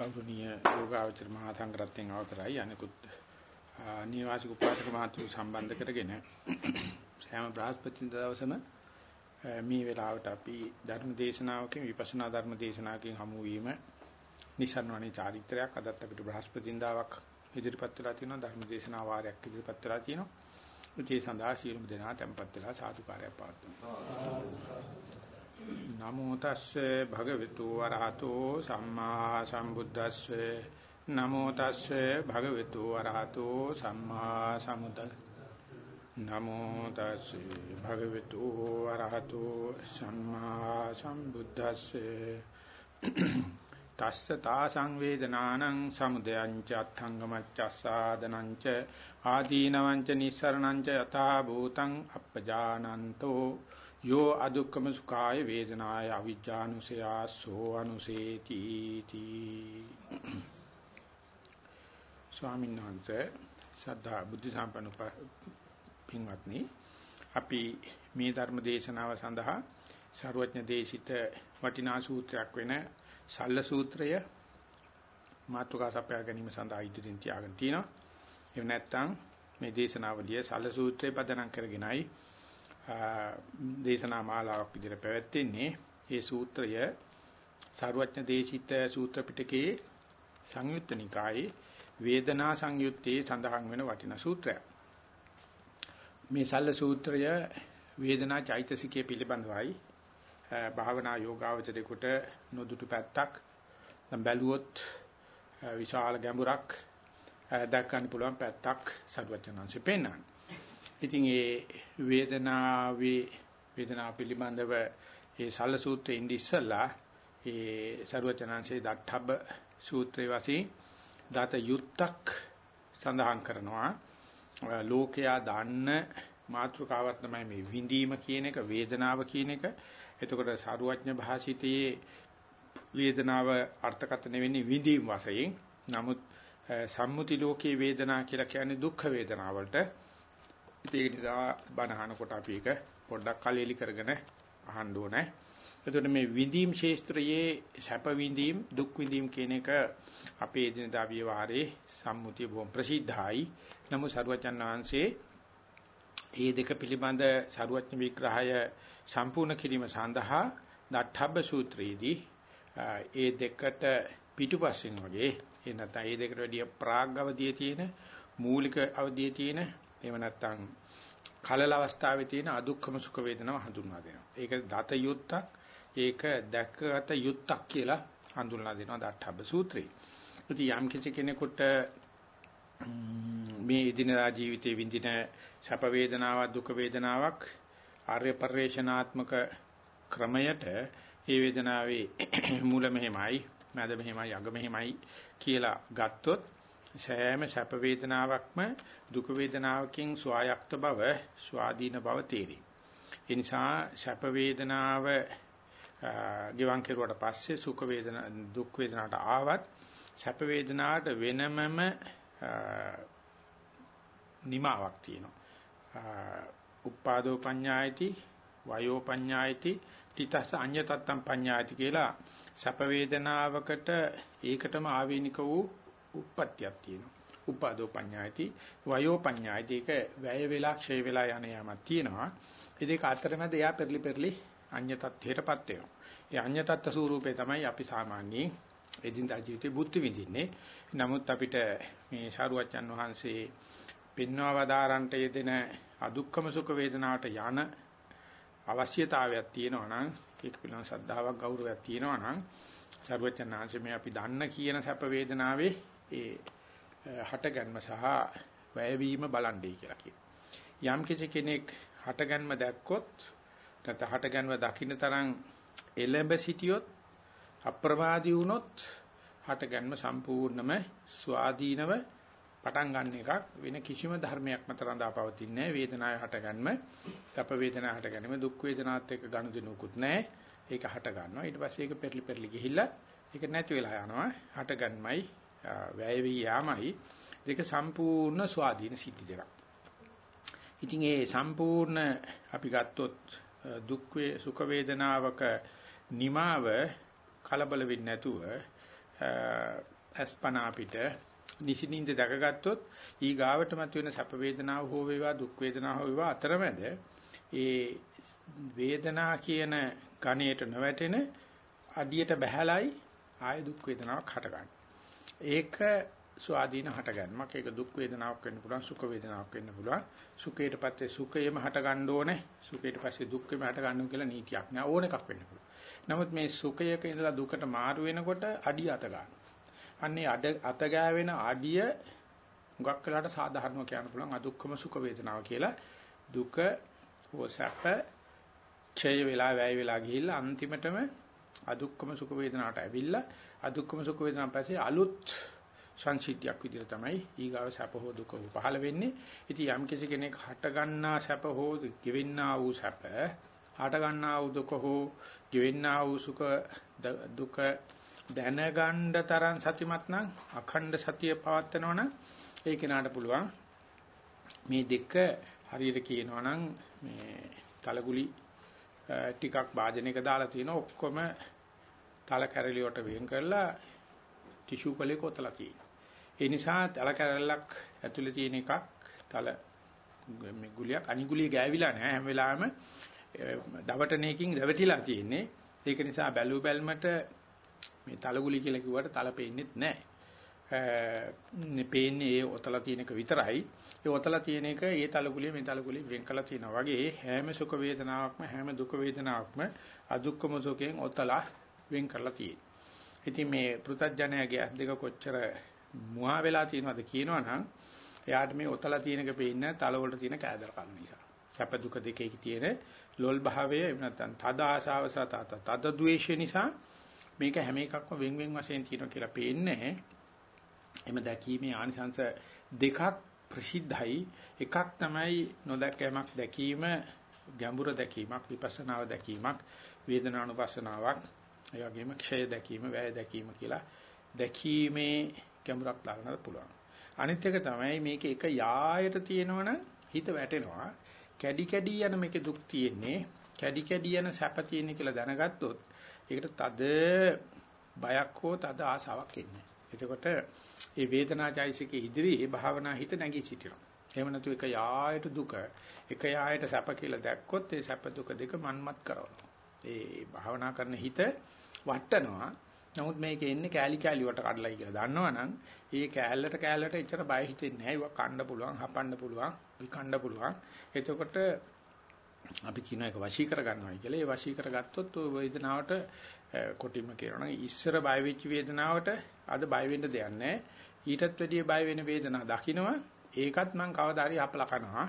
ගෞරවනීය යෝගාවචර මහා සංඝරත්නයන් අවතරයි අනිකුත් නිවාසික උපාසක මහතුරු සම්බන්ධ කරගෙන සෑම බ්‍රහස්පති දවසම මේ වෙලාවට අපි ධර්ම දේශනාවකින් විපස්සනා ධර්ම දේශනාවකින් හමු වීම නිසන්වනේ චාරිත්‍රාක් අදත් අපිට බ්‍රහස්පතින්දාවක් ඉදිරිපත් වෙලා තියෙනවා ධර්ම දේශනා වාරයක් ඉදිරිපත් වෙලා තියෙනවා. ඒ සඳහා සියලුම දෙනා tempත් වෙලා සාදුකාරයක් පවත්වනවා නමෝ තස්සේ භගවතු වරහතෝ සම්මා සම්බුද්දස්සේ. නමෝ තස්සේ භගවතු වරහතෝ සම්මා සම්බුද්ද නමෝ තස්සේ භගවතු වරහතෝ සම්මා සම්බුද්දස්සේ. තස්ස තා සංවේදනානං සමුදයං ච අත්ථංගමච්චස්සාදනං ච ආදීනවං ච නිස්සරණං ච යථා භූතං අපජානන්තෝ. යෝ අදුක්කම සුඛාය වේදනාය අවිජ්ජානුසයාසෝ අනුසේති තී ස්වාමීන් වහන්සේ සද්ධා බුද්ධ සම්පන්න පින්වත්නි අපි මේ ධර්ම දේශනාව සඳහා ਸਰවඥ දේශිත වටිනා සූත්‍රයක් වෙන සල්ල සූත්‍රය මාතෘකා සපයා ගැනීම සඳහා ඉදිරියෙන් තියාගෙන තිනවා. එහෙම නැත්නම් මේ දේශනාවලිය සල්ල සූත්‍රය පදනම් කරගෙනයි දේශනා මාලාවක් විදිහට පැවැත්වෙන්නේ ඒ සූත්‍රය සාරවත්න දේශිත සූත්‍ර පිටකයේ සංයුත්ත නිකායේ වේදනා සංයුත්තේ සඳහන් වෙන වටිනා සූත්‍රයක්. මේ සල්ල සූත්‍රය වේදනා චෛතසිකයේ පිළිබඳවයි භාවනා යෝගාවචරේකට නොදුටු පැත්තක් දැන් බැලුවොත් විශාල ගැඹුරක් දක්වන්න පුළුවන් පැත්තක් සරුවචනංශෙ පෙන්වන්නේ. ඉතින් ඒ වේදනාවේ වේදනාව පිළිබඳව ඒ සල්ල සූත්‍රයේ ඉඳි ඉස්සලා ඒ ਸਰවචනංශේ දත්තබ්බ සූත්‍රයේ වශයෙන් දත යුත්තක් සඳහන් කරනවා ලෝකයා දන්න මාතෘකාවක් තමයි මේ විඳීම කියන එක වේදනාව කියන එක. එතකොට සාරුවඥ භාෂිතයේ වේදනාව අර්ථකථන වෙන්නේ විඳීම වශයෙන්. නමුත් සම්මුති ලෝකයේ වේදනා කියලා කියන්නේ දුක්ඛ වේදනාවලට ඒක නිසා බණ අහනකොට අපි ඒක පොඩ්ඩක් කලෙලි කරගෙන අහන්න ඕනේ. එතකොට මේ විඳීම් ශේස්ත්‍රයේ සැප විඳීම් දුක් විඳීම් කියන එක අපේ එදිනදා ව්‍යවහාරයේ සම්මුතිය බොහොම ප්‍රසිද්ධයි. නමුත් සරුවචන් වහන්සේ මේ දෙක පිළිබඳ සරුවචන විග්‍රහය සම්පූර්ණ කිරීම සඳහා දඨබ්බ සූත්‍රයේදී ඒ දෙකට පිටුපස්සෙන් වගේ ඒ නැත්නම් ඒ දෙකට වැඩිය ප්‍රාග් අවධියේ තියෙන මූලික අවධියේ තියෙන එහෙම නැත්නම් කලල අවස්ථාවේ තියෙන අදුක්කම සුඛ වේදනාව හඳුන්වා දෙනවා. ඒක දත යුත්තක්, ඒක දැකගත යුත්තක් කියලා හඳුන්වා දෙනවා දඨබ්බ සූත්‍රයේ. ඉතින් යම් කිසි කෙනෙකුට මේ ඉදිනදා ජීවිතේ විඳින සැප වේදනාවක් දුක වේදනාවක් ආර්ය පරිවේශනාත්මක ක්‍රමයට මේ වේදනාවේ මූල මෙහෙමයි, මැද මෙහෙමයි, අග මෙහෙමයි කියලා ගත්තොත් සෑම සැප වේදනාවක්ම දුක වේදනාවකින් ස්වායක්ත බව ස්වාධීන බව තේරෙයි. ඒ නිසා සැප වේදනාව ගිවන් කෙරුවට පස්සේ සුඛ වේදනා දුක් වේදනාවට ආවත් සැප වේදනාවට වෙනමම නිමාවක් තියෙනවා. උපාදෝ පඤ්ඤායති වයෝ පඤ්ඤායති තිතස අඤ්‍යතත්තම් පඤ්ඤායති කියලා සැප වේදනාවකට ඒකටම ආවේනික වූ උප්පත්තියක් තියෙනවා. උපාදෝ පඤ්ඤායති වයෝ පඤ්ඤායති ඒක වැය වෙලා ක්ෂය වෙලා යන යාමක් තියෙනවා. ඒ දෙක අතරමැද එයා පෙරලි පෙරලි අඤ්‍ය තත්ත්වයටපත් වෙනවා. ඒ අඤ්‍ය තත්ත්ව ස්වරූපේ තමයි අපි සාමාන්‍යයෙන් එදිනදා ජීවිතේ බුද්ධ විඳින්නේ. නමුත් අපිට මේ ශාරුවච්චන් වහන්සේ පින්වා වදාරන්ට යෙදෙන අදුක්කම සුඛ වේදනාවට යන අවශ්‍යතාවයක් තියෙනවා නම් ඒක පිළිබඳ ශ්‍රද්ධාවක් ගෞරවයක් තියෙනවා නම් ශාරුවච්චන් වහන්සේ මේ අපි දන්න කියන සැප වේදනාවේ ඒ හටගන්ම සහ වැයවීම බලන්නේ කියලා කියනවා. යම් කිසි කෙනෙක් හටගන්ම දැක්කොත් නැත්නම් හටගන්ම දකින්න තරම් එළඹ සිටියොත් අප්‍රමාදී වුණොත් හටගන්ම සම්පූර්ණම ස්වාධීනව පටන් ගන්න එකක් වෙන කිසිම ධර්මයක් මත රඳා පවතින්නේ නැහැ. වේදනාවේ හටගන්ම තප වේදනාව හටගැනීම දුක් වේදනාවත් එක්ක ගනුදෙනුකුත් නැහැ. ඒක හට ගන්නවා ඊට පස්සේ ඒක පෙරලි පෙරලි ගිහිල්ලා ඒක නැති වෙලා යනවා. හටගන්මයි වැය වී යාමයි දෙක සම්පූර්ණ ස්වාධීන සිද්ධි දෙකක් ඉතින් ඒ සම්පූර්ණ අපි ගත්තොත් දුක් වේ සුඛ වේදනාවක නිමාව කලබල වෙන්නේ නැතුව අස්පනා අපිට නිසින්ින්ද දැකගත්තොත් ඊ ගාවට මත වෙන සැප වේදනාව හෝ වේවා දුක් වේදනාව හෝ වේවා අතරමැද ඒ වේදනා කියන ගණයට නොවැටෙන අඩියට බහැලයි ආය දුක් වේදනාවක් හටගන්න. ඒක ස්වාධීන හටගන්නමක්. ඒක දුක් වේදනාවක් වෙන්න පුළුවන්, සුඛ වේදනාවක් වෙන්න පුළුවන්. සුඛයට පස්සේ සුඛයම හටගන්න ඕනේ. සුඛයට පස්සේ දුක්ඛෙම හටගන්න කියලා නීතියක් නෑ. ඕන එකක් වෙන්න පුළුවන්. නමුත් මේ සුඛයක ඉඳලා දුකට මාරු වෙනකොට අඩිය අත ගන්න. අන්නේ අඩ අත ගෑවෙන අඩිය හුඟක් වෙලාට සාධාරණව කියන්න පුළුවන් අදුක්කම සුඛ වේදනාව කියලා. දුක හොසප ක්ෂය වෙලා වැය වෙලා ගිහිල්ලා අන්තිමටම අදුක්කම සුඛ වේදනාවට ඇවිල්ලා අදුක්කම සුඛ වේදනාව පස්සේ අලුත් සංසිද්ධියක් විදිහට තමයි ඊගාව සැප හෝ දුක පහළ වෙන්නේ. ඉතින් යම් කිසි කෙනෙක් හට ගන්නා සැප හෝ ගෙවෙන්නා වූ සැප, හට ගන්නා වූ දුක හෝ ගෙවෙන්නා වූ සුඛ දුක දැනගන්න තරම් සතිමත් නම් අඛණ්ඩ සතිය පවත්නවා නම් ඒ කෙනාට පුළුවන් මේ දෙක හරියට කියනවා නම් මේ තලගුලි ටිකක් වාදනයක දාලා තියෙන ඔක්කොම තල කැරලියට වෙන් කරලා ටිෂු කලේ කොතලා තියෙනවා. ඒ නිසා තල කැරල්ලක් ඇතුලේ තියෙන එකක් තල මේ ගුලියක් අනිගුලිය ගෑවිලා නැහැ හැම වෙලාවෙම දවටණයකින් රැවටිලා තියෙන්නේ. ඒක නිසා බැලු බැල්මට මේ තලගුලි කියලා කිව්වට තල පේන්නේත් නැහැ. මේ පේන්නේ ඒ ඔතලා තියෙන එක විතරයි. ඒ ඔතලා තියෙන එක ඒ තලගුලිය මේ තලගුලිය වෙන් කළා තියෙනවා වගේ හැම සුඛ වේදනාවක්ම හැම දුක වේදනාවක්ම අදුක්කම සුඛයෙන් ඔතලා වෙන් කරලා තියෙනවා. ඉතින් මේ පෘථජ්ජනයාගේ ඇස් දෙක කොච්චර මුවා වෙලා තියෙනවද කියනවනම් එයාට මේ ඔතලා තියෙන එක පේන්නේ තල වලට තියෙන කෑදරකම් නිසා. සැප දුක දෙකේ තියෙන ලොල් භාවය එහෙම නැත්නම් තද ආශාව සහ තද ද්වේෂය නිසා මේක හැම එකක්ම වෙන් වෙන් වශයෙන් තියෙනවා කියලා පේන්නේ. එimhe දැකීමේ ආනිසංශ දෙකක් ප්‍රසිද්ධයි. එකක් තමයි නොදැක්කමක් දැකීම ගැඹුර දැකීමක් විපස්සනාව දැකීමක් වේදනානුපස්සනාවක් ඒ වගේම ක්ෂය දැකීම වැය දැකීම කියලා දැකීමේ ගැඹුරක් දාගන්නත් පුළුවන්. අනිත් එක තමයි මේක එක යායට තියෙනවනම් හිත වැටෙනවා. කැඩි කැඩි යන මේකේ දුක් තියෙන්නේ කැඩි කැඩි යන සැප තියෙන්නේ කියලා දැනගත්තොත් ඒකට තද බයක් හෝ තද ආසාවක් එන්නේ. එතකොට මේ වේදනාචෛසිකේ ඉදිරියේ භාවනා හිත නැගී සිටිනවා. එහෙම නැතු එක යායට දුක එක යායට සැප කියලා දැක්කොත් ඒ සැප දුක දෙක මන්මත් කරනවා. ඒ භාවනා කරන හිත වටනවා. නමුත් මේකේ ඉන්නේ කෑලි කෑලි වට කඩලයි කියලා දන්නවනම් ඒ කෑල්ලට කෑල්ලට එච්චර බය හිතෙන්නේ නැහැ. ඒක කන්න පුළුවන්, හපන්න පුළුවන්, විකන්න පුළුවන්. එතකොට අපි කියන එක වශී කර ගන්නවයි කියලා. ඒ වශී කරගත්තොත් ওই වේදනාවට කොටිම කියනවා නම් ඉස්සර බය වෙච්ච වේදනාවට අද බය වෙන්න දෙයක් නැහැ. ඊටත් වැඩිය බය වෙන වේදනාව දකින්නවා. ඒකත් මම කවදා හරි අපල කනවා.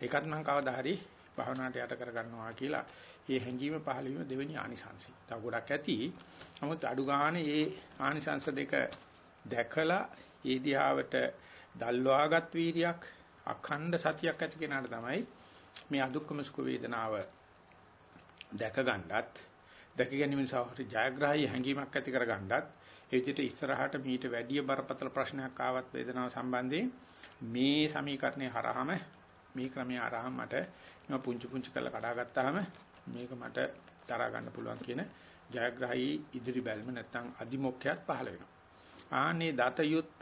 ඒකත් මම කවදා හරි භවනාට යට කර ගන්නවා කියලා. මේ හැඟීම පහළ වීම දෙවෙනි ආනිසංසය. තව ගොඩක් ඇති. නමුත් අඩු ගානේ මේ ආනිසංස දෙක දැකලා ඒ දිහාවට දල්වාගත් වීරියක් අඛණ්ඩ සතියක් ඇති කෙනාට තමයි මේ අදුක්කම සුඛ වේදනාව දැක ගන්නත් දැක ගැනීම නිසා ජයග්‍රහී හැඟීමක් ඇති කර ගන්නත් ඒ විදිහට ඉස්සරහට මීට වැඩිය බරපතල ප්‍රශ්නයක් ආවත් වේදනාව සම්බන්ධයෙන් මේ සමීකරණය හරහාම මේ ක්‍රමය හරහාම මට මම පුංචි පුංචි කරලා කඩා ගත්තාම මේක මට දරා ගන්න පුළුවන් කියන ජයග්‍රහී ඉදිරි බැල්ම නැත්තම් අදිමොක්ඛයක් පහළ වෙනවා. ආනේ දත යුත්ත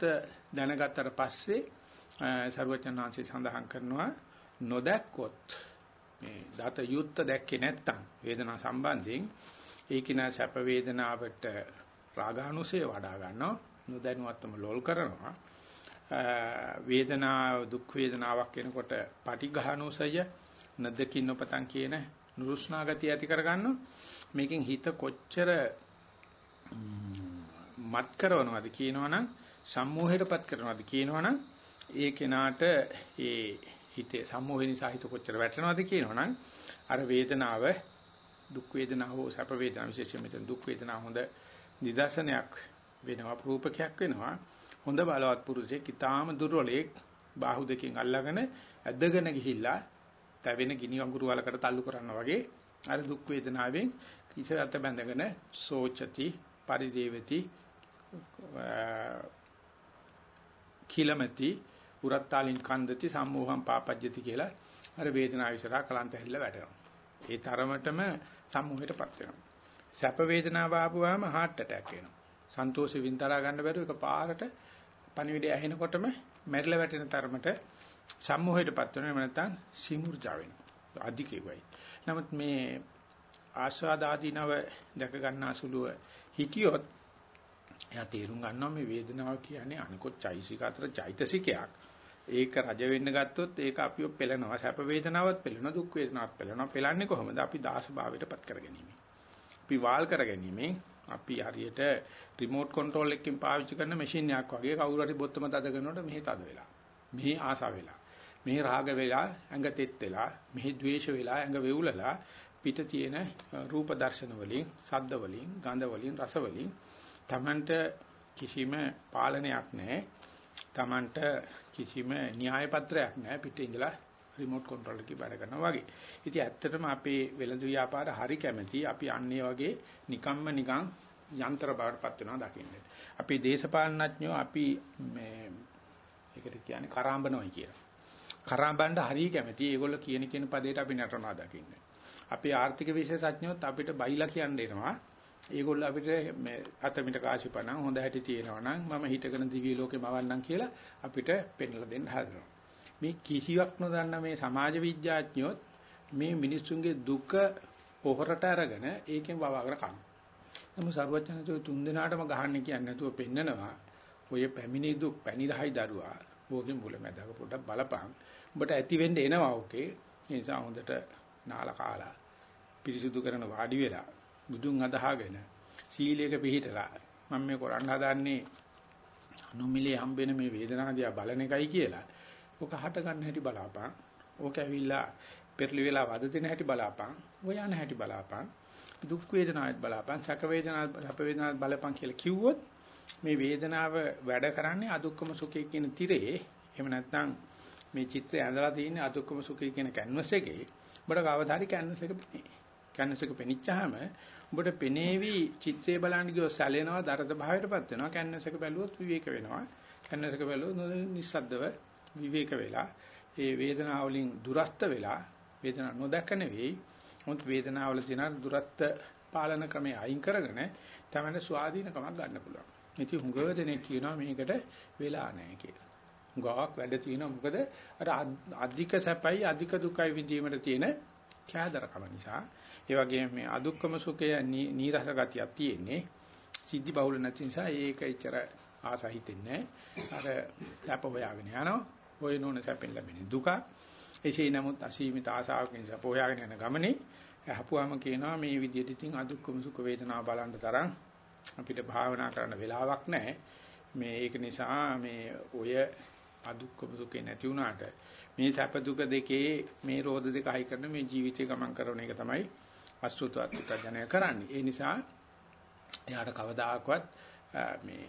දැනගත්තට පස්සේ සර්වචනාංශي සඳහන් කරනවා නොදැක්කොත් මේ දත යුත්ත දැක්කේ නැත්තම් වේදනා සම්බන්ධයෙන් ඒකින සැප වේදනාවට රාගානුසය වඩා ගන්නවා. නොදැනුවත්වම ලොල් කරනවා. වේදනාව දුක් වේදනාවක් එනකොට පටිඝානුසය නදකින් නොපතන් කියන නුරුස්නා ගතිය ඇති කරගන්නවා. මේකෙන් හිත කොච්චර මත් කරනවද කියනවනම් සම්මෝහයටපත් කරනවද කියනවනම් ඒ කෙනාට ඒ හිතේ සම්මෝහය නිසා හිත කොච්චර වැටෙනවද කියනවනම් අර වේදනාව දුක් වේදනාව හෝ සැප වේදනාව විශේෂයෙන් මෙතන දුක් වේදනාව හොඳ නිදර්ශනයක් වෙනවා රූපකයක් වෙනවා හොඳ බලවත් පුරුෂයෙක් ඊටාම දුර්වලෙක් බාහුව දෙකෙන් අල්ලගෙන ඇදගෙන ගිහිල්ලා තැවෙන ගිනි අඟුරු වලකට තල්ලු කරනවා වගේ අර දුක් වේදනාවෙන් කිසිවත බැඳගෙන සෝචති පරිදේවති කිලමති උරත්තාලින් කන්දති සම්මෝහම් පාපජ්ජති කියලා අර වේදනාව විසරා කලන්ත හැදිලා වැටෙනවා. ඒ තරමටම සම්මෝහයටපත් වෙනවා. සැප වේදනාව ආපුවාම heart attack එනවා. සන්තෝෂ වින්තරා ගන්න බැරුව එක පාරට පණිවිඩය ඇහෙනකොටම මැරිලා වැටෙන තරමට සම්මෝහයටපත් වෙනවා. එහෙම නැත්නම් සිමුර්ජා වෙනවා. අධිකේවයි. නමුත් මේ ආස්වාද ආදීනව දැක ගන්නා සුළුව හිතියොත් එයා තේරුම් ගන්නවා මේ වේදනාව කියන්නේ අනිකොත් චෛසික අතර චෛතසිකයක්. ඒක රජ වෙන්න ගත්තොත් ඒක අපිව පෙළනවා. සැප වේදනාවත් පෙළනවා, දුක් වේදනාවත් පෙළනවා. පෙළන්නේ කොහොමද? අපි දාස භාවයටපත් කරගැනීම. අපි වාල් කරගැනීමෙන් අපි හරියට රිමෝට් කන්ට්‍රෝල් එකකින් පාවිච්චි කරන මැෂින් එකක් වගේ කවුරු හරි බොත්තම තද කරනකොට මෙහි තද වෙලා. මෙහි ආසාව වෙලා. මෙහි රාග වෙලා, ඇඟ තෙත් වෙලා, මෙහි ද්වේෂ වෙලා, ඇඟ වෙවුලලා පිට තියෙන රූප දර්ශන වලින්, ශබ්ද වලින්, ගන්ධ වලින්, රස වලින් Tamanට කිසිම පාලනයක් නැහැ. Tamanට කිසිම න්‍යාය පත්‍රයක් නැහැ පිටේ ඉඳලා රිමෝට් කන්ට්‍රෝල් එකේ වැඩ කරනවා වගේ. ඉතින් ඇත්තටම අපේ වෙළඳ ව්‍යාපාර හරි කැමැති අපි අන්නේ වගේ නිකම්ම නිකං යන්ත්‍ර බවටපත් වෙනවා දකින්න. අපේ දේශපාලනඥයෝ අපි මේ ඒකට කියන්නේ කරාඹනොයි කියලා. කරාඹන්න හරි කැමැති. ඒගොල්ලෝ කියන කියන පදේට අපි නටනවා දකින්න. අපේ ආර්ථික විශේෂඥයොත් අපිට බයිලා කියන්න එනවා. ඒගොල්ලෝ අපිට මේ අතමිට කාසිපණන් හොඳ හැටි තියෙනවා නම් මම හිතගෙන දිවි ලෝකේ මවන්නම් කියලා අපිට පෙන්ලා දෙන්න හදනවා. මේ කිසිවක් නොදන්න මේ සමාජ විද්‍යාඥයොත් මේ මිනිස්සුන්ගේ දුක පොහොරට අරගෙන ඒකෙන් වවාගෙන කන. නමුත් සර්වඥාන්තෝ තුන් දිනාටම ගහන්නේ කියන්නේ නැතුව පෙන්නනවා. ඔය පැමිණි දුක් පැනිරහයි දරුවා. ඕකෙන් මුලැමැදක පොඩ්ඩක් බලපං. උඹට ඇති වෙන්න එනවා ඕකේ. ඒ නිසා හොඳට නාල කාලා පිරිසුදු කරන වාඩි වෙලා බුදුන් අදහාගෙන සීලයක පිළිහිටලා මම මේ කරන්න හදන්නේ අනුමිලේ හම්බෙන මේ වේදනාව බලන එකයි කියලා. ඕක හට ගන්න හැටි බලාපන්. ඕක ඇවිල්ලා පෙරලි වෙලා වද දෙන හැටි බලාපන්. ඔය යන හැටි බලාපන්. දුක් වේදනාවත් බලාපන්. සැක වේදනාවත් සැප වේදනාවත් බලපන් කියලා කිව්වොත් මේ වේදනාව වැඩ කරන්නේ අදුක්කම සුඛය කියන තිරේ. එහෙම නැත්නම් මේ චිත්‍රය ඇඳලා තියෙන්නේ අදුක්කම සුඛය කියන කැන්වස් එකේ. ඔබට කවදාහරි කැන්වස් එක පෙනේ. කැන්වස් එක පෙනිච්චාම ඔබට පෙනේවි චිත්‍රය බලන්න ගියොත් සැලෙනවා දරද භාවයටපත් වෙනවා කැන්වස් එක බැලුවොත් විවේක වෙනවා කැන්වස් එක බැලුවොත් නිස්සද්දව විවේක වෙලා ඒ වේදනාව වලින් දුරස්ත වෙලා වේදනාව නොදැක නෙවෙයි මොකද වේදනාවල තියෙන දුරස්ත පාලන ක්‍රමය අයින් කරගෙන තමයි ස්වාධීනකමක් ගන්න පුළුවන්. ඉතින් හුඟ දෙනෙක් කියනවා මේකට වෙලා නැහැ කියලා. හුඟක් වැඩ තියෙනවා. මොකද අර අධික සැපයි අධික දුකයි විඳීමට තියෙන කෑදරකම නිසා ඒ වගේම මේ අදුක්කම සුඛය නීරස ගතියක් තියෙන්නේ සිද්ධි බහුල නැති නිසා ඒක එච්චර ආසහිතෙන්නේ අර සැප හොයාගෙන යනවා. ඔය නෝන සැපෙන් ලැබෙන දුක එසේ නමුත් අසීමිත ආසාවකින් සැප හොයාගෙන යන ගමනේ හපුවාම කියනවා මේ විදිහට ඉතින් අදුක්කම සුඛ වේදනා බලන්න තරම් අපිට භාවනා කරන්න වෙලාවක් නැහැ මේ ඒක නිසා මේ ඔය අදුක්කම සුඛේ නැති වුණාට මේ සැප දුක දෙකේ මේ රෝධ දෙක හයි කරන මේ ජීවිතේ ගමන් කරන එක තමයි අසුතවත් පුතඥය කරන්නේ. ඒ නිසා එයාට කවදාකවත් මේ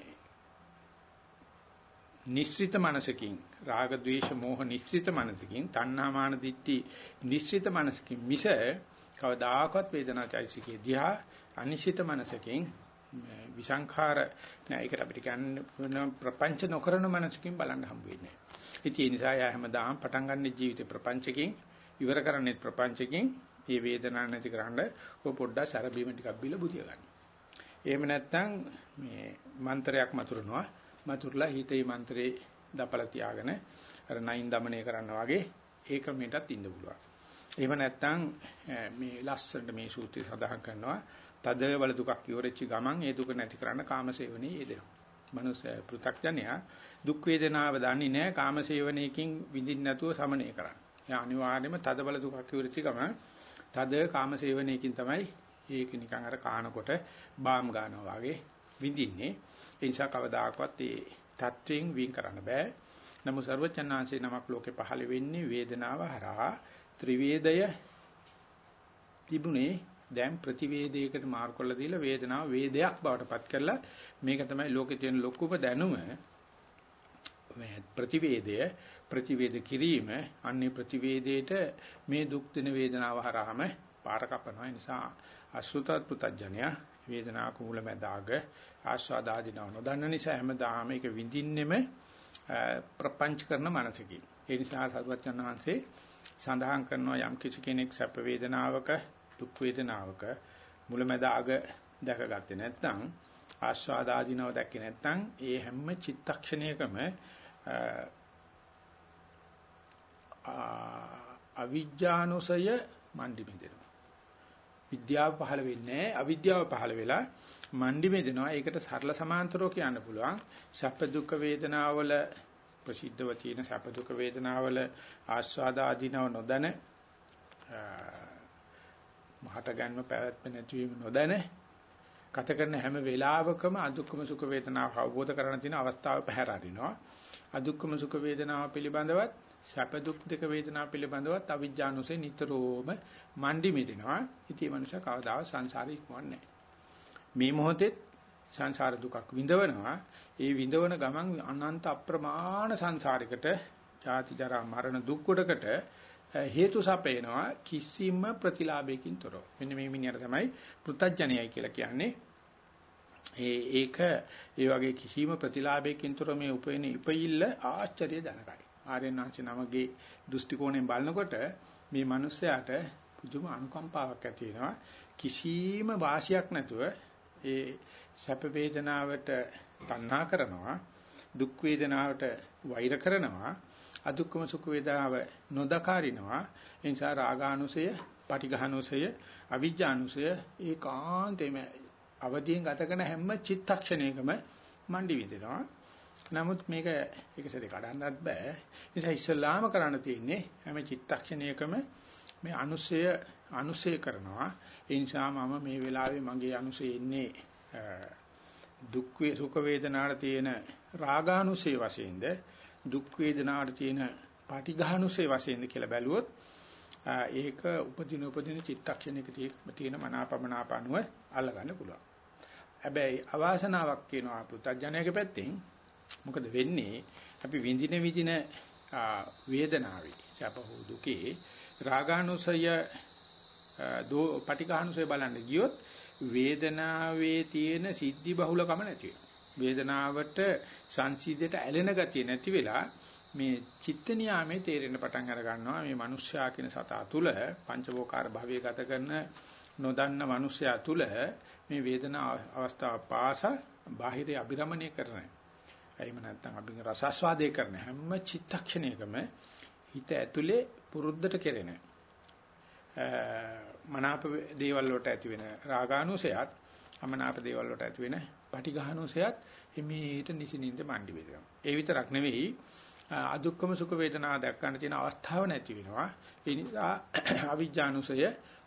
නිස්ෘත මනසකින් රාග ద్వේෂ මෝහ නිස්ෘත මනසකින් තණ්හා මාන දිට්ටි නිස්ෘත මනසකින් මිස කවදාකවත් වේදනාචෛසිකේ දිහා අනිශ්චිත මනසකින් විසංඛාර නෑ ඒකට අපිට කියන්නේ ප්‍රපංච නොකරන මනසකින් බලන්න හම්බ වෙන්නේ. ඉතින් ඒ නිසා යා හැමදාම පටන් ගන්න ජීවිතේ ප්‍රපංචකින් ඉවර කරන්නේ ප්‍රපංචකින් මේ වේදනාවක් නැති කරන්න ඔය පොඩ්ඩක් සැරබීම ටිකක් බිල බුදිය ගන්න. එහෙම නැත්නම් මේ මන්ත්‍රයක් මතුරනවා. මතුරුලා හිතේ මන්ත්‍රේ දපල තියාගෙන අර නයින් দমনය කරන්න වගේ ඒ ක්‍රමයටත් ඉන්න පුළුවන්. එහෙම නැත්නම් මේ ලස්සනට මේ සූත්‍රය සඳහන් කරනවා තද වල දුකක් ඉවරෙච්ච ගමන් ඒ දුක නැති කරන්න කාමසේවණී යෙදෙනවා. මනුස්ස පෘථග්ජනයා දුක් වේදනාව දන්නේ නැහැ කාමසේවණයකින් විඳින්න නැතුව සමනය කරන්නේ. එයා අනිවාර්යයෙන්ම තද බල දුකක් ඉවරෙච්ච ගමන් තද කාමසේවණයකින් තමයි ඒක නිකන් අර කානකොට බාම් ගන්නවා වගේ විඳින්නේ. ඒ නිසා කවදාකවත් ඒ තත්වයෙන් වින් කරන්න බෑ. නමුත් ਸਰවචන්නාංශේ නමක් ලෝකේ පහළ වෙන්නේ වේදනාව හරහා ත්‍රිවේදය තිබුණේ දැන් ප්‍රතිවේදයකට මාරු කරලා දීලා වේදනාව වේදයක් බවට පත් කරලා මේක තමයි ලෝකේ තියෙන ලොකුම දැනුම ප්‍රතිවේදය ප්‍රතිවේද කිරීම අන්නේ ප්‍රතිවේදයට මේ දුක් දෙන වේදනාව හරහාම පාර කපනවා ඒ නිසා අසුතත් පුතඥය වේදනා කුල මැදාග ආස්වාද ආදීනව නොදන්න නිසා හැමදාම ඒක විඳින්නෙම ප්‍රපංච කරන මනසකින් ඒ නිසා සරුවචන් වහන්සේ සඳහන් කරනවා යම් කිසි කෙනෙක් සැප වේදනාවක දුක් වේදනාවක මුලැමැදාග දැකගත්තේ නැත්නම් ආස්වාද ආදීනව දැක්කේ නැත්නම් ඒ හැම චිත්තක්ෂණයකම අවිජ්ජානුසය මණ්ඩි බින්දෙනවා. විද්‍යාව පහළ වෙන්නේ අවිද්‍යාව පහළ වෙලා මණ්ඩි බින්දෙනවා. ඒකට සරල සමාන්තරව කියන්න පුළුවන්. සැප දුක් වේදනාවල ප්‍රසිද්ධව තියෙන සැප දුක් වේදනාවල ආස්වාද ආදීනව නොදැන මහත ගන්න පැවැත්ම නැතිවීම නොදැන ගත කරන හැම වෙලාවකම අදුක්කම සුඛ වේදනාව අවබෝධ කරගන්න තියෙන අවස්ථාව පැහැර අරිනවා අදුක්කම සුඛ වේදනාව පිළිබඳවත් සැප දුක් දෙක වේදනාව පිළිබඳවත් අවිජ්ජානුසේ නිතරම මණ්ඩි මිදිනවා ඉතින් මේ මනුෂ්‍ය කවදාවත් සංසාරේ ඉක්මවන්නේ මේ මොහොතේ සංසාර දුකක් විඳවනවා ඒ විඳවන ගමන් අනන්ත අප්‍රමාණ සංසාරයකට ජාති ජරා මරණ දුක් කොටකට හේතු සපේනවා කිසිම ප්‍රතිලාභයකින් තොරව. මෙන්න මේ මිනිහට තමයි පෘතජ්ජනයයි කියලා කියන්නේ. ඒ ඒක ඒ වගේ කිසිම ප්‍රතිලාභයකින් තොර මේ උපේන ඉපිල්ල ආශ්චර්යජනකයි. ආර්යනාංශ නමගේ දෘෂ්ටි කෝණයෙන් බලනකොට මේ මිනිස්යාට පුදුම අනුකම්පාවක් ඇති වෙනවා. කිසිම වාසියක් නැතුව ඒ සැප වේදනාවට තණ්හා කරනවා දුක් වේදනාවට වෛර කරනවා අදුක්කම සුඛ වේදනාව නොදකාරිනවා ඒ නිසා රාගානුසය පටිඝානුසය අවිජ්ජානුසය ඒකාන්තෙම අවදීන් ගත කරන හැම චිත්තක්ෂණයකම මණ්ඩි විඳිනවා නමුත් මේක එකසෙද කඩන්නත් බෑ නිසා ඉස්සල්ලාම කරන්න තියෙන්නේ හැම චිත්තක්ෂණයකම මේ අනුසය අනුසය කරනවා ඒ නිසා මම මේ වෙලාවේ මගේ අනුසය ඉන්නේ දුක් වේ සුඛ වේදනාට තියෙන රාගානුසය වශයෙන්ද දුක් වේදනාවට තියෙන පාටිඝානුසේ වශයෙන් කියලා බැලුවොත් ඒක උපදින උපදින චිත්තක්ෂණයක තියෙන මනාපමනාප අනුව අල්ලගන්න පුළුවන්. හැබැයි අවාසනාවක් කියනවා පුතඥයාගේ පැත්තෙන් මොකද වෙන්නේ අපි විඳින විඳින වේදනාවේ සැප හෝ දුකේ රාගානුසය දෝ පටිඝානුසය බලන්න ගියොත් වේදනාවේ තියෙන සිද්ධි බහුලකම නැති වෙනවා. වේදනාවට සංසිද්ධියට ඇලෙන ගතිය නැති වෙලා මේ චිත්ත නියාමයේ තේරෙන්න පටන් අර ගන්නවා මේ මිනිස්යා කියන සතා තුල පංචවෝකාර භවයේ ගත කරන නොදන්න මිනිස්යා තුල මේ වේදනා අවස්ථාව පාස බාහිර අභිරමණය කරන එහෙම නැත්නම් අපි රසස්වාදේ කරන හැම චිත්තක්ෂණයකම හිත ඇතුලේ පුරුද්දට කෙරෙන මනාප දේවල් වලට ඇති වෙන රාගානුසයත් අමනාප දේවල් වලට ඇති වෙන පටිඝානුසයත් හිමීට නිසිනින්ද මණ්ඩි වෙනවා. ඒ විතරක් නෙවෙයි අදුක්කම සුඛ වේදනා දක්වන්න තියෙන අවස්ථාව නැති වෙනවා. ඒ නිසා අවිජ්ජානුසය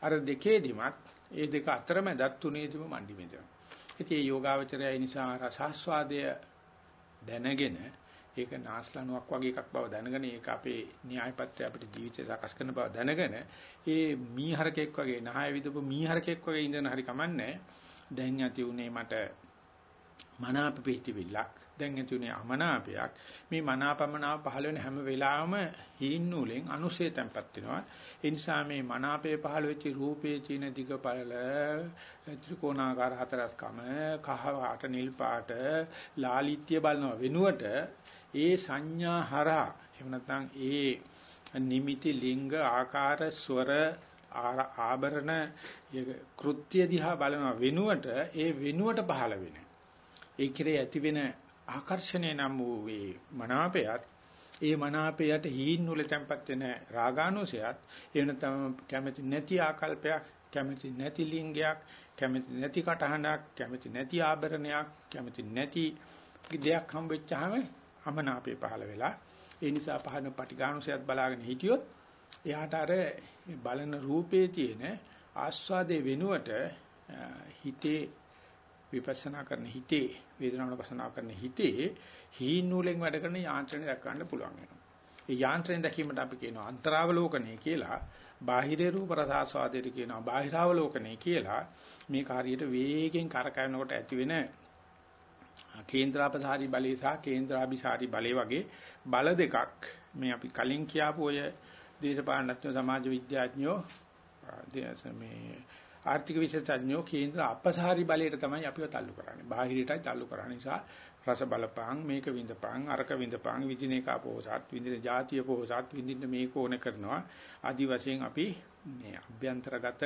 අර දෙකේදිමත් ඒ දෙක අතරමැදත් තුනේදිම මණ්ඩි වෙනවා. ඉතින් මේ යෝගාවචරය ඒ නිසා රසාස්වාදය දැනගෙන ඒක නාස්ලනුවක් වගේ එකක් බව දැනගෙන ඒක අපේ න්‍යායපත්‍ය අපිට ජීවිතය සකස් කරන බව දැනගෙන ඒ මීහරකෙක් වගේ නහය විදපු මීහරකෙක් වගේ ඉඳන හරි කමන්නේ. දැන් ඇති උනේ මට මනාප පිටිවිල්ලක් දැන් ඇති උනේ අමනාපයක්. මේ මනාපමනාප පහළ වෙන හැම වෙලාවෙම හීන් නූලෙන් අනුශේ තැම්පත් වෙනවා. ඒ නිසා මේ මනාපේ පහළ වෙච්ච රූපේ චින දිග පළල ත්‍රිකෝණාකාර හතරස්කම කහ පාට නිල් පාට ලාලිත්‍ය බලනවා වෙනුවට ඒ සංඥා හරහා එහෙම නැත්නම් ඒ නිමිති ලිංග ආකාර ස්වර ආභරණ කෘත්‍ය දිහා බලන වෙනුවට ඒ වෙනුවට පහළ වෙන. ඒ කිරේ ඇති වෙන ආකර්ෂණය නම් වූ මේ මනාපයත් ඒ මනාපයට හීන් වල තැම්පත් වෙන රාගානුසයත් එහෙම නැත්නම් කැමති නැති ආකල්පයක් කැමති නැති ලිංගයක් කැමති නැති කටහඬක් කැමති නැති ආභරණයක් කැමති නැති දෙයක් හම්බෙච්චාම අමනාපේ පහළ වෙලා ඒ නිසා පහන පටිඝානුසයත් බලාගෙන හිටියොත් එයාට අර බලන රූපේ තියෙන ආස්වාදයේ වෙනුවට හිතේ විපස්සනා කරන හිතේ වේදනාවන පස්සනා කරන හිතේ හීන නූලෙන් වැඩ කරන යාන්ත්‍රණය දක්වන්න පුළුවන් වෙනවා. ඒ යාන්ත්‍රණය දැකීමට අපි කියනවා අන්තරාවලෝකනය කියලා. බාහිර රූප රසාස්වාදයට කියනවා බාහිරාවලෝකනය කියලා. මේ කාර්යයට වේගෙන් කරකවනකොට ඇති වෙන කේන්ද්‍රාපසාරි බලය සහ කේන්ද්‍රාභිසාරි බලය වගේ බල දෙකක් මේ අපි කලින් කියපු ඔය දේශපාලනඥයෝ සමාජ විද්‍යාඥයෝ මේ ආර්ථික විශේෂඥයෝ කේන්ද්‍ර අපසාරි බලයට තමයි අපිව තල්ලු කරන්නේ. බාහිරටයි තල්ලු කරන්නේ. නිසා රස බලපං මේක විඳපං අරක විඳපං විදින එක පොහසත් විදින જાතිය පොහසත් විදින්න මේක ඕන කරනවා. ආදි වශයෙන් අපි මේ අභ්‍යන්තරගත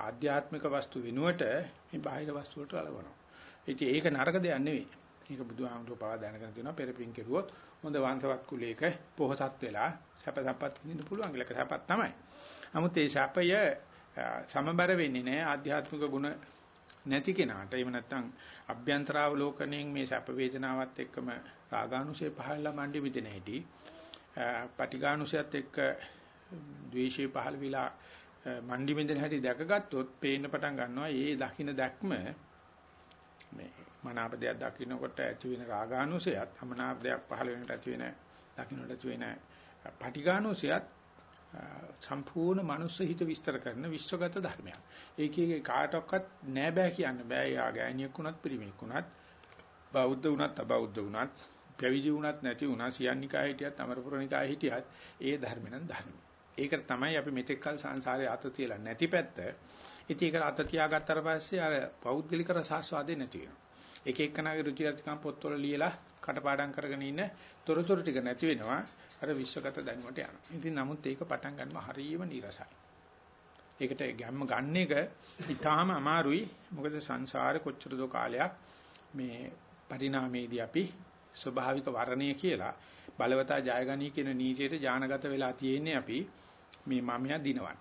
ආධ්‍යාත්මික වස්තු වෙනුවට මේ බාහිර වස්තු වලට අලවනවා. ඉතින් ඒක නරක දෙයක් නෙවෙයි. ඒක බුදුහාමුදුරුවෝ පවා දැනගෙන තියෙනවා පෙරපින් කෙරුවොත් හොඳ වංශවත් කුලයක පොහසත් වෙලා සැප සම්පත් විඳින්න පුළුවන් කියලා සැපත් තමයි. නමුත් ඒ සැපය සමබර වෙන්නේ නැහැ ආධ්‍යාත්මික ගුණ නැති කෙනාට. එහෙම නැත්නම් අභ්‍යන්තරාවලෝකණයෙන් මේ සැප වේදනාවත් එක්කම රාගානුසය පහළලා මණ්ඩි විදින හැටි. පටිඝානුසයත් එක්ක ද්වේෂය පහළ විලා මණ්ඩි විදින හැටි දැකගත්තොත් පේන්න පටන් ගන්නවා. ඒ දකින්න දැක්ම මේ මනාප දෙයක් දකින්නකොට ඇති වෙන රාගානුසයත් අමනාප දෙයක් පහළ වෙනකොට ඇති වෙන දකින්නට ඇති වෙන පටිඝානුසයත් සම්පූර්ණ මනුස්ස හිත විස්තර කරන විශ්වගත ධර්මයක්. ඒකේ කාටවත් නෑ බෑ කියන්න බෑ. යා ගෑණියෙක් වුණත් පිරිමියෙක් වුණත් බෞද්ධ වුණත් අබෞද්ධ වුණත් පැවිදි වුණත් නැති වුණා සියන්නිකාය හිටියත් අමරපුරනිකාය හිටියත් ඒ ධර්ම නම් ධර්ම. ඒකට තමයි අපි මෙතෙක් කල සංසාරේ අත තියලා නැති පැත්ත. ඉතින් ඒක අත තියාගත්තට පස්සේ අර පෞද්ගලික රසාස්වාදේ නැති වෙනවා. එක එක්කනාගේ රුචි අරුචිකම් පොත්වල ලියලා කටපාඩම් කරගෙන ඉන්න තොරතුරු ටික නැති වෙනවා. අර විශ්වගත දැනුමට යනවා. ඉතින් නමුත් ඒක පටන් ගන්නම හරියම නිරසයි. ඒකට ගැම්ම ගන්න එක ඉතාම අමාරුයි. මොකද සංසාරේ කොච්චර දෝ කාලයක් මේ පරිණාමයේදී අපි ස්වභාවික වර්ණය කියලා බලවතා ජයගනී කියන නීතියට ඥානගත වෙලා තියෙන්නේ අපි මේ මමයා දිනවන්න.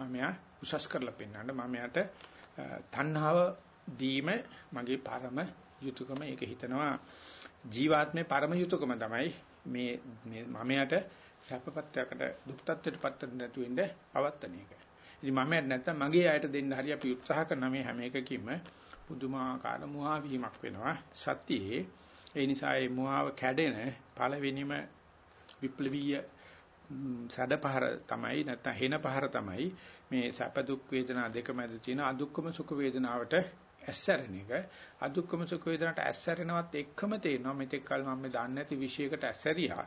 මමයා උසස් කරලා පෙන්වන්න මමයාට තණ්හාව දීම මගේ පරම යුතුයකම ඒක හිතනවා ජීවාත්මේ පරම යුතුයකම තමයි මේ මේ මමයට සැපපත්යකට දුක්තත්වයටපත් නැතු වෙන්න පවත්තන එක. ඉතින් මමයට නැත්තම් මගේ අයට දෙන්න හරි අපි උත්සාහ කරන මේ හැම එකකින්ම පුදුමාකාර මුවා වීමක් වෙනවා. සත්‍යයේ ඒ නිසා මේ මුවාව කැඩෙන පළවෙනිම විප්ලවීය සැඩපහර තමයි නැත්තම් හෙන පහර තමයි මේ සැප දුක් වේදනා දෙක මැද තියෙන අදුක්කම සුඛ වේදනාවට ඇස්සරෙන එක. අදුක්කම සුඛ වේදනට ඇස්සරෙනවත් එක්කම තේරෙනවා. මෙතෙක් කල මම දන්නේ නැති විශයකට ඇස්සරියා.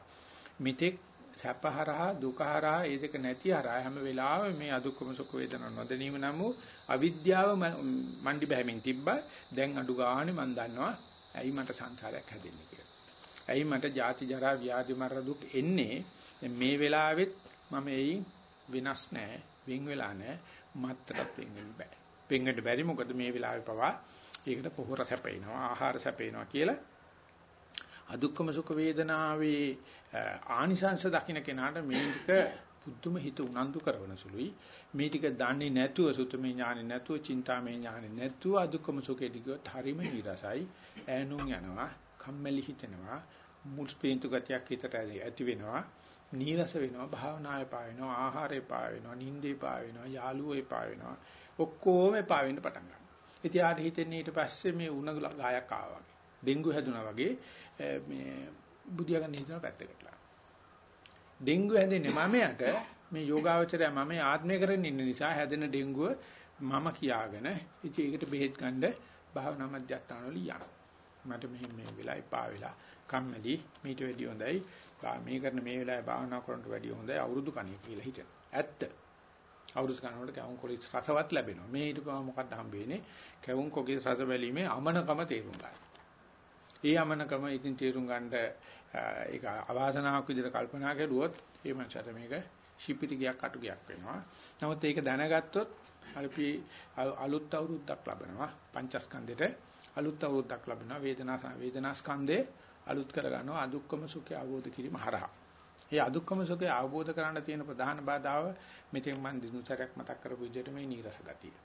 මෙතෙක් සැපහරහා දුකහරහා ඒ දෙක නැති හරහා හැම වෙලාවෙම මේ අදුක්කම සුඛ වේදන නොදැනීම නම් වූ අවිද්‍යාව මණ්ඩි බැහැමින් තිබ්බා දැන් අඩු ගානේ මම දන්නවා ඇයි මට සංසාරයක් හැදෙන්නේ කියලා. ඇයි මට ජාති ජරා ව්‍යාධි මරණ දුක් එන්නේ? මේ වෙලාවෙත් මම එයින් වෙනස් නැහැ වෙන් වෙලා නැහැ. මත්තරත් වෙන් වෙන්න බෑ. පෙන්වන්න බැරි. මොකද මේ වෙලාවේ පවා ඒකට පොහොර සැපේනවා ආහාර සැපේනවා කියලා. අදුක්කම සුඛ වේදනාවේ ආනිසංශ දකින්න කෙනාට මේක බුද්ධම හිත උනන්දු කරන සුළුයි. මේ ටික දන්නේ නැතුව සුතමේ ඥානෙ නැතුව චින්තාමේ ඥානෙ නැතුව අදුක්කම සුඛේ දිගට හරිම නිරසයි. ඈනුන් යනවා කම්මැලි හිතෙනවා මුල් ස්පේන්තු ගතියක් හිතට ඇති වෙනවා. නීරස වෙනවා භාවනාවේ පා වෙනවා ආහාරේ පා වෙනවා නිින්දේ පා වෙනවා යාළුවෝ පා වෙනවා ඔක්කොම එපා වෙන්න පටන් ගන්නවා. ඉතින් ආට හිතෙන්නේ ඊට පස්සේ මේ උණ ගායක් ආවා වගේ. ඩෙන්ගු හැදුනා වගේ මේ බුදියා ගන්න හිතන පැත්තකටලා. ඩෙන්ගු හැදෙන්නේ මමයට මේ යෝගාවචරය මම ආත්මය කරගෙන ඉන්න නිසා හැදෙන ඩෙන්ගුව මම කියාගෙන ඉතින් ඒකට බෙහෙත් ගන්න භාවනා මධ්‍යස්ථාන වල යනවා. මට මෙහෙම මේ වෙලාවයි පා වෙලා කම්මැලි මීට වැඩිය හොඳයි. මේ කරන මේ වෙලාවේ භාවනා කරනට වැඩිය හොඳයි අවුරුදු කණේ කියලා හිතන. ඇත්ත. අවුරුදු ගන්නකොට කැවුම් කොලේ රසවත් ලැබෙනවා. මේ ඊට පස්සේ මොකක්ද හම්බ වෙන්නේ? කැවුම් කොගේ රස බැලීමේ අමනකම තේරුම් ගන්න. ඒ අමනකම ඉතින් තේරුම් ගන්නට ඒක අවාසනාවක් විදිහට කල්පනා කරුවොත් ඒ මනසට මේක ශිපිරි ගයක් අටු ගයක් වෙනවා. නමුත් ඒක දැනගත්තොත් අපි අලුත් අවුරුද්දක් ලබනවා. පංචස්කන්ධෙට අලුත් අවුරුද්දක් ලබනවා. වේදනා වේදනා ස්කන්ධේ අලුත් කර ගන්නවා අදුක්කම සුඛය අවබෝධ කිරීම හරහා. මේ අදුක්කම සුඛය අවබෝධ කරගන්න තියෙන ප්‍රධාන බාධාව මෙතෙන් මම දිනුතරක් මතක් කරපු විදිහට මේ නීරස ගතිය.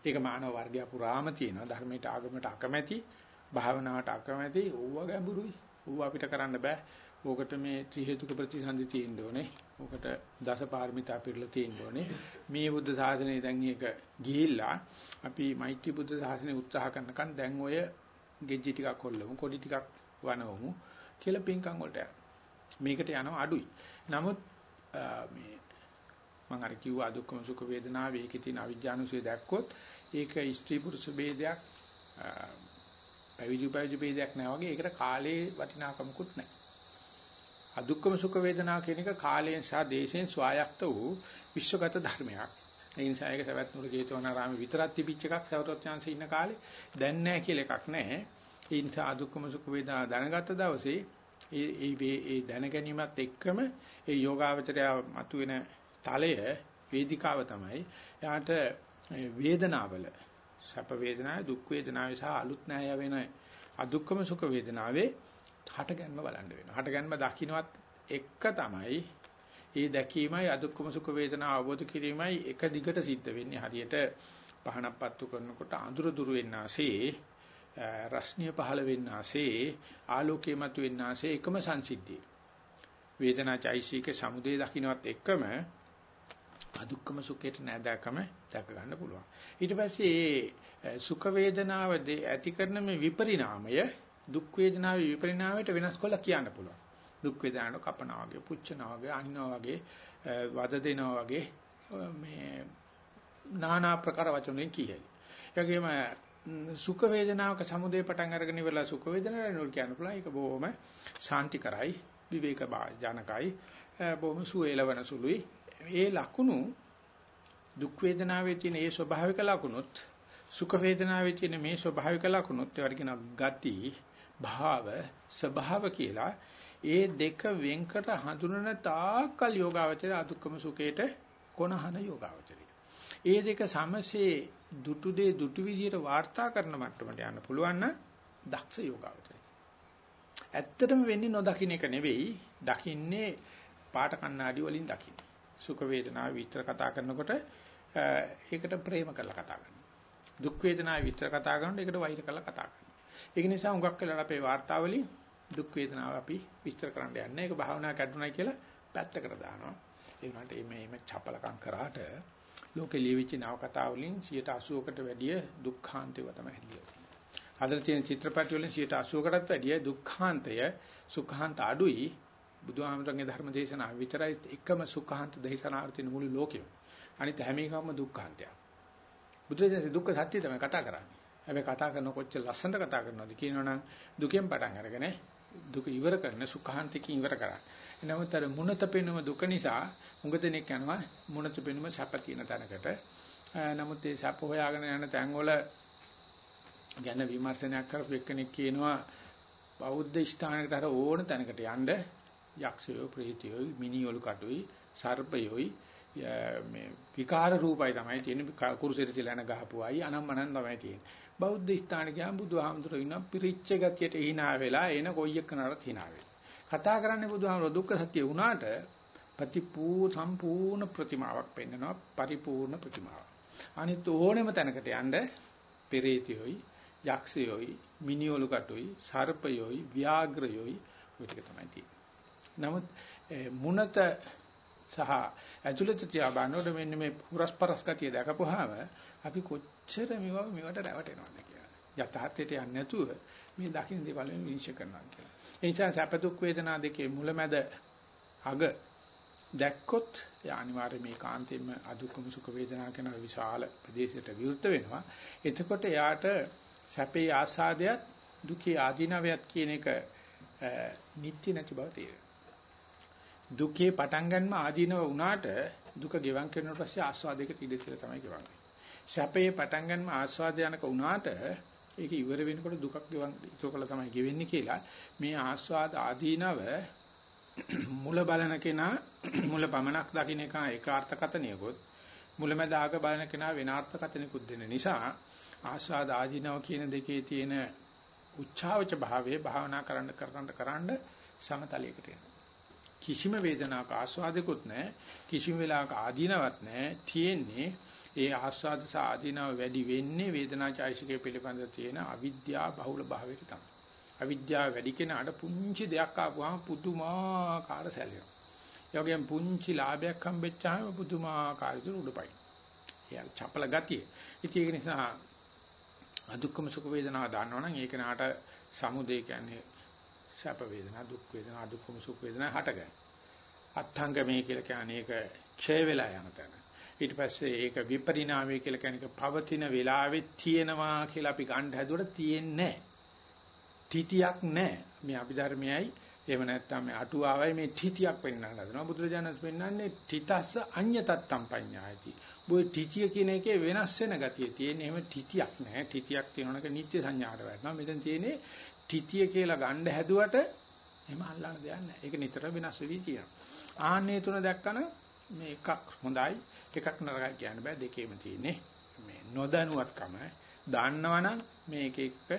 ඒක මානව වර්ගය පුරාම තියෙනවා ධර්මයට ආගමට අකමැති, භාවනාවට අකමැති, ඕව ගැඹුරුයි. ඌ අපිට කරන්න බෑ. ඕකට මේ ත්‍රි හේතුක ප්‍රතිසන්දි තියෙන්න ඕනේ. ඕකට දසපාරමිතා පිළිලා තියෙන්න ඕනේ. මේ බුද්ධ ශාසනය දැන් මේක ගිහිල්ලා අපි මෛත්‍රී බුද්ධ ශාසනය උත්සාහ කරනකන් දැන් ඔය ගෙජ්ජි ටිකක් කොල්ලමු, කොඩි ටිකක් වනවමු කියලා පින්කම් වලට යනවා. මේකට යනවා අඩුයි. නමුත් මේ මම අර කිව්වා දුක්ඛම සුඛ වේදනාව ඒකේ තියෙන අවිජ්ජානුසය දැක්කොත් ඒක ස්ත්‍රී පුරුෂ ભેදයක් පැවිදි පැවිදි ભેදයක් නෑ වගේ ඒකට කාලේ වටිනාකමකුත් නෑ. අදුක්කම සුඛ වේදනා කියන එක කාලයෙන් සහ දේශයෙන් ස්වායක්ත වූ විශ්වගත ධර්මයක්. ඒ නිසා ඒක සවැත් නුර ජේතවනාරාමේ විතරක් තිබිච්ච එකක් සවරත් chance ඉන්න කාලේ දැන් නෑ කියලා එකක් නෑ. ඒ නිසා අදුක්කම සුඛ වේදනා දැනගත්ත දවසේ ඒ ඒ ඒ දැන ගැනීමත් එක්කම ඒ යෝගාවචරය මතුවෙන තලය වේදිකාව තමයි. එයාට වේදනාවල සැප වේදනාවේ දුක් වේදනාවේ සහ අලුත් නැහැ වෙන අදුක්කම සුඛ වේදනාවේ හටගන්ම බලන්න වෙනවා. හටගන්ම දකින්නවත් එක තමයි ඒ දැකීමයි අදුක්කම සුඛ වේදනා අවබෝධ කිරීමයි එක දිගට සිද්ධ වෙන්නේ. හරියට පහනක් පත්තු කරනකොට අඳුර දුරු වෙන්නාසේ රශ්මිය පහළ වෙන්නාසේ ආලෝකයේ මත වෙන්නාසේ එකම සංසිද්ධිය. වේදනා චෛසික සමුදේ දකින්නවත් එක්කම අදුක්කම සුඛයට නෑදෑකම දැක ගන්න පුළුවන්. ඊට පස්සේ මේ සුඛ වේදනාව ඇති කරන මේ විපරිණාමය දුක් වේදනාවේ විපරිණාමයට වෙනස් කළා කියන්න පුළුවන්. දුක් වේදනාවට කපනවා වගේ, පුච්චනවා වගේ, අනිනවා වගේ, වද දෙනවා වගේ මේ নানা ප්‍රකාර වචන වලින් කියයි. ඒ වගේම සුඛ වේදනාවක සමුදේ පටන් අරගෙන ඉවරලා සුඛ වේදනාවට නෝල් කියන්න පුළුවන්. ඒක බොහොම ශාන්ති කරයි, විවේක ජනකයි, බොහොම සුවේලවන සුළුයි. ඒ ලකුණු දුක් වේදනාවේ තියෙන ඒ ස්වභාවික ලකුණුත් සුඛ වේදනාවේ තියෙන මේ ස්වභාවික ලකුණුත් ඒවට කියන ගති භාව ස්වභාව කියලා ඒ දෙක වෙන්කට හඳුනන තාකල් යෝගාවචරය අදුක්කම සුඛේට කොනහන යෝගාවචරය. ඒ දෙක සමසේ දුටු දේ දුටු විදියට වාර්තා කරන මට්ටමට යන්න පුළුවන් නම් දක්ෂ යෝගාවචරය. ඇත්තටම වෙන්නේ නොදකින්න එක නෙවෙයි දකින්නේ පාට කණ්ණාඩි වලින් දකින්නේ. සුඛ වේදනාව විතර කතා කරනකොට ඒකට ප්‍රේම කරලා කතා කරනවා. දුක් වේදනාව විතර කතා කරනකොට ඒකට වෛර කරලා කතා කරනවා. ඒක නිසා හුඟක් වෙලා අපේ වාර්තාවලින් දුක් වේදනාව අපි විස්තර කරන්න යන්නේ. ඒක භාවනා කැඩුණයි කියලා පැත්තකට දානවා. ඒ වුණාට මේ මේ චපලකම් කරාට ලෝකෙ ලියවිච්ච නව කතා වලින් 80කට වැඩිය දුක්ඛාන්තයව තමයි ලියවෙන්නේ. අදලා තියෙන චිත්‍රපට වලින් 80කටත් වැඩිය දුක්ඛාන්තය සුඛාන්ත අඩුයි බුදුහාමරගේ ධර්ම දේශනාව විතරයි එකම සුඛාන්ත දේශනාව තියෙන මුළු ලෝකෙම. අනිත් හැම එකම දුක්ඛාන්තයක්. බුදුරජාණන් දුක්ඛ සත්‍ය තමයි කතා කරන්නේ. හැබැයි කතා කරන කොච්චර ලස්සනට කතා කරනවද කියනවනම් දුකෙන් පටන් අරගෙන දුක ඉවර කරන සුඛාන්තකින් ඉවර කරා. එනමුත් අර මුණත පෙනුම දුක නිසා මුඟ දෙනෙක් යනවා මුණත පෙනුම සැප තියෙන තැනකට. නමුත් ඒ සැප හොයාගෙන යන තැන්වල ගැන විමර්ශනයක් කරපු එක්කෙනෙක් කියනවා බෞද්ධ ස්ථානයකට අර ඕන තැනකට යන්න. යක්ෂයෝ ප්‍රේතයෝ මිනිඔලු කටුයි සර්පයෝයි මේ විකාර රූපයි තමයි තියෙන්නේ. කුරුසෙට තියලා යන ගහපුවයි අනම්මනන් තමයි තියෙන්නේ. බෞද්ධ ස්ථාන ගියාම බුදුහාමුදුරු ඉන්න පිරිච්ච ගතියට hina වෙලා එන කොයි එක්කනට hina කතා කරන්නේ බුදුහාමුදුරු දුක්ඛ සත්‍ය වුණාට ප්‍රතිපූ සම්පූර්ණ ප්‍රතිමාවක් පෙන්වනවා පරිපූර්ණ ප්‍රතිමාවක් අනිත් ඕනෙම තැනකට යන්න පෙරේතයෝයි යක්ෂයෝයි මිනිඔලු කටුයි සර්පයෝයි ව්‍යාග්‍රයෝයි ඔය ටික තමයි තියෙන්නේ නමුත් මුණත සහ ඇතුළත තියා බලනකොට මෙන්න මේ පුරස්පරස් ගතිය දැකපුවාම අපි කොච්චර මේවා මේවට රැවටෙනවද කියලා. යථාර්ථයට යන්නේ නැතුව මේ දකින්න දේවල් විනිශ්චය කරනවා කියලා. ඒ නිසා සැප දුක් වේදනා දෙකේ මුලැමැද අග දැක්කොත් අනිවාර්යයෙන් මේ කාන්තෙම අදුක්කම සුඛ වේදනා කියන විශාල ප්‍රදේශයට විවෘත වෙනවා. එතකොට යාට සැපේ ආසාදයක් දුකේ ආධිනවයක් කියන එක නිත්‍ය නැති බව තේරෙනවා. දුකේ පටන් ගන්නම ආදීනව වුණාට දුක ගෙවන් කරනකොට පස්සේ ආස්වාදයකට ඉඩ කියලා තමයි ගෙවන්නේ. සැපේ පටන් ගන්නම ආස්වාදයනක වුණාට ඒක ඉවර වෙනකොට දුකක් ගෙවන් ඉතෝකල තමයි ගෙවෙන්නේ කියලා මේ ආස්වාද ආදීනව මුල බලන කෙනා මුල පමනක් දකින්න එක ඒකාර්ථකතනියකොත් මුලමෙද ආග බලන කෙනා වෙනාර්ථකතනියකුත් දෙන නිසා ආස්වාද ආදීනව කියන දෙකේ තියෙන උච්චාවච භාවයේ භාවනා කරන්න කරන්න කරන්න සමතලයකට එනවා. කිසිම වේදනාවක් ආස්වාදකුත් නැහැ. කිසිම වෙලාවක ආදීනවත් නැහැ. තියෙන්නේ ඒ ආස්වාද සහ ආදීනව වැඩි වෙන්නේ වේදනාචෛසිකයේ පිළිබඳ තියෙන අවිද්‍යාව බහුල භාවයට තමයි. අවිද්‍යාව වැඩි කෙනාට පුංචි දෙයක් ආපුවාම පුදුමාකාර සැලෙනවා. ඒ වගේම පුංචි ලාභයක් හම්බෙච්චාම පුදුමාකාර විදිහට උඩපයි. එයා චපල ගතිය. ඉතින් ඒක නිසා අදුක්කම සුඛ වේදනාව දන්නවනම් ඒක නාට සමුදේ කියන්නේ සැප වේදනා දුක් වේදනා අදුක්කම සුඛ වේදනා හටගන්න. අත්ංගමේ කියලා කියන්නේ ඒක ක්ෂය වෙලා යන තැන. ඊට පස්සේ ඒක විපරිණාමය කියලා කියන්නේ පවතින වෙලාවෙත් තියෙනවා කියලා අපි ගන්න හැදුවට තියෙන්නේ නැහැ. තිතියක් නැහැ. මේ අභිධර්මයයි එහෙම නැත්නම් මේ අටුවාවයි මේ තිතියක් පෙන්වන්න හදනවා. බුදුරජාණන් පෙන්වන්නේ තිතස්ස අඤ්‍යතත්තම් පඤ්ඤායති. බොයි තිතිය කියන එකේ වෙනස් වෙන ගතිය තියෙන. එහෙම තිතියක් නැහැ. තිතියක් තියෙනවනක නිත්‍ය සංඥාට වැටෙනවා. මෙතන තියෙන්නේ තිතිය කියලා ගන්න හැදුවට එහෙම අල්ලන්න දෙයක් නැහැ. ඒක නිතර වෙනස් වෙවි තියෙනවා. ආන්නේ තුන දැක්කම මේ එකක් හොඳයි. එකක් නරකයි කියන්න බෑ. දෙකේම තියෙන්නේ. මේ නොදැනුවත්කම දන්නවනම් මේක එක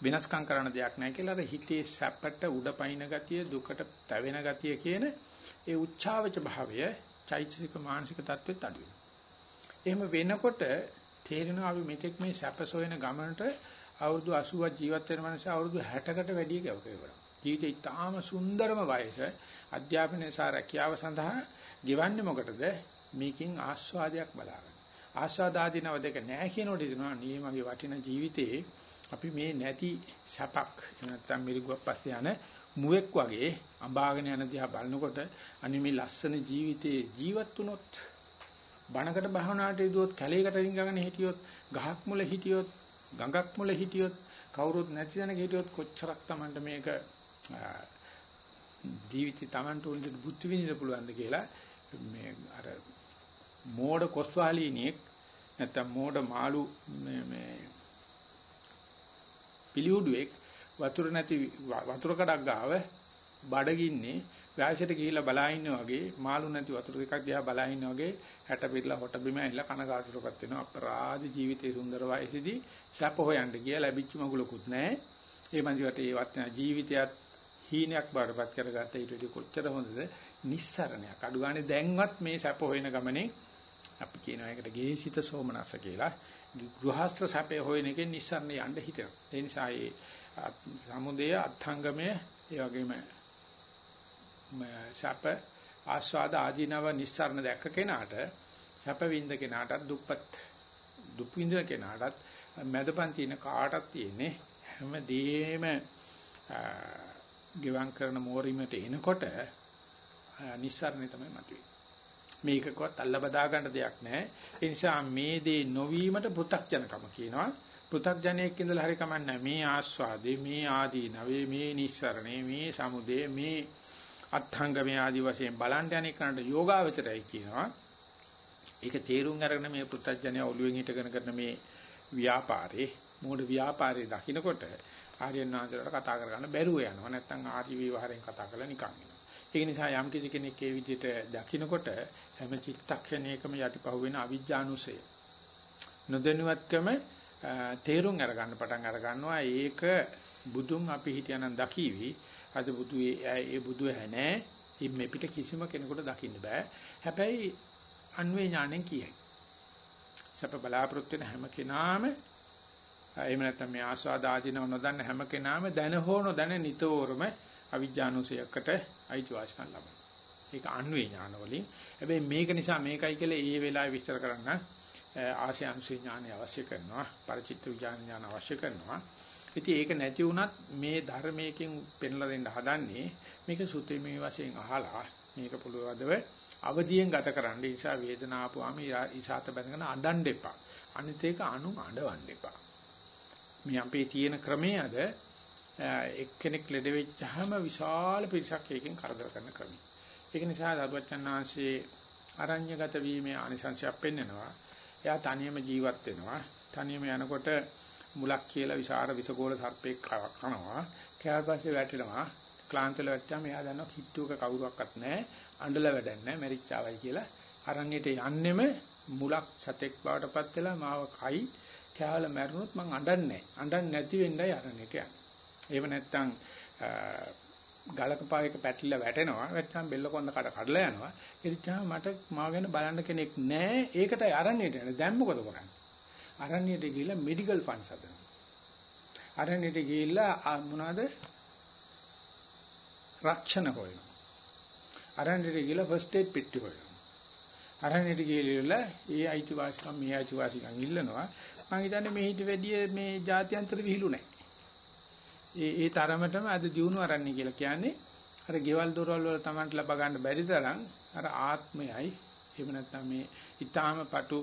වෙනස්කම් කරන දෙයක් නැහැ කියලා අර හිතේ සැපට උඩපයින් ගතිය දුකට තැවෙන ගතිය කියන ඒ උච්චාවච භාවය චෛතසික මානසික තත්වෙත් අඩු එහෙම වෙනකොට තේරෙනවා අපි මෙතෙක් මේ සැප සොයන ගමනට අවුරුදු 80ක් ජීවත් වෙන මනුස්සය අවුරුදු 60කට වැඩිය ගව කෙරුවා. ජීවිතේ ඉතාම සුන්දරම වයස අධ්‍යාපනය සහ රැකියාව සඳහා ගෙවන්නේ මොකටද? මේකෙන් ආස්වාදයක් බලාගන්න. ආස්වාදාදීනව දෙක නැහැ කියනකොට දෙනවා නියමගේ වටින ජීවිතේ අපි මේ නැති සැපක් නැත්තම් මිරිගුවක් පස්සේ යන මුවෙක් වගේ අඹාගෙන යන දිහා බලනකොට අනේ මේ ලස්සන ජීවිතේ ජීවත් වුණොත් බණකට භාවනාවට යදුවොත් කැලේකට රිංගගෙන හිටියොත් ගහක් මුල හිටියොත් ගඟක් මුල හිටියොත් කවුරුත් නැති තැනක හිටියොත් කොච්චරක් Tamanට මේක ජීවිතේ Tamanට උන්ට බුද්ධ විඳින්න පුළුවන්ද කියලා මේ අර මෝඩ කොස්වාලීනියෙක් නැත්තම් මෝඩ මාළු මේ මේ පිළිউඩුවෙක් වතුර නැති වතුර කඩක් ගාව බඩගින්නේ වැයසට ගිහිල්ලා බලා ඉන්න වගේ මාළු නැති වතුර එකක් දිහා බලා ඉන්න වගේ හැට පිටලා හොට බිම ඇවිල්ලා කනගාටුටපත් වෙනවා. අපරාධ ජීවිතේ සුන්දර වයසේදී සැප හොයන්න ගියා ලැබිච්ච මගුලකුත් නැහැ. ඒ මන්දිවට ඒ වත්න ජීවිතයත් හීනයක් බාටපත් කරගත්ත ඊට වඩා කොච්චර හොඳද? නිස්සරණයක් අඩු ගානේ දැන්වත් මේ සැප හොයන ගමනේ අපි කියනවා ඒකට ගේසිත සෝමනස්ස කියලා ගෘහස්ත්‍ර සැපේ හොයන එකෙන් නිස්සරණ යන්න හිතෙනවා. ඒ නිසා ඒ සමුදය අත්ංගමය ඒ වගේම සැප ආස්වාද ආදීනව නිස්සරණ දැක්ක කෙනාට සැප විඳ කෙනාටත් දුප්පත් දුක් විඳ කෙනාටත් මැදපන් තියෙන කාටත් තියෙන්නේ හැමදේම ගෙවම් කරන මෝරීමට එනකොට නිස්සාරණේ තමයි මතුවේ. මේකකවත් අල්ල බදා ගන්න දෙයක් නැහැ. ඒ නිසා මේ දේ නොවීමට පෘ탁ජනකම කියනවා. පෘ탁ජනයක් ඉඳලා හරි කමන්නේ මේ ආස්වාදේ, මේ ආදී නවේ, මේ නිස්සරණේ, මේ සමුදේ, මේ අත්ංගමේ ආදී වශයෙන් බලන්ට යන්නේ කරන්නට යෝගාවචරයි කියනවා. ඒක තේරුම් අරගෙන මේ පෘ탁ජනය ඔළුවෙන් හිටගෙන කරන මේ ව්‍යාපාරේ, මූල ව්‍යාපාරේ දකින්නකොට ආර්යනාන්දරට කතා කරගන්න බැරුව යනවා. නැත්නම් ආර්ය විවහාරයෙන් කතා කරලා නිකන් යනවා. ඒ නිසා යම් කිසි කෙනෙක් ඒ විදිහට දකින්නකොට හැම චිත්තක්ෂණයකම යටිපහුව වෙන අවිජ්ජානුසය. නොදැනුවත්කම තේරුම් අරගන්න පටන් අර ගන්නවා ඒක බුදුන් අපි හිටියනම් දකීවි. අද බුදු ඒ බුදු නැහැ මේ පිට කිසිම කෙනෙකුට දකින්න බෑ. හැබැයි අන්වේ ඥාණයෙන් කියයි. සැප බලාපොරොත්තු වෙන හැම කෙනාම එහෙම නැත්නම් මේ ආස්වාද ආදීනව නොදන්න හැම කෙනාම දැන හෝ නොදැන නිතරම අවිජ්ජානුසයකට අයිතිවාසිකම් ලබනවා. ඒක අන්වේ ඥාන වලින්. හැබැයි මේක නිසා මේකයි කියලා ඒ වෙලාවේ විස්තර කරන්න ආශය අනුසය ඥානය අවශ්‍ය කරනවා. පරිචිත්ත විඥාන ඥාන අවශ්‍ය කරනවා. ඉතින් ඒක නැති වුණත් මේ ධර්මයකින් පෙන්ලා දෙන්න හදන්නේ මේක සුත්‍රිමේ වශයෙන් අහලා මේක පුළුවන්දව අවදියෙන් ගත කරන්න. ඒ නිසා වේදනාව ආපුවාම ඉසాత බැඳගෙන අඬන්න එපා. අනිත් ඒක අනු අඬවන්න එපා. මේ අපේ තියෙන ක්‍රමය අද එක්කෙනෙක් ලෙඩ වෙච්චාම විශාල පිරිසක් ඒකෙන් කරදර කරන ක්‍රමයි. ඒක නිසා දරුවචන් වහන්සේ අරඤ්‍යගත වීමේ ආනිසංශයක් පෙන්නනවා. එයා තනියම ජීවත් වෙනවා. තනියම යනකොට මුලක් කියලා විශාල විසගෝල සර්පෙක් කනවා. කෑවට පස්සේ වැටෙනවා. ක්ලාන්තල වැච්චාම එයා දන්නවා කිට්ටුවක කවුරුවක්වත් නැහැ. අඬල වැඩක් නැහැ. මැරිච්චාවයි කියලා. අරඤ්‍යයට යන්නෙම මුලක් සතෙක් බවටපත් වෙලා මාව කයි කෑවල මැරුණොත් මං අඬන්නේ නැහැ. අඬන්නේ නැති වෙන්නයි අරණේට යන්නේ. එහෙම නැත්නම් ගලක පායක පැටලිලා වැටෙනවා. වැටෙනම් බෙල්ල කොන්ද කඩ කඩලා යනවා. ඒ නිසා මට මාව ගැන බලන්න කෙනෙක් නැහැ. ඒකට අරණියට යන්නේ. දැන් මොකද කරන්නේ? අරණියට ගිහිල්ලා මෙඩිකල් ෆන්ඩ්ස් හදනවා. අරණියට ගිහිල්ලා මොනවද? රක්ෂණ හොයනවා. අරණියට ගිහිල්ලා ෆස්ට් ඒඩ් පෙට්ටි හොයනවා. අරණියට ගිහිල්ලා ඒ අයිතිවාසිකම් මේ අයිතිවාසිකම් ඉල්ලනවා. මම හිතන්නේ මේ හිට වැඩිය මේ ජාත්‍යන්තර විහිළු නැහැ. ඒ ඒ තරමටම අද දිනු අරන්නේ කියලා කියන්නේ අර ගෙවල් දොරවල් වල Tamanට ලබා ගන්න බැරි තරම් අර ආත්මයයි. එහෙම නැත්නම් මේ ඊටාම පටු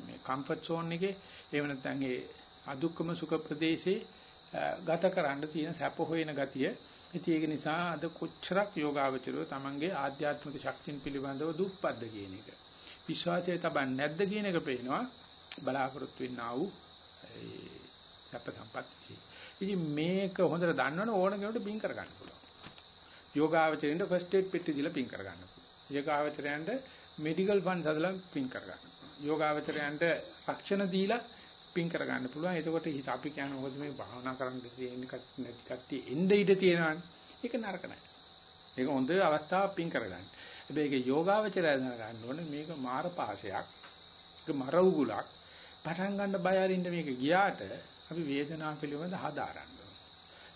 මේ කම්ෆර්ට් සෝන් එකේ එහෙම නැත්නම් ඒ අදුක්කම සුඛ ප්‍රදේශේ ගත කරන්න තියෙන සැප හොයන ගතිය. ඉතින් ඒක නිසා අද කොච්චරක් යෝගාවචරය තමන්ගේ ආධ්‍යාත්මික ශක්තිය පිළිබඳව දුප්පත්ද කියන එක විශ්වාසය තබන්නේ නැද්ද කියන එක පේනවා. බලාපොරොත්තු වෙන්නා වූ ඒ සැප සම්පත් විශ්ේ ඉතින් මේක හොඳට දන්නවනේ ඕන කෙනෙකුට පින් කර ගන්න පුළුවන්. යෝගාවචරයෙන්ද ෆස්ට් ඒඩ් පෙට්ටි දීලා පින් කර ගන්න පුළුවන්. යෝගාවචරයන්ට මෙඩිකල් ෆන්ඩ්ස් හදලා පින් කර ගන්න. යෝගාවචරයන්ට රක්ෂණ දීලා පින් කර ගන්න පුළුවන්. එතකොට හිත අපි කියන්නේ මොකද මේ භාවනා කරන්න තියෙන නැති කට්ටිය එnde ඉඳ තියෙනවානේ. ඒක නරක නෑ. ඒක හොඳ අවස්ථාවක් පින් කරගන්න. හැබැයි ඒක යෝගාවචරය දැනගන්න ඕනේ මේක මාර පාසයක්. ඒක මර උගුලක්. පටන් ගන්න බය අරින්න මේක ගියාට අපි වේදනාව පිළිබඳ හදාරන්න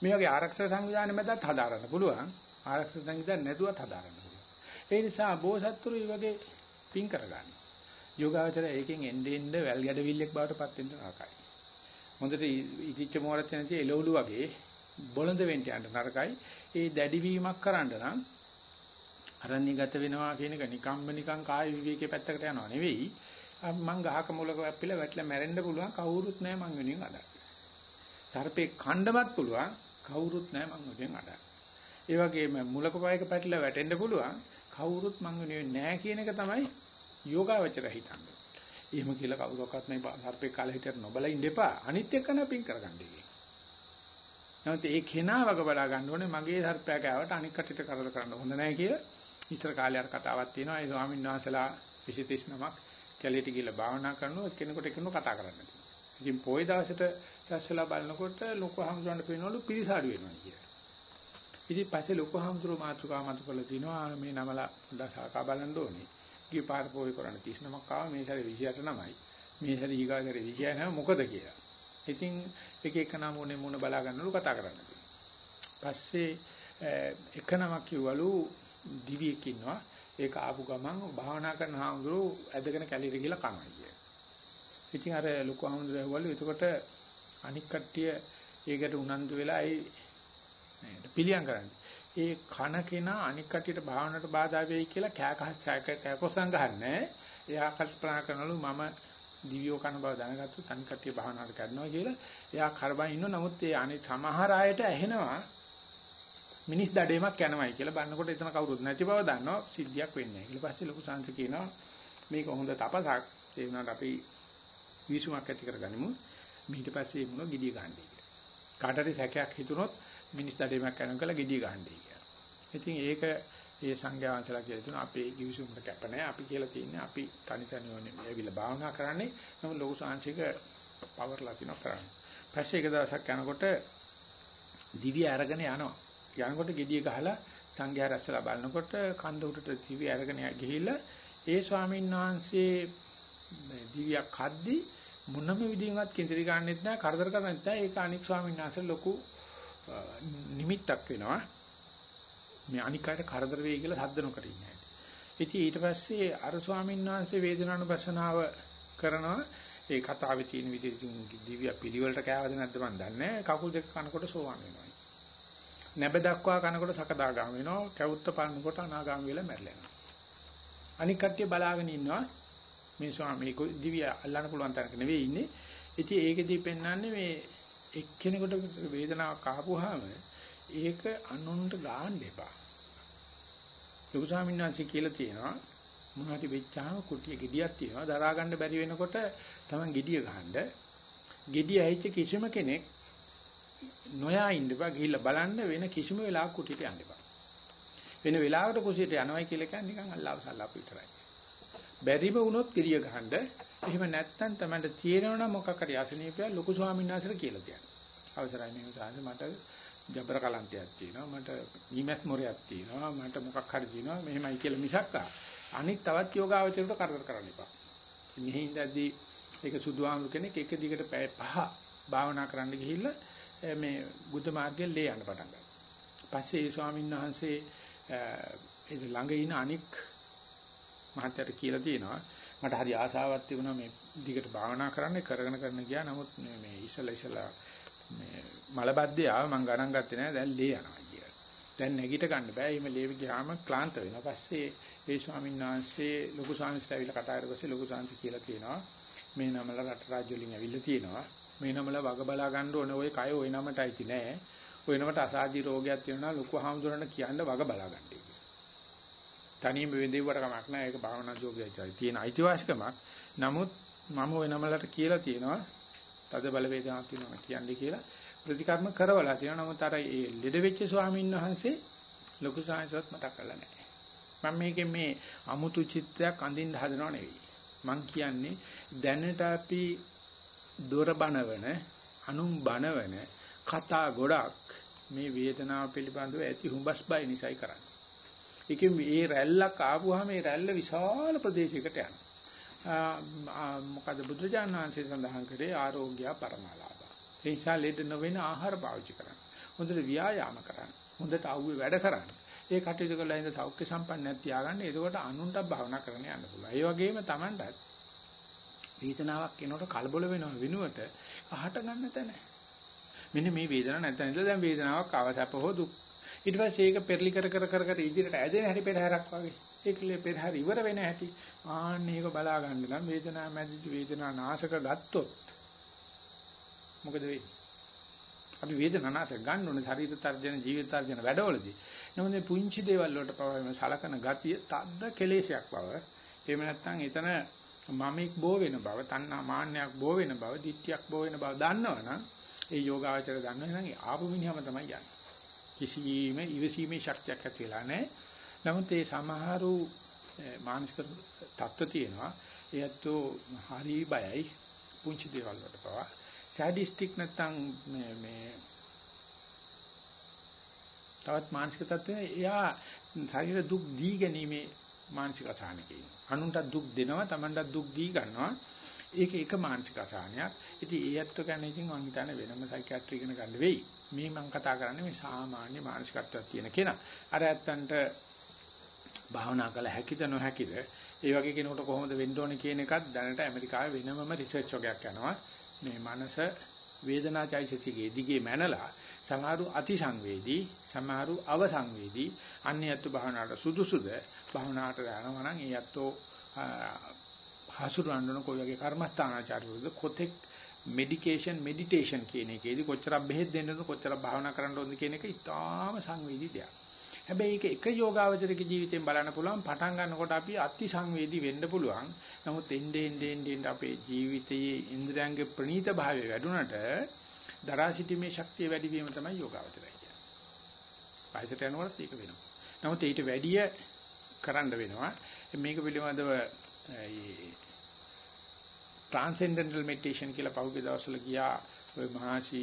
මේ වගේ ආරක්ෂක සංවිධානය මැදත් හදාරන්න පුළුවන්. ආරක්ෂක සංවිධානය නැතුවත් හදාරන්න පුළුවන්. ඒ නිසා බෝසත්තුරු මේ වගේ පින් කරගන්න. යෝගාවචර ඒකෙන් එන්නේ එන්නේ වැල් ගැඩවිල්ලක් බවට පත් වෙන්න නරකයි. හොඳට ඉතිච්ච මෝරත් නැති එළවලු වගේ බොළඳ වෙන්න යන්න නරකයි. ඒ දැඩිවීමක් කරන්න නම් අරණ්‍යගත වෙනවා කියන එක නිකම්ම නිකං කාය විවේකයේ පැත්තකට යනවා නෙවෙයි. මං ගහක මුලක වැප්පිලා වැටලා මැරෙන්න පුළුවන් කවුරුත් නැහැ මං වෙනුවෙන් අදා. සර්පේ කණ්ඩමත් පුළුවන් කවුරුත් නැහැ මං ඔතෙන් අඩන්න. ඒ වගේම මුලක පයක පැටලලා වැටෙන්න පුළුවන් කවුරුත් මං වෙනුවෙන් නැහැ කියන එක තමයි යෝගාවචර හිතන්නේ. එහෙම කියලා කවුරක්වත් මේ සර්පේ කාලේ හිටියට නොබල ඉන්න එපා. අනිත් එක්කන පින් කරගන්න ඉන්නේ. නැවත ඒ කෙනා වග බලා ගන්න ඕනේ මගේ සර්පයා කෑවට අනික් කටට කරදර කරන්න හොඳ නැහැ කියලා. ඉස්සර කාලේ අර කතාවක් තියෙනවා. ඒ ස්වාමීන් වහන්සේලා 29 නමක් කැලේට ගිහලා භාවනා කරනවා එක්කෙනෙකුට එක්කෙනෙකු කතා කරන්න. ඉතින් පොයි දවසට දැස්සලා බලනකොට ලොකු හාමුදුරන්ට පේනවලු පිරිසාඩු වෙනවා කියලා. ඉතින් පස්සේ ලොකු හාමුදුරුවෝ මාතෘකා මත කරලා තිනවා මේ නමලා පොඩ්ඩක් සාකා බලන්න ඕනේ. ගිය පාර පොයි කරන්න 39ක් ආවා මේ සැරේ 28 නමයි. මේ සැරේ ඊගාසරේ 29 මොකද කියලා. ඉතින් එක එක නම මොනේ මොන බලා ගන්නලු කතා කරන්න. පස්සේ එක නමක් කිව්වලු දිවියෙක් ඉන්නවා. ඒක ආපු ගමන් භාවනා කරන හාමුදුරුවෝ ඇදගෙන කැලීට ගිහලා කනවා කිය. ඉතින් අර ලොකු හාමුදුරුවෝ ඇහුවලු එතකොට අනික් කට්ටිය ඒකට උනන්දු වෙලා ඒ පිළියම් කරන්නේ. ඒ කන කෙනා අනික් කට්ටියට භාවනාවට බාධා වෙයි කියලා කෑකහස් කෑකොසම් ගහන්නේ. එයා කල්පනා කරනලු මම දිවියෝ කන බව දැනගත්තොත් අනික් කට්ටිය භාවනාවට කරනවා කියලා. එයා කරබන් ඉන්නව නමුත් ඒ අනිත් සමහර අයට ඇහෙනවා මිනිස් දඩේමක් යනවායි කියලා බලනකොට එතන කවුරුත් නැති බව දන්නවා සිද්ධියක් වෙන්නේ නැහැ. ඊට පස්සේ ලොකු සංස කියනවා මේක හොඳ තපසක්. ඒ වුණාට අපි විශ්වාසයක් ඇති කරගනිමු. ඊට පස්සේ මොන gediy ගන්නයි කියලා. කාටරි සැකයක් හිතුනොත් මිනිස් දඩේමක් කරනවා කියලා gediy ගන්නයි කියලා. ඉතින් ඒක ඒ සංඝයා වහන්සේලා කියලා තුන අපේ කිවිසුමකට කැප නැහැ. අපි කියලා තියෙන්නේ අපි තනි තනිවම ඇවිල්ලා භාවනා කරන්නේ. නමුත් ලොකු සාංශික පවර්ලා තිනව කරන්නේ. පස්සේ එක දවසක් යනකොට දිව්‍ය අරගෙන යනවා. යනකොට gediy ගහලා සංඝයා රැස්සලා බලනකොට කන්ද උඩට දිව්‍ය අරගෙන ගිහිල්ලා ඒ ස්වාමීන් වහන්සේ දිව්‍යයක් හද්දී මොනම විදිහකට කිඳිරි ගන්නෙත් නැහැ කරදර කරන්නෙත් නැහැ ඒක අනික් ස්වාමීන් වහන්සේ ලොකු නිමිත්තක් වෙනවා මේ අනිකාට කරදර වෙයි කියලා සද්ද නොකර ඉන්නේ. ඉතින් ඊට පස්සේ අර ස්වාමීන් වහන්සේ වේදනානුපස්සනාව කරනවා ඒ කතාවේ තියෙන විදිහකින් දිව්‍ය පිළිවෙලට කෑවද නැද්ද මන් දන්නේ කකුල් දෙක කනකොට සෝවන් වෙනවා. නැබ දක්වා කනකොට සකදාගාම වෙනවා කැවුත්ත පන්නකොට අනාගාම වෙලා මැරලා යනවා. අනික් කට්ටිය බලාගෙන ඉන්නවා මේ ස්වාමී දිව්‍ය අල්ලන්න පුළුවන් තරක නෙවෙයි ඉන්නේ. ඉතින් ඒකෙදී පෙන්වන්නේ මේ එක්කෙනෙකුට වේදනාවක් ආපුවාම ඒක අනුන්ට ගන්න එපා. ලොකු ස්වාමීන් වහන්සේ කියලා තියෙනවා මොනවාටි වෙච්චාම කුටිය gediyak තියෙනවා දරා ගන්න බැරි වෙනකොට Taman gediya ගහන්න. gediya ඇහිච්ච කිසිම කෙනෙක් නොයා ඉන්න බා ගිහිල්ලා බලන්න වෙන කිසිම වෙලාවක කුටියට යන්න එපා. වෙන වෙලාවකට කුසියට යනවයි කියලා කියන්නේ නිකන් අල්ලාහ් සල්ලාප් විතරයි. බැරිම වුණොත් කිරිය ගහන්න. එහෙම නැත්නම් තමයි තියෙනවනම් මොකක් හරි අසනීපය ලොකු ස්වාමීන් වහන්සේලා කියලා දෙන්න. අවසරයි මේ සාහස මට ජබර කලන්තයක් තියෙනවා මට ඊමැස් මොරයක් තියෙනවා මට මොකක් හරි තියෙනවා මෙහෙමයි කියලා මිසක් අනිත් තවත් යෝගාවචරයට කරදර කරන්න එපා. මෙහි ඉඳද්දී ඒක සුදුආමු කෙනෙක් එක දිගට පැය පහ භාවනා කරන්න ගිහිල්ලා මේ බුද්ධ මාර්ගයෙන් ලේ යන්න පටන් ගත්තා. පස්සේ ඒ ස්වාමීන් වහන්සේ ඒ ළඟ ඉන අනික් මහත්තයාට කියලා තියෙනවා. මට හරි ආසාවක් තිබුණා මේ දිගට භාවනා කරන්න කරගෙන කරන්න ගියා. නමුත් මේ මේ ඉසලා ඉසලා මේ මලබද්දේ ආව මම ගණන් ගත්තේ නැහැ. දැන් ලේ යනවා කියලා. දැන් නැගිට ගන්න බෑ. එහෙම ලේ ගියාම ක්ලාන්ත වෙනවා. පස්සේ ඒ ස්වාමීන් වහන්සේ ලොකු ස්වාමීන්ට ඇවිල්ලා කතා කරලා පස්සේ ලොකු ස්වාමීන් කියලා කියනවා. මේ නමල රට රාජ්‍ය වලින් ඇවිල්ලා තියෙනවා. මේ නමල වග බලා ගන්න ඕන ඔය කය ඔය නමටයි තිනේ. ඔය නමට අසාධි රෝගයක් තියෙනවා ලොකු හාමුදුරනේ කියන්න වග බලා ගන්නයි. තනියම වෙන්දෙව්වට කමක් නෑ. ඒක භාවනා යෝගයයි තියෙන අයිතිවාසිකමක්. නමුත් මම ওই නමලට කියලා තියෙනවා තද බල වේදනාවක් තියෙනවා කියන්නේ කියලා ප්‍රතිකර්ම කරවලා තියෙනවා. නමුත් අර ඒ ලෙඩ වෙච්ච ස්වාමීන් වහන්සේ ලොකු සාංශවත් මතක් කරලා නැහැ. මම මේකෙන් මේ අමුතු චිත්‍රයක් අඳින්න හදනව නෙවෙයි. මම කියන්නේ දැනට අපි දොර බනවන, අනුම් බනවන කතා ගොඩක් මේ වේදනාව පිළිබඳව ඇති හුඹස් බය නිසායි කරන්නේ. ඒකෙන් මේ රැල්ලක් ආවම මේ රැල්ල විශාල ප්‍රදේශයකට යනවා. මොකද බුදුජානක වහන්සේ සඳහන් කරේ ආරෝග්‍ය පරමාලාභ. ඒ නිසා ලෙඩ නොවන ආහාර පාවිච්චි කරන්න. හොඳට ව්‍යායාම කරන්න. හොඳට අවුවේ වැඩ කරන්න. ඒ කටයුතු කළා ඉඳ සෞඛ්‍ය සම්පන්නයක් තියාගන්න. එතකොට අනුන්ට භාවනා කරන්න යන්න පුළුවන්. ඒ වගේම Tamanටත් වේදනාවක් එනකොට කලබල වෙනව වෙනුවට අහට ගන්න තැන. මෙන්න මේ වේදනාව නැත්නම් ඉතල දැන් වේදනාවක් ආවසප හෝ දුක්. ඊට පස්සේ ඒක පෙරලි කර කර කර කර ඉදිරියට ඇදෙන හැටි පෙරහැරක් වගේ. ඒකලේ පෙරහැර ඉවර වෙන හැටි. ආන්න ඒක බලා ගන්න නම් වේදනාව මැදින් වේදනාව නාශක ගත්තොත් මොකද වෙන්නේ? අපි වේදනානාශක ගන්න ඕනේ ශරීර තර්ජන ජීවිත තර්ජන වැඩවලදී. නමුත් මේ පුංචි දේවල් වලට පවම සලකන ගතිය තද්ද කෙලේශයක් බව. එහෙම නැත්නම් එතන මමෙක් බෝ වෙන බව, තණ්හා මාන්නයක් බෝ වෙන බව, ditthියක් බෝ වෙන බව දන්නවනම් ඒ යෝගාවචර දන්නවනම් ඒ ආපු මිනිහම තමයි යන්නේ. කිසියම් ඉවසීමේ ශක්තියක් ඇති වෙලා නැහැ. නමුත් ඒ සමහරු මානසික තත්ත්ව තියෙනවා. ඒත් හරි බයයි පුංචි දේවල් වලට පවා සැඩිස්ටික් නැත්තම් මේ මේ තවත් මානසික තත්ත්වෙ එයා ශරීර දුක් දී ගැනීමේ මානසික අසහනකේ අනුන්ට දුක් දෙනවා Tamanට දුක් දී ගන්නවා ඒක එක මානසික අසහනයක්. ඉතින් ඒ ඇත්ත ගැන ඉතින් මම හිතන්නේ වෙනම සයිකියාට්‍රි ඉගෙන ගන්න වෙයි. මේ මම කතා කරන්නේ මේ සාමාන්‍ය මානසිකත්වයක් තියෙන කෙනා. අර ඇත්තන්ට භාවනා කළ හැකිද නොහැකිද? ඒ වගේ කෙනෙකුට කොහොමද වෙන්න ඕනේ කියන එකත් දැනට ඇමරිකාවේ වෙනමම රිසර්ච් වගේක් යනවා. මේ මනස වේදනාචෛතසිකයේ දිගේ මැනලා සමහරු අතිසංවේදී සමහරු අවසංවේදී අන්‍යයත් භාවනාවට සුදුසුද? භාවනාවට යනවා නම් ඒ යත්තෝ හසුරවන්න කොයි වගේ කර්මස්ථානාචාරවලද කොතෙක් මෙඩිකේෂන් මෙඩිටේෂන් කියන එකේදී කොච්චරක් බෙහෙත් දෙන්නද කොච්චරක් භාවනා කරන්න ඕනද කියන එක ඉතාම සංවේදී දෙයක්. හැබැයි ඒක එක යෝගාවචරක ජීවිතයෙන් බලන්න පුළුවන් පටන් ගන්නකොට අපි අති සංවේදී වෙන්න පුළුවන්. නමුත් එnde ende ende අපේ ජීවිතයේ ඉන්ද්‍රයන්ගේ ප්‍රනීත භාවය වැඩුණට දරා සිටීමේ ශක්තිය වැඩි වීම තමයි යෝගාවචරය කියන්නේ. වයසට යනකොටත් ඒක වෙනවා. නමුත් ඊට වැඩිය කරන්න වෙනවා. මේක පිළිබඳව ට්‍රාන්සෙන්ඩෙන්ටල් මෙඩිටේෂන් කියලා පහුගිය දවස්වල ගියා ඔය මහසි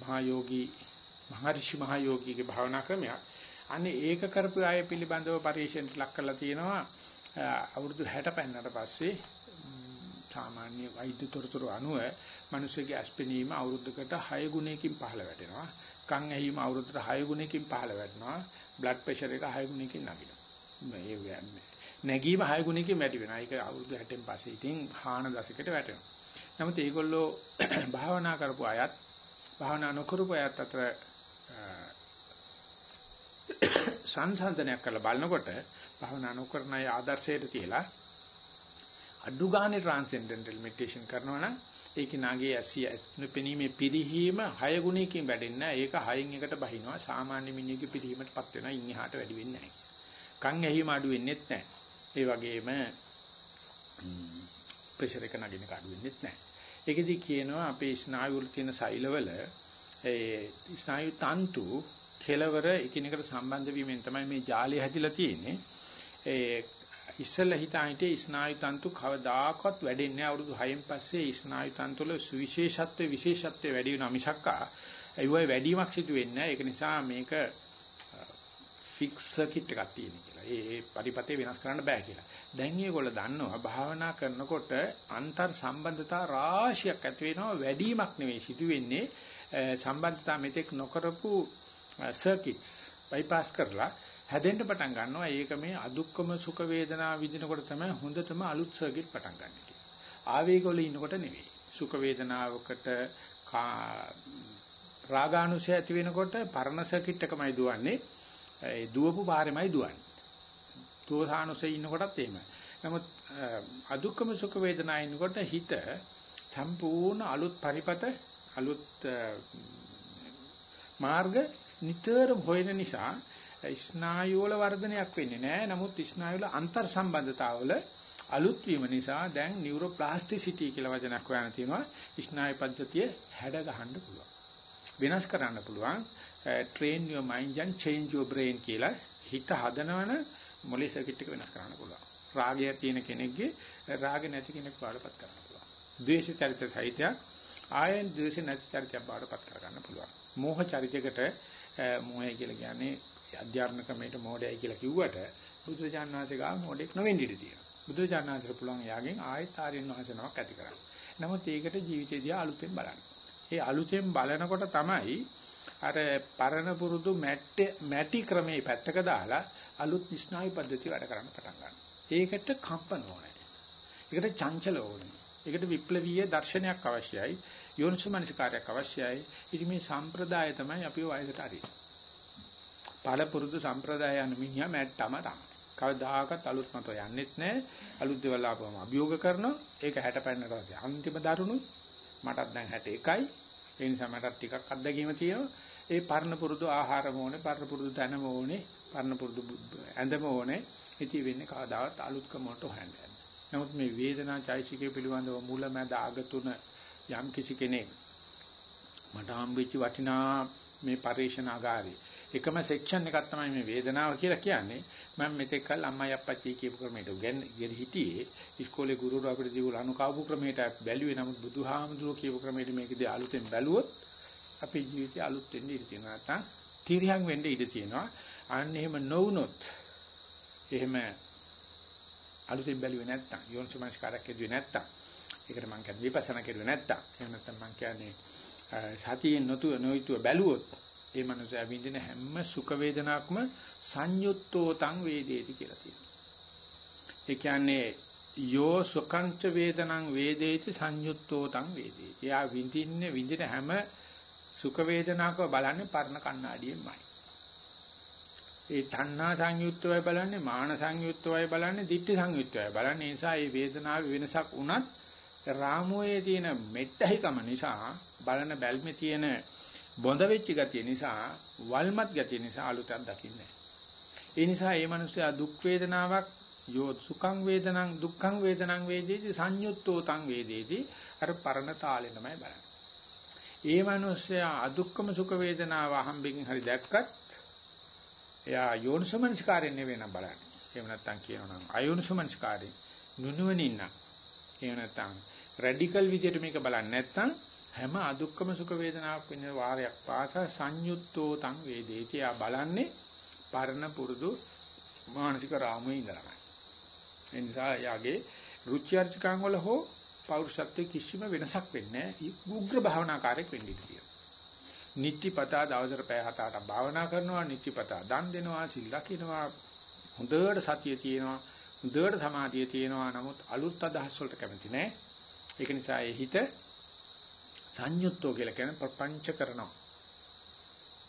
මහා යෝගී මහර්ෂි මහා යෝගීගේ භාවනා ක්‍රමයක්. අනේ ඒක කරපු අය පිළිබඳව පරිශීලනයට ලක් කරලා තියෙනවා අවුරුදු 60 පෙන්නට පස්සේ සාමාන්‍ය වෛද්‍ය තොරතුරු අනුව මිනිස්සුගේ අස්පෙනීම අවුරුද්දකට 6 ගුණයකින් පහළ වැටෙනවා. කන් ඇහිම අවුරුද්දට 6 ගුණයකින් පහළ වැටෙනවා. බ්ලඩ් ප්‍රෙෂර් එක 6 ගුණයකින් නගිනවා. මේ නැගීම 6 ගුණයකින් වැඩි වෙනවා. ඒක අවුරුදු 60න් පස්සේ ඉතින් හාන දශකයට වැටෙනවා. නමුත් ඒගොල්ලෝ භාවනා කරපු අයත් භාවනා නොකරපු අයත් අතර සංසන්දනයක් කරලා බලනකොට භවනා නොකරන අය ආදර්ශයට තියලා අඩු ගානේ ට්‍රාන්සෙන්ඩෙන්ටල් මෙඩිටේෂන් කරනවා නම් ඒකේ නාගේ ඇසිය ඇස්නුපෙනීමේ පිරිහීම 6 ගුණයකින් වැඩෙන්නේ නැහැ. ඒක 6න් එකට බහිනවා. සාමාන්‍ය මිනිහෙකුගේ පිරිහීමටපත් වෙනවා. ඉන් එහාට වැඩි වෙන්නේ නැහැ. කන් ඇහිම අඩු වෙන්නේත් නැහැ. ඒ වගේම ප්‍රෙෂර් එක නගින එක අඩු වෙන්නේත් නැහැ. ඒකෙදි කියනවා අපේ ස්නායු වල තියෙන සෛලවල ඒ ස්නායු තන්තු කෙලවර එකිනෙකට සම්බන්ධ වීමෙන් තමයි මේ ජාලය හැදිලා තියෙන්නේ. ඒ ඉස්සෙල්ලා හිතාහිටේ ස්නායු තන්තු කවදාකවත් වැඩෙන්නේ අවුරුදු 6න් පස්සේ ස්නායු තන්තු වල සුවිශේෂත්වයේ විශේෂත්වයේ වැඩි වෙනා මිසක්කා ඒ වගේ වැඩිමක් සිදු වෙන්නේ නැහැ. ඒක නිසා මේක ෆික්ස් සර්කිට් එකක් තියෙන කියලා. ඒ ඒ පරිපතේ වෙනස් කරන්න බෑ කියලා. දැන් මේගොල්ලෝ දන්නවා භාවනා කරනකොට අන්තර් සම්බන්ධතා රාශියක් ඇති වෙනවා වැඩිමක් නෙවෙයි සිදු වෙන්නේ සම්බන්ධතා මෙතෙක් නොකරපු සර්කිට්ස් බයිපාස් කරලා හැදෙන්න පටන් ගන්නවා. ඒක මේ අදුක්කම සුඛ වේදනා විඳිනකොට තමයි හොඳටම අලුත් සර්කිට් පටන් ගන්න කියන්නේ. ආවේගවල ඉන්නකොට නෙවෙයි. සුඛ වේදනාවකට රාගානුසය ඇති වෙනකොට පරණ සර්කිට් එකමයි දුවන්නේ. ඒ දුවපු පාරෙමයි දුවන්නේ. දෝසානුසය ඉන්නකොටත් එහෙමයි. නමුත් අදුක්කම සුඛ වේදනා ඉන්නකොට හිත සම්පූර්ණ අලුත් පරිපත අලුත් මාර්ග නිතරම හොයන නිසා ස්නායු වල වර්ධනයක් වෙන්නේ නැහැ. නමුත් ස්නායු වල අන්තර් සම්බන්ධතාවල අලුත් වීම නිසා දැන් නියුරෝප්ලාස්ටිසිටි කියලා වචනයක් හොයන තියෙනවා. ස්නායු පද්ධතිය හැඩ ගහන්න පුළුවන්. වෙනස් කරන්න පුළුවන්. Uh, train your mind and change your brain කියලා හිත හදනවන මොලේ සර්කිට් එක වෙනස් කරන්න පුළුවන්. රාගය තියෙන කෙනෙක්ගේ uh, රාග නැති කෙනෙක් වඩපත් කරන්න පුළුවන්. ද්වේෂ චරිත සහිතයක් ආයෙත් ද්වේෂ නැති චරිතයක් වඩපත් කරගන්න පුළුවන්. මෝහ චරිතයකට uh, මෝහය කියලා කියන්නේ අධ්‍යාත්ම ක්‍රමයට මෝඩයයි කියලා කිව්වට බුදුරජාණන් වහන්සේ ගාව මෝඩෙක් නොවෙන්න ඉඩ තියෙනවා. බුදුරජාණන් වහන්සේට පුළුවන් යාගෙන් ආයෙත් ආර්යයන් වහන්සේනමක් ඇති කරන්න. නමුත් ඒකට ජීවිතේදී අලුතෙන් බලන්න. ඒ අලුතෙන් බලනකොට තමයි අර පරණ පුරුදු මැටි ක්‍රමේ පැත්තක දාලා අලුත් ස්නායු පද්ධතිය වැඩ කරන්න පටන් ගන්නවා. ඒකට කම්පන ඕනේ. ඒකට චංචල ඕනේ. ඒකට විප්ලවීය දර්ශනයක් අවශ්‍යයි. යෝනිසමනසිකාරයක් අවශ්‍යයි. ඉතින් මේ සම්ප්‍රදාය තමයි අපි වයසට අරින්නේ. පළපුරුදු සම්ප්‍රදාය යන මිනිහා මැට්ටම තමයි. කවදාකවත් අලුත් මත යන්නෙත් නැහැ. අලුත් දේවල් ආපුවම අභියෝග කරනවා. ඒක 60 පෙන්නට අන්තිම දරුණු මටත් දැන් 61යි. ඒ නිසා මටත් ටිකක් අත්දැකීම තියෙනවා. ඒ පරණ පුරුදු ආහාරම ඕනේ, පරණ පුරුදු තනම ඕනේ, පරණ පුරුදු ඇඳම ඕනේ. ඉති වෙන්නේ කවදාවත් අලුත්කම වලට හොයන්නේ නමුත් මේ වේදනා චෛසිකය පිළිබඳව මුලමැද අග තුන යම් කිසි කෙනෙක් මට හම්බෙච්ච වටිනා මේ පරිශනාගාරේ එකම සෙක්ෂන් එකක් තමයි මේ වේදනාව කියලා කියන්නේ. මම මෙතෙක් කල් අම්මයි අප්පච්චි කියපු ක්‍රමයට ගෙන් හිටියේ. ඉස්කෝලේ ගුරුවරු අපිට දීවල අනුකාවු ක්‍රමයට බැලුවේ. නමුත් බුදුහාමුදුරුවෝ කියපු ක්‍රමයට මේකදී අලුතෙන් බැලුවොත් අපේ ජීවිතය අලුත් වෙන්න ඉඩ තියෙනවා නැත්නම් තිරියන් වෙන්න ඉඩ තියෙනවා අන්න එහෙම නොවුනොත් එහෙම අලුතෙන් බැලුවේ නැත්තම් යෝනිසමනස්කාරයක් කෙරුවේ නැත්තම් ඒකට මම කියන්නේ විපස්සනා කෙරුවේ නැත්තම් එහෙම නැත්තම් මම කියන්නේ සතියෙන් නොතු නොයිතුව බැලුවොත් ඒ මනුස්සයා විඳින හැම සුඛ වේදනාවක්ම සංයුත්තෝ තං වේදේති කියලා තියෙනවා. ඒ කියන්නේ යෝ සුඛංච වේදනං වේදේති සංයුත්තෝ තං වේදේති. එයා විඳින්නේ විඳින හැම සුඛ වේදනාවක බලන්නේ පර්ණ කණ්ණාඩියෙන්මයි. ඒ තණ්හා සංයුක්තවයි බලන්නේ මාන සංයුක්තවයි බලන්නේ ditthi සංයුක්තවයි බලන්නේ ඒ නිසා මේ වේදනාවේ වෙනසක් වුණත් රාමුවේ තියෙන මෙට්ටහිකම නිසා බලන බැල්මේ තියෙන බොඳ වෙච්ච ගතිය නිසා වල්මත් ගතිය නිසා අලුතක් දකින්නේ ඒ නිසා මේ මිනිස්සයා දුක් වේදනාවක් යෝ සුඛං වේදනං දුක්ඛං වේදනං වේදේති සංයුත්තෝ තං වේදේති අර පරණ තාලේ තමයි බලන්නේ. ඒ මිනිස්සයා අදුක්කම සුඛ වේදනාව අහම්බෙන් හරි දැක්කත් එයා යෝනිසමනස්කාරයෙන් නෙවෙයි නම් බලන්නේ. එහෙම නැත්නම් කියනවා නම් අයෝනිසමනස්කාරයෙන් නුනුවණින් නම් එහෙම නැත්නම් රැඩිකල් විදියට මේක බලන්නේ නැත්නම් හැම අදුක්කම සුඛ වේදනාවක් වෙන වාරයක් පාසා සංයුත්තෝ තං වේදේති. එයා බලන්නේ පරණ පුරුදු මානසික රාමුවේ ඉඳලාමයි. ඒ නිසා යාගේ රුචි අරුචිකම් වල හෝ පෞරුෂත්වයේ කිසිම වෙනසක් වෙන්නේ නැහැ. උග්‍ර භාවනාකාරයක් වෙන්න ඉඩ නිත්‍යපතා දවසට පැය හත අටක් භාවනා කරනවා නිත්‍යපතා දන් දෙනවා සිල් රකින්නවා හොඳට සතිය තියෙනවා හොඳට සමාධිය තියෙනවා. නමුත් අලුත් අදහස් වලට කැමති නැහැ. ඒක නිසා ඒ හිත සංයුත්තෝ කියලා කියන ප්‍රපංච කරනවා.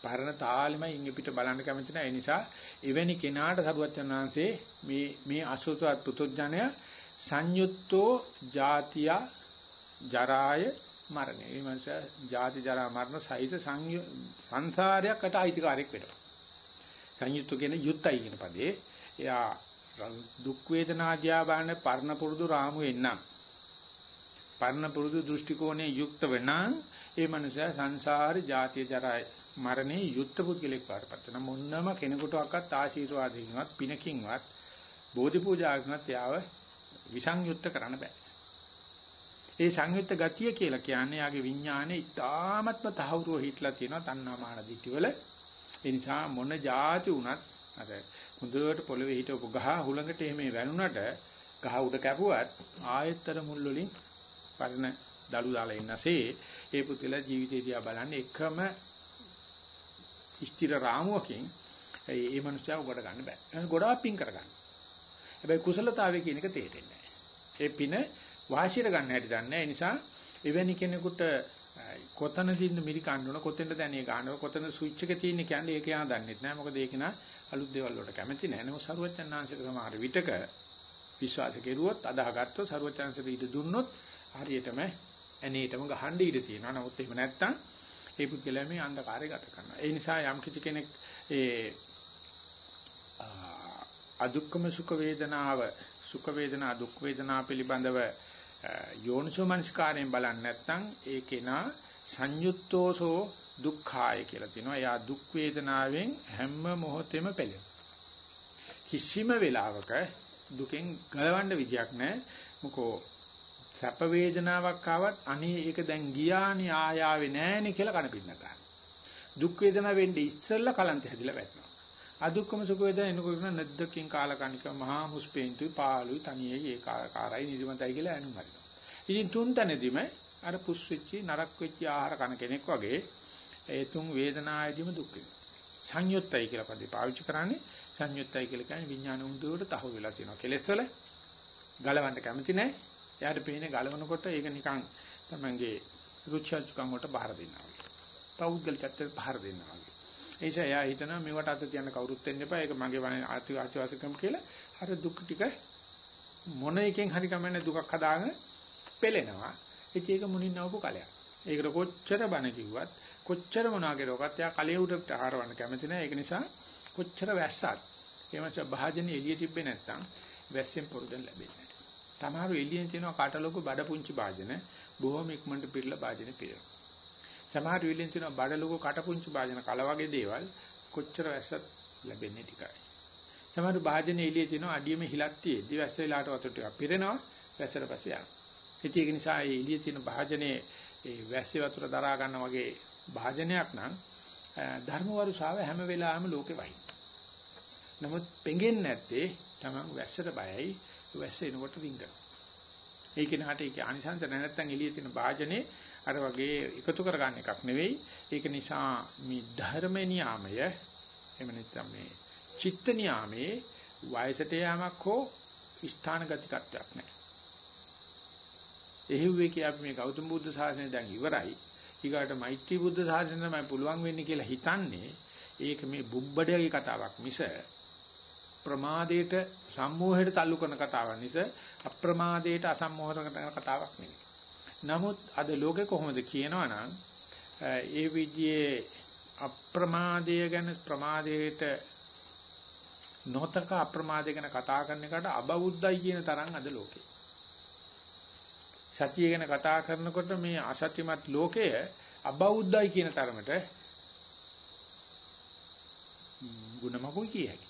පරණ තාලෙමයි ඉංග පිට බලන්න කැමති නැහැ. ඒ නිසා එවැනි කෙනාට සරුවත් යනවාන්සේ මේ මේ අසුතවත් පුතුජණය සංයුත්තෝ ජාතිය ජරාය මරණය. මේ මනස ජාති ජරා මරණ සහිත සංසාරයකට අයිතිකාරයක් වෙනවා. සංයුත්තු කියන යුත්තයි කියන පදේ එයා දුක් වේදනාදියා බාන පර්ණ පුරුදු රාමු එන්නම්. පර්ණ පුරුදු දෘෂ්ටි කෝණේ යුක්ත වෙනනම් ඒ මනුස්සයා සංසාර ජාති ජරා මරණේ යුක්ත පුද්ගලෙක් වඩපත් වෙන මොන්නම කෙනෙකුටවත් ආශිර්වාදකින්වත් පිනකින්වත් බෝධි පූජාවකින්වත් යාව විසංයුක්ත කරන්න බෑ. ඒ සංයුක්ත ගතිය කියලා කියන්නේ යාගේ විඥානේ ඉතාමත්ම තහවුරුව හිටලා තියෙනවා තණ්හා මාන දිටි වල. ඒ නිසා මොන જાති වුණත් අර හොඳට පොළවේ හිටවපු ගහ හුලඟට එහෙම වැනුණට ගහ උඩ කැපුවත් ආයතර මුල් වලින් පරණ දළු දාලා ඉන්නසේ ඒ පුදුල ජීවිතය දිහා බලන්නේ එකම ස්ථිර රාමුවකින් ඒ මනුස්සයා උගඩ ගන්න බෑ. ගොඩාක් පින් කරගන්න. හැබැයි කුසලතාවය කියන එක තේරෙන්නේ නැහැ. ඒ පින වාසියට ගන්න හැටි දන්නේ ඒ නිසා එවැනි කෙනෙකුට කොතනදින්ද මිරිකන්න ඕන කොතෙන්ද දැනිය ගන්නව කොතන ස්විච් එක තියෙන්නේ කියන්නේ ඒක යා දන්නෙත් නැහැ. මොකද ඒක නා අලුත් දේවල් වලට කැමති නැහැ. නේද සරුවචනාංශක සමහර විටක විශ්වාස කෙරුවොත් අදාහගත්තොත් සරුවචනාංශක ඉද දුන්නොත් හරියටම ඇනේටම ගහන්න ඉඩ තියෙනවා. නමුත් එහෙම නැත්තම් ඒ පුද්ගලයා මේ අන්ධකාරය ගත කරනවා. ඒ නිසා යම් කිසි කෙනෙක් ඒ අදුක්කම සුඛ වේදනාව සුඛ වේදනා දුක් වේදනා පිළිබඳව යෝනිසෝ මනස්කාරයෙන් බලන්නේ නැත්නම් ඒකේනා සංයුත්තෝසෝ දුක්ඛාය කියලා තියෙනවා. එයා දුක් වේදනාවෙන් හැම මොහොතෙම පෙළෙනවා. කිසිම වෙලාවක දුකෙන් ගලවන්න විදියක් නැහැ. මොකෝ සැප වේදනාවක් ආවත් අනේ ඒක දැන් ගියානේ ආයාවේ නෑනේ කියලා කන පින්න ගන්න. දුක් වේදනාව වෙන්නේ ඉස්සෙල්ලා කලන්ත හැදිලා වැටෙනවා. අදුක්කම සුඛ වේදනා එනකොට නැද්දකින් කාලකණික මහා මුස්පේන්තුයි පාළුයි තනියයි ඒකාකාරයි නිදිමතයි කියලා ඇනුම් හරිනවා. ඉතින් තුන් තැනදීම අර පුස් වෙච්චි නරක් වෙච්චි ආහාර කන කෙනෙක් වගේ ඒ තුන් වේදනායදීම දුක් වෙනවා. සංයුත්තයි කියලා පදේ පාවිච්චි කරන්නේ සංයුත්තයි කියලා කියන්නේ විඥාන උන්දුවට තහවුරු වෙලා තියෙනවා. කෙලෙස් වල ගලවන්න කැමති නැහැ. එයාට පේන්නේ ගලවනකොට ඒක නිකන් තමංගේ රුචර්ජ්කම් වලට බාර දෙනවා වගේ. පෞද්ගලිකත්වයට බාර දෙනවා වගේ. ඒ නිසා එයා හිතනවා මේවට අත තියන්න කවුරුත් වෙන්න එපා. ඒක මගේ වනේ ආති ආචාසකම් කියලා. අර දුක් ටික මොන එකෙන් හරි කමන්නේ දුකක් හදාගෙන පෙලෙනවා. ඒක ඒක මුණින් නවපු කලයක්. ඒකට කොච්චර බණ කිව්වත් කොච්චර මොනවා කරුවත් එයා කලයේ උඩට ආහාරවන්න කැමති නැහැ. ඒක නිසා කොච්චර වැස්සත් එමස භාජනේ එළිය තිබ්බේ නැත්නම් වැස්සෙන් පොරුදෙන් ලැබෙන්නේ නැහැ. තමාරු එළියෙන් තියෙනවා කාටලොකු බඩ පුංචි භාජන බොහොම ඉක්මනට පිරලා භාජනේ පිරෙනවා. සමහර වෙලෙන් තියෙනවා බඩ ලොකු කටපුංචි භාජන කල වගේ දේවල් කොච්චර වැස්සත් ලැබෙන්නේ ටිකයි. සමහර භාජන එළියේ තියෙනවා අඩියෙම හිලක් තියෙද්දි වැස්ස වෙලාවට වතුර ටිකක් පිරෙනවා වැස්සට පස්සේ යනවා. ඒක නිසා ඒ එළියේ තියෙන භාජනයේ ඒ වැස්සේ වතුර දරා ගන්න වගේ භාජනයක් නම් ධර්ම වරුසාව හැම වෙලාවෙම ලෝකේ වයි. නමුත් පෙඟෙන්නේ නැත්තේ තමන් වැස්සට බයයි වැස්ස එනකොට රිංගන. ඒක නහට ඒක අනිසංස නැත්තම් එළියේ තියෙන භාජනේ අර වගේ එකතු කරගන්න එකක් නෙවෙයි. ඒක නිසා මේ ධර්ම නියාමය එහෙම නැත්නම් මේ චිත්ත නියාමයේ වයසට යamak හෝ ස්ථාන ගතිකත්වයක් නැහැ. එහෙව්වේ කිය අපි මේ ගෞතම බුද්ධ ශාසනය දැන් ඉවරයි. ඊගාට මෛත්‍රී බුද්ධ ශාසනය තමයි පුළුවන් වෙන්නේ කියලා හිතන්නේ. ඒක මේ බුබ්බඩේ කතාවක් මිස ප්‍රමාදයට සම්මෝහයට තල්ලු කරන කතාවක් මිස අප්‍රමාදයට අසම්මෝහන කරන කතාවක් නෙවෙයි. නමුත් අද ලෝකේ කොහොමද කියනවනම් ඒ විදිහේ අප්‍රමාදය ගැන ප්‍රමාදයට නොතක අප්‍රමාදය ගැන කතා කරන එකට අබෞද්ධයි කියන තරම් අද ලෝකේ. සතිය ගැන කතා කරනකොට මේ අසත්‍යමත් ලෝකය අබෞද්ධයි කියන තරමට ಗುಣමකුයි කිය හැකි.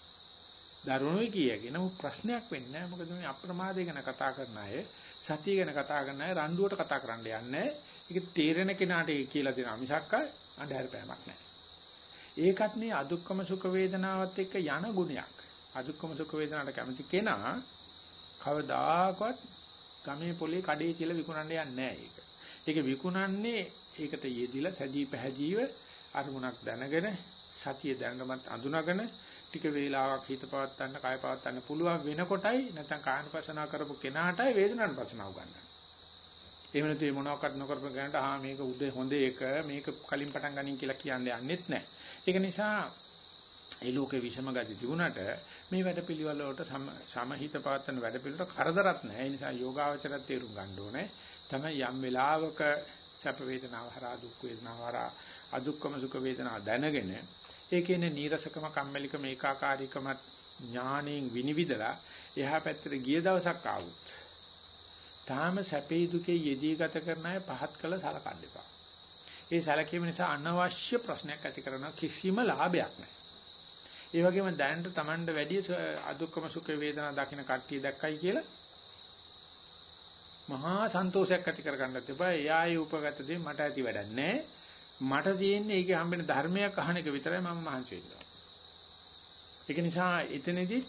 දරුණුයි කිය හැකි. නමුත් ප්‍රශ්නයක් වෙන්නේ නැහැ. මොකද මේ අප්‍රමාදය ගැන කතා කරන අය සතිය ගැන කතා කරන අය රණ්ඩුවට කතා කරන්න යන්නේ. ඒක තේරෙන කෙනාට කියලා දෙනවා මිසක් අඳුර පෑමක් නැහැ. ඒකත් මේ අදුක්කම සුඛ වේදනාවත් එක්ක යන ගුණයක්. අදුක්කම සුඛ වේදනාවට කැමති කෙනා කවදාකවත් ගමේ පොලේ කඩේ කියලා විකුණන්න යන්නේ නැහැ ඒක. ඒක විකුණන්නේ ඒකට යෙදිලා සැදී පැහැදීව අරමුණක් දැනගෙන සතිය දැනගමත් අඳුනගෙන ටික වේලාවක් හිත පවත්තන්න කය පවත්තන්න පුළුවන් වෙනකොටයි නැත්නම් කායනපසනාව කරපු කෙනාටයි වේදනානුපසනාව ගන්න. එහෙම නැත්නම් මොනවාක්වත් නොකරපු කෙනාට ආ මේක උදේ හොඳ එක මේක කලින් පටන් ගනින් කියලා කියන්නේ යන්නෙත් නැහැ. ඒක නිසා ඒ ලෝකේ විෂම ගති තිබුණාට මේ වැඩපිළිවෙල වලට සමහිත පවත්තන වැඩපිළිවෙලට කරදරත් නැහැ. ඒ නිසා යෝගාවචරත් තේරුම් ගන්න ඕනේ. තමයි යම් වෙලාවක සැප වේදනාව හරහා දුක් වේදනාව හරහා අදුක්කම සුඛ වේදනා දැනගෙන ඒකේනේ නීරසකම කම්මැලිකම ඒකාකාරීකම ඥාණයෙන් විනිවිදලා එහා පැත්තට ගිය දවසක් ආවොත් තාම සැපේ දුකේ යෙදී ගත කරන අය පහත් කළ සලකන්න එපා. ඒ සැලකීම නිසා අනවශ්‍ය ප්‍රශ්නයක් ඇති කරන කිසිම ලාභයක් නැහැ. ඒ වගේම දැනට Tamanda වැඩි අදුක්කම සුඛ වේදනා දකින්න කට්ටිය දැක්කයි කියලා මහා සන්තෝෂයක් ඇති කරගන්නත් එපා. එයා ඒ උපගත දේ මට ඇති වැඩක් නැහැ. මට තියෙන්නේ ඒකේ හම්බෙන ධර්මයක් අහන එක විතරයි මම මහන්සි වෙන්නේ. ඒක නිසා එතනදී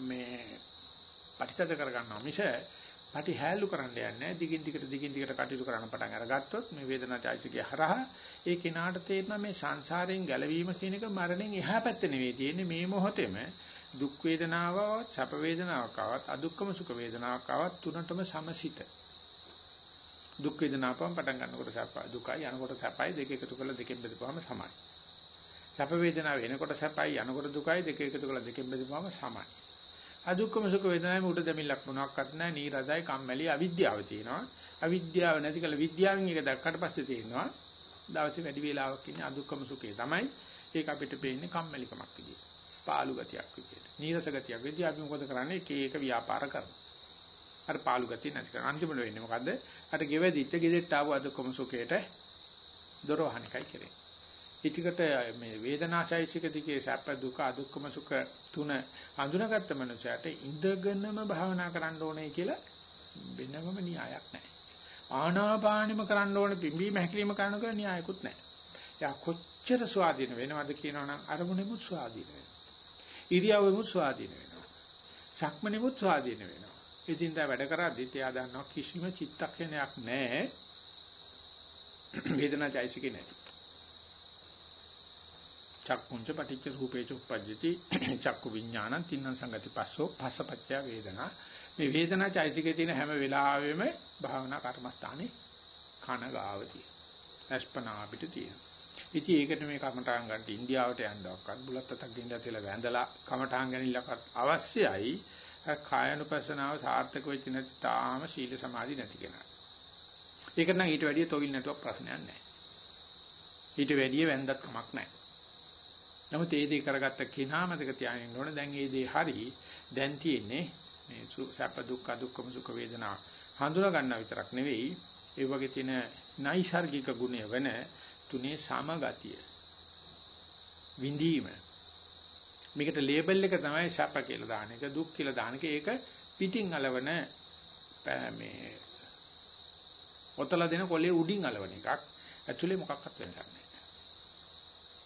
මේ පටිතද කරගන්නවා මිස පටි හැලු කරන්න යන්නේ නැහැ. දිගින් දිගට දිගින් දිගට කටයුතු කරන්න පටන් අරගත්තොත් මේ වේදනා චෛසිකය හරහා ඒ කෙනාට තේරෙනවා මේ සංසාරයෙන් ගැලවීම කියන එක මරණයෙන් එහා පැත්තේ නෙවෙයි තියෙන්නේ මේ මොහොතේම දුක් වේදනාවවත් සැප වේදනාවක් ආවත් අදුක්කම සුඛ වේදනාවක් ආවත් තුනටම සමසිත. දුක් වේදනාවපම පටන් ගන්නකොට සැප දුකයි යනකොට සැපයි දෙක එකතු කරලා දෙකෙන් බෙදපුවාම සමයි. සැප වේදනාව එනකොට සැපයි යනකොට දුකයි දෙක එකතු කරලා දෙකෙන් බෙදපුවාම සමයි. අදුක්කම සුඛ වේදනාවේ උඩ දෙමිල්ලක් මොනක්වත් නැහැ නීරසයි කම්මැලි අවිද්‍යාව තියෙනවා. අවිද්‍යාව නැති කළ විද්‍යාවෙන් එක දැක්කට පස්සේ තියෙනවා දවසේ වැඩි වේලාවක් ඉන්නේ අදුක්කම සුඛේ තමයි. ඒක අපිට පේන්නේ කම්මැලිකමක් විදියට. පාළු ගතියක් විදියට. නීරස ගතියක් විදියට අපි මොකද කරන්නේ? එක එක ව්‍යාපාර කරනවා. අර පාළු ගතිය නැති කරන අන්තිමට වෙන්නේ මොකද්ද? අර ගෙවදිච්ච ගෙදෙට්ට ආව අදුක්කම සුඛේට දොර වහන එකයි කරන්නේ. ඊටිකට මේ වේදනාශෛසික දිගේ සැප දුක අදුක්කම සුඛ තුන අඳුනගත්ත මනුස්සයට ඉඳගෙනම භාවනා කරන්න ඕනේ කියලා වෙනම න්‍යායක් නැහැ. ආනාපානෙම කරන්න ඕනේ පිම්බීම හැකිලිම කරන්න කියලා න්‍යායකුත් නැහැ. යා කොච්චර ස්වාධීන වෙනවද කියනවනම් අරමුණෙමුත් ස්වාධීන වෙනවා. ඉරියව්වෙමුත් ස්වාධීන වෙනවා. සක්මනෙමුත් ස්වාධීන වෙනවා. ඉතින් දා වැඩ කරද්දිත් එයා දන්නවා කිසිම චිත්තක්ෂණයක් නැහැ. වේදනාචෛසිකේ නැති. චක්කුංච පටිච්ච රූපේච උප්පජ්ජති. චක්කු විඥානං තින්න සංගති පස්සෝ පස්සපච්චය වේදනා. මේ වේදනා චෛසිකේ තියෙන හැම වෙලාවෙම භාවනා කර්මස්ථානේ කන ගාවතිය අස්පනා අපිට තියෙන ඉතින් ඒකට මේ කමඨාන් ගන්න ඉන්දියාවට යන්නවක්වත් බුලත් අතක් ගෙන්දලා තියලා වැඳලා කමඨාන් ගැනීමලකට අවශ්‍යයි. කායනුපස්සනාව සාර්ථක වෙච්ච නැති තාම සීල සමාධි නැති කෙනා. ඒක නම් ඊට වැඩිය තොවිල් නැතුව ප්‍රශ්නයක් නැහැ. ඊට වැඩිය වැඳත් කමක් නැහැ. නමුත් ඒ දේ කරගත්ත කෙනා මතක තියාගන්න ඕනේ. දැන් මේ දේ හරි. දැන් තියෙන්නේ මේ සැප දුක්ඛ දුක්ඛම සුඛ වේදනා හඳුනා ගන්න විතරක් නෙවෙයි. ඒ වගේ තියෙන නයිසાર્ගික ගුණය වෙන තුනේ සමගතිය. විඳීම. මේකට ලේබල් එක තමයි සැප කියලා දාන එක, දුක් කියලා දාන එක. ඒක පිටින් అలවන මේ ඔතලා දෙන කොලේ උඩින් అలවන එකක්. ඇතුලේ මොකක්වත් වෙන්න නැහැ.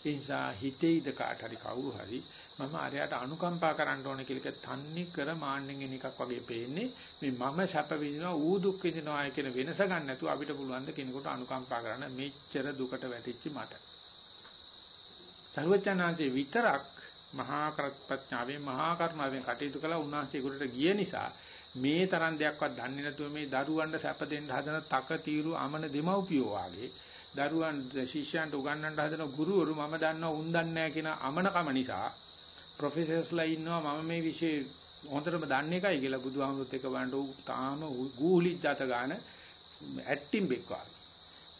ඒ නිසා හිතේද කාට හරි කවුරු හරි මම අරයට අනුකම්පා කරන්න ඕන කියලා තන්නේ කර මාන්නෙන් එන එකක් වගේ පේන්නේ මේ මම සැප විඳිනවා ඌ දුක් විඳිනවා කියන වෙනස ගන්න නැතුව අපිට පුළුවන් ද කෙනෙකුට අනුකම්පා කරන්න මෙච්චර දුකට වැටිච්ච මට. සර්වඥාන්සේ විතරක් මහා ප්‍රඥාවෙන් මහා කරුණාවෙන් කටයුතු කළා. උන්වහන්සේ ගුරුට ගිය නිසා මේ තරම් දෙයක්වත් දන්නේ නැතුව මේ දරුවන්ට සැප දෙන්න හදන තක తీරු අමන දෙමව්පියෝ වාගේ දරුවන් ශිෂ්‍යයන්ට උගන්වන්න හදන ගුරුවරු මම දන්නවා උන් දන්නේ නැහැ කියන අමනකම නිසා ප්‍රොෆෙසර්ස්ලා ඉන්නවා මම මේ વિશે හොඳටම දන්නේ එකයි කියලා බුදුහාමුදුරුත් එක බලනකොට තාම ගූලිත් දත ගන්න ඇට්ටිම් බෙක්වා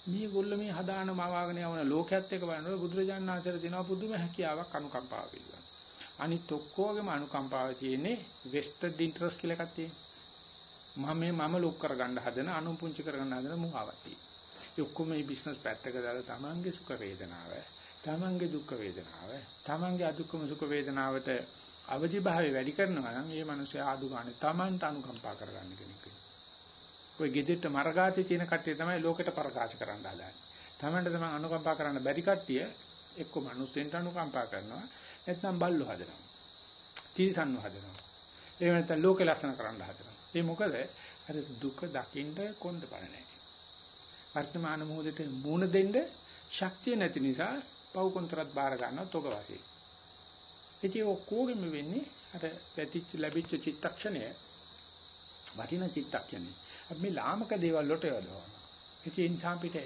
මේගොල්ලෝ මේ හදාන මවාගෙන යවන ලෝකයේත් එක බලනකොට බුදුරජාණන් වහන්සේට දෙනවා පුදුම හැකියාවක් අනුකම්පාව පිළිබඳ අනිත් ඔක්කොගේම අනුකම්පාව තියෙන්නේ වෙස්ටඩ් ඉන්ටරස් කියලා එකක් තියෙනවා. මම මේ මම ලොක් කරගන්න හදන අනුන් පුංචි කරගන්න හදන මුවාවක් තියෙනවා. ඒ ඔක්කොම මේ බිස්නස් පැත්තක දාලා තමන්ගේ සුඛ වේදනාව, තමන්ගේ දුක් වේදනාව, තමන්ගේ අදුක්කම සුඛ වේදනාවට අවදි භාවය වැඩි කරනවා නම් ඒ මනුස්සයා ආදු ගන්න තමන්ට අනුකම්පා කරගන්න කෙනෙක් වෙනවා. ඔය ගෙදෙට්ට මර්ගාතේ තියෙන කට්ටිය තමයි ලෝකෙට ප්‍රකාශ කරන්න හදන්නේ. තමන්ට තමන් අනුකම්පා කරන්න බැරි කට්ටිය එක්ක මනුස්සෙන්ට අනුකම්පා කරනවා නැත්නම් බල්ලෝ හදනවා. තිරිසන්නු හදනවා. එහෙම නැත්නම් ලෝකෙ ලස්සන කරන්න හදනවා. ඒ මොකද අර දුක දකින්න කොන්ද බල නැහැ. වර්තමාන මොහොතේ මූණ දෙන්න ශක්තිය නැති නිසා පව් කොන්තරත් බාර ගන්නවා තොග වශයෙන්. ඉතින් ඔක්කොගෙම වෙන්නේ අර පැතිච්ච ලැබිච්ච චිත්තක්ෂණය වටින චිත්තක්ෂණය. අපි මේ ලාමක දේවල් වලට යොදවනවා. ඉතින් සාපිට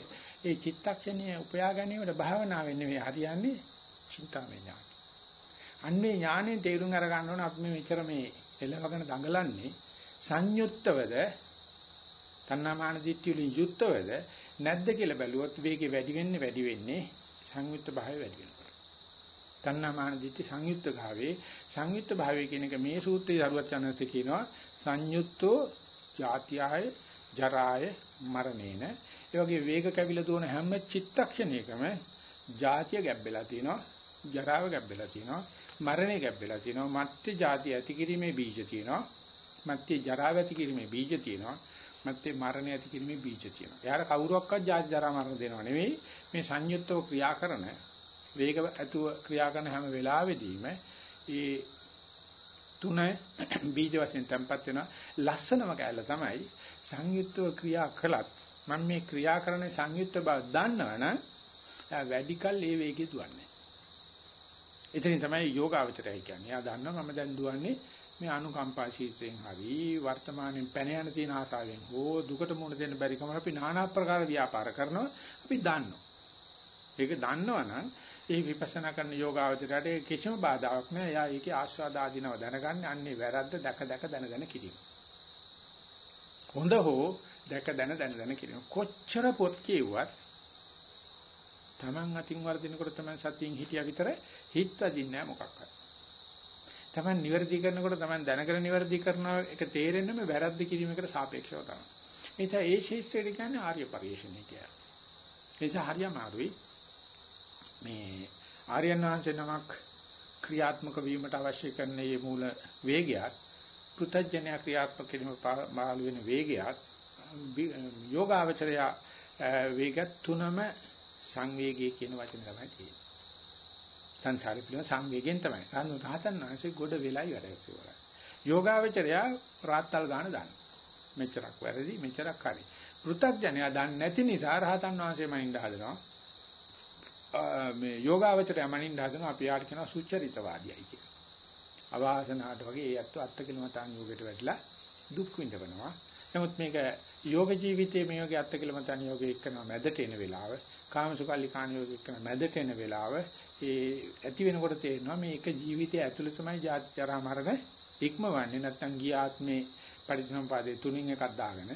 ඒ චිත්තක්ෂණය උපයා ගැනීමට භාවනා වෙන්නේ මේ හරියන්නේ චින්තාමය ඥාන. අන්නේ ඥාණයෙන් තේරුම් අර ගන්න ඕන අපි මෙච්චර මේ එළවගෙන දඟලන්නේ සංයුක්තවද තණ්හාමාන දිට්ඨිය වලින් යුක්තවද නැද්ද කියලා බැලුවොත් වේගය වැඩි වෙන්නේ වැඩි වෙන්නේ සංයුක්ත භාවය වැඩි වෙනකොට. තණ්හාමාන දිට්ඨි සංයුක්ත භාවයේ සංයුක්ත භාවය කියන එක මේ සූත්‍රයේ දරුවත් යනසේ කියනවා සංයුක්තෝ ජාත්‍යාය ජරාය මරණේන. ඒ වගේ වේග කැවිලා දුවන හැම චිත්තක්ෂණයකම ජාතිය ගැබ්බෙලා තියෙනවා ජරාව ගැබ්බෙලා තියෙනවා මරණය ගැබ්බෙලා තියෙනවා. මත්ත්‍ය ජාතිය ඇති කිරීමේ බීජ තියෙනවා. මත්ත්‍ය ජරාව ඇති කිරීමේ බීජ තියෙනවා. නැත්නම් මරණය ඇති කිරීමේ බීජ තියෙනවා. එයාට කවුරුවක්වත් ජාති ජරා මරණ දෙනව නෙවෙයි. මේ සංයුක්තව ක්‍රියා කරන වේග ඇතුව ක්‍රියා කරන හැම වෙලාවෙදීම ඒ තුන බීජ වශයෙන් තැම්පත් වෙන ලස්සනම කැලල තමයි සංයුක්තව ක්‍රියා කළත් මම මේ ක්‍රියා කරන සංයුක්ත බව දන්නවනම් එයා වැඩි කල් ඒ වේගෙ දුවන්නේ. එතනින් තමයි යෝගාවචරය කියන්නේ. එයා දන්නවා මම දැන් දුවන්නේ මේ අනුකම්පා ශීර්ෂයෙන් හරි වර්තමානයේ පැන යන තියෙන ආසාවෙන් හෝ දුකට මුහුණ දෙන්න බැරි කම අපි নানা ආකාර ව්‍යාපාර කරනවා අපි දන්නවා. ඒක දන්නවනම් ඒ විපස්සනා කරන යෝගාවචරයට කිසිම බාධාවක් නෑ. එයා ඒකේ ආස්වාද ආධිනව දැනගන්නේ අන්නේ වැරද්ද දැක දැක දැන දැන කිරීම. හොඳ හෝ දැක දැන දැන දැන කිරීම. කොච්චර පොත් කියුවත් Taman අතින් වර්ධිනකොට තමයි සතියින් හිටියා විතර හිත අදින්නේ මොකක්වත්. Taman නිවැරදි කරනකොට Taman දැනගෙන නිවැරදි කරනවා එක තේරෙන්නම වැරද්ද කිරීමකට සාපේක්ෂව තමයි. ඒ නිසා ඒ ශේෂ්ත්‍රය කියන්නේ ආර්ය පරිශ්‍රණය කියලා. ඒ නිසා හරියම ආරුයි මේ ආර්යයන් වහන්සේ නමක් ක්‍රියාත්මක වීමට අවශ්‍ය කරන මේ මූල වේගයත් පෘථජ්ජනය ක්‍රියාත්මක කිරීම මාළු වෙන වේගයත් යෝගාවචරය වේගත් තුනම සංවේගය කියන වචන තමයි තියෙන්නේ. සංසාරේ පිළිබඳ සංවේගයෙන් තමයි. රාහුල රහතන් වහන්සේ ගොඩ වෙලයි වැඩ කරන්නේ. යෝගාවචරය රාත්තල් ගන්න දාන. මෙච්චරක් වැරදි මෙච්චරක් හරි. පෘථග්ජනයා දන්නේ නැති නිසා රහතන් වහන්සේම ඉඳ හදනවා. මේ යෝගාවචරය මනින්න හදන අපි යාට කියනවා සුචරිතවාදියයි කියලා. අවාසනාවට වගේ ඒ අත්ව අත්කලමතාන් යෝගයට වැටලා දුක් විඳවනවා. නමුත් මේක යෝග ජීවිතයේ මේ වගේ අත්කලමතාන් යෝගයේ එක්කන මැදට එන වෙලාව, කාමසුකල්ලි කාණියෝගික මැදට එන වෙලාව ඒ ඇති වෙනකොට තේරෙනවා මේ එක ජීවිතය ඇතුළේ තමයි ජාති ජරා මරණ ඉක්මවන්නේ නැත්නම් ගිය ආත්මේ පරිසම්පාදේ තුنين එකක් දාගෙන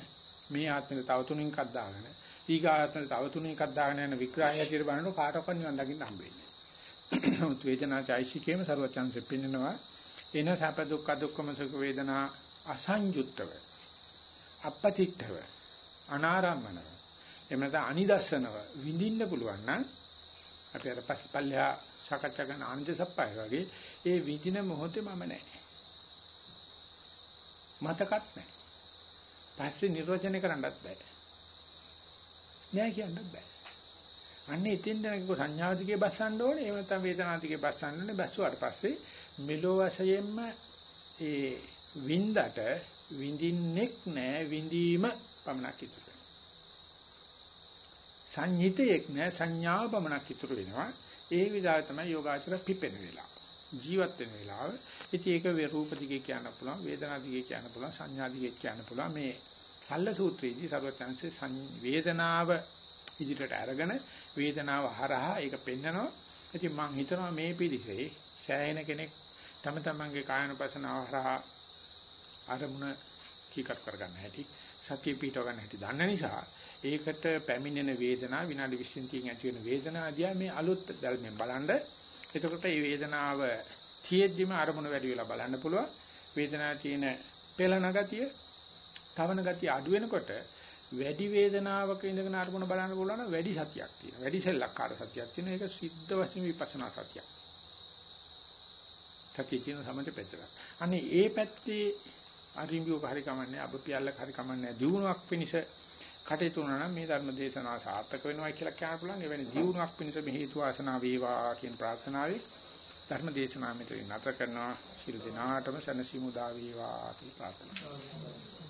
මේ ආත්මේ තව තුنين එකක් දාගෙන ඊගාත්මේ තව තුනක් දාගෙන යන විග්‍රහය ඇතුළේ බලනකොට කාටවත් නිවන් දකින්න හම්බෙන්නේ නැහැ. නමුත් වේදනාචෛසිකේම ਸਰවචන්සෙ පින්නනවා එන සැප දුක්ඛ දුක්ඛම සුඛ වේදනා අසංයුක්තව අපපතිත්තව අනාරම්මනව එහෙම නැත්නම් අනිදස්සනව විඳින්න පුළුවන් නම් අපි අර පස්පල්ලා සාකච්ඡා කරන ආනන්ද සප්පයි වගේ ඒ විඳින මොහොතේ මම නැහැ. මතකත් නැහැ. පස්සේ නිර්වචනය කරන්නත් බෑ. නෑ කියන්න බෑ. අන්න එතෙන් දැනගක සංඥාදිකේ බස්සන්න ඕනේ. එහෙම නැත්නම් වේදනාදිකේ බස්සන්න ඕනේ. බැස්සුවාට පස්සේ මෙලෝ වශයෙන්ම ඒ වින්දට විඳින්නෙක් නෑ විඳීම පමණක් ඉතුරු වෙනවා. සංහිතයක් නෑ සංඥාව පමණක් ඉතුරු වෙනවා. ඒ විදිහට තමයි යෝගාචර පිපෙන වෙලාව. ජීවත් වෙන වෙලාව. ඉතින් ඒක රූප දිගේ කියන්න පුළුවන්, වේදනා දිගේ කියන්න පුළුවන්, සංඥා දිගේ කියන්න පුළුවන්. මේ සල්ල සූත්‍රයේදී සර්වඥාන්සේ වේදනාව ඉදිරියට අරගෙන වේදනාව හරහා ඒක පෙන්නනවා. ඉතින් මම හිතනවා මේ පිළිසේ ඡායන කෙනෙක් තම තමන්ගේ කායනපසනාව හරහා අරමුණ කීකර් කරගන්න හැටි සතිය පිටව ගන්න හැටි දන්න නිසා ඒකට පැමිණෙන වේදනාව විනාඩි 20 30 ඇති වෙන වේදනාව දිහා මේ අලුත් දැල්මෙන් බලනද එතකොට මේ වේදනාව තියෙද්දිම අරමුණ වැඩි වෙලා බලන්න පුළුවන් වේදනාවේ තියෙන පෙළන ගතිය තවන ගතිය අඩු වෙනකොට වැඩි වේදනාවක ඉඳගෙන අරමුණ බලන්න පුළුවන් නම් වැඩි සතියක් තියෙනවා. වැඩි සෙල්ලක්කාර සතියක් තියෙනවා. ඒක සිද්ධ වශයෙන් විපස්සනා සතියක්. සතිය කියන සමත පැත්තට. අනේ ඒ පැත්තේ අරිඹියක හරි කමන්නේ අබපියල්ලක හරි කමන්නේ දියුණුවක් පිණිස කටයුතු කරනවා නම් මේ ධර්ම දේශනාව සාර්ථක වෙනවා කියලා කියන්න පුළුවන්. එවැනි දියුණුවක් පිණිස මේ හේතු වාසනා වේවා කියන ප්‍රාර්ථනාවයි ධර්ම දේශනාව මෙතන නතර කරනවා. ශිරු දිනාටම සනසිමු දා වේවා කියලා ප්‍රාර්ථනා කරනවා.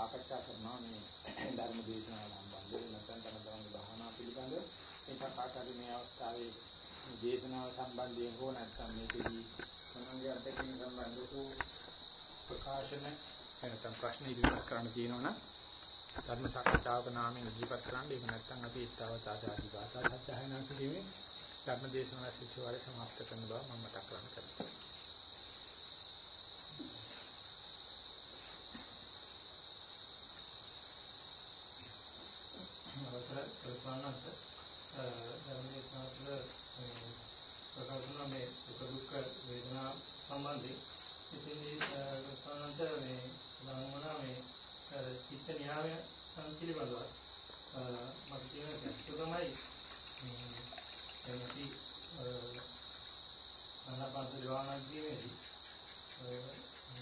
සාකච්ඡා කරනවා මේ ධර්ම දේශනාව සම්බන්ධව නැත්නම් තම තමන්ගේ භාවනා පිළිබඳව. ඒක කාටරි මේ අවස්ථාවේ දේශනාව සම්බන්ධයෙන් හෝ නැත්නම් මේකදී තමන්ගේ අත්දැකීම් සම්බන්ධව ප්‍රකාශන නැත්නම් ප්‍රශ්න ඉදිරිපත් කරන්න තියෙනවනම් ධර්ම සාකච්ඡාවක නාමයෙන් ඉදිරිපත් කරන්න. ඒක නැත්නම් අපි ඊතාවත ආදී ගාථා සත්‍යයනා කිරීමේ ධර්ම දේශනාව සිසුවාරේ සමාප්ත කරන බව මම මතක් කරගන්නවා ප්‍රසන්නත් ධර්මදේශනාවල ප්‍රකාශන මේ සුඛ දුක්ඛ වේදනා සම්බන්ධයෙන් ඉතින් සානන්ත මේ ධර්මනා මේ අර චිත්ත න්‍යාය සම්පිලිබඳව මම කියන එක තමයි එනටි අනාපාත ජීවනදීදී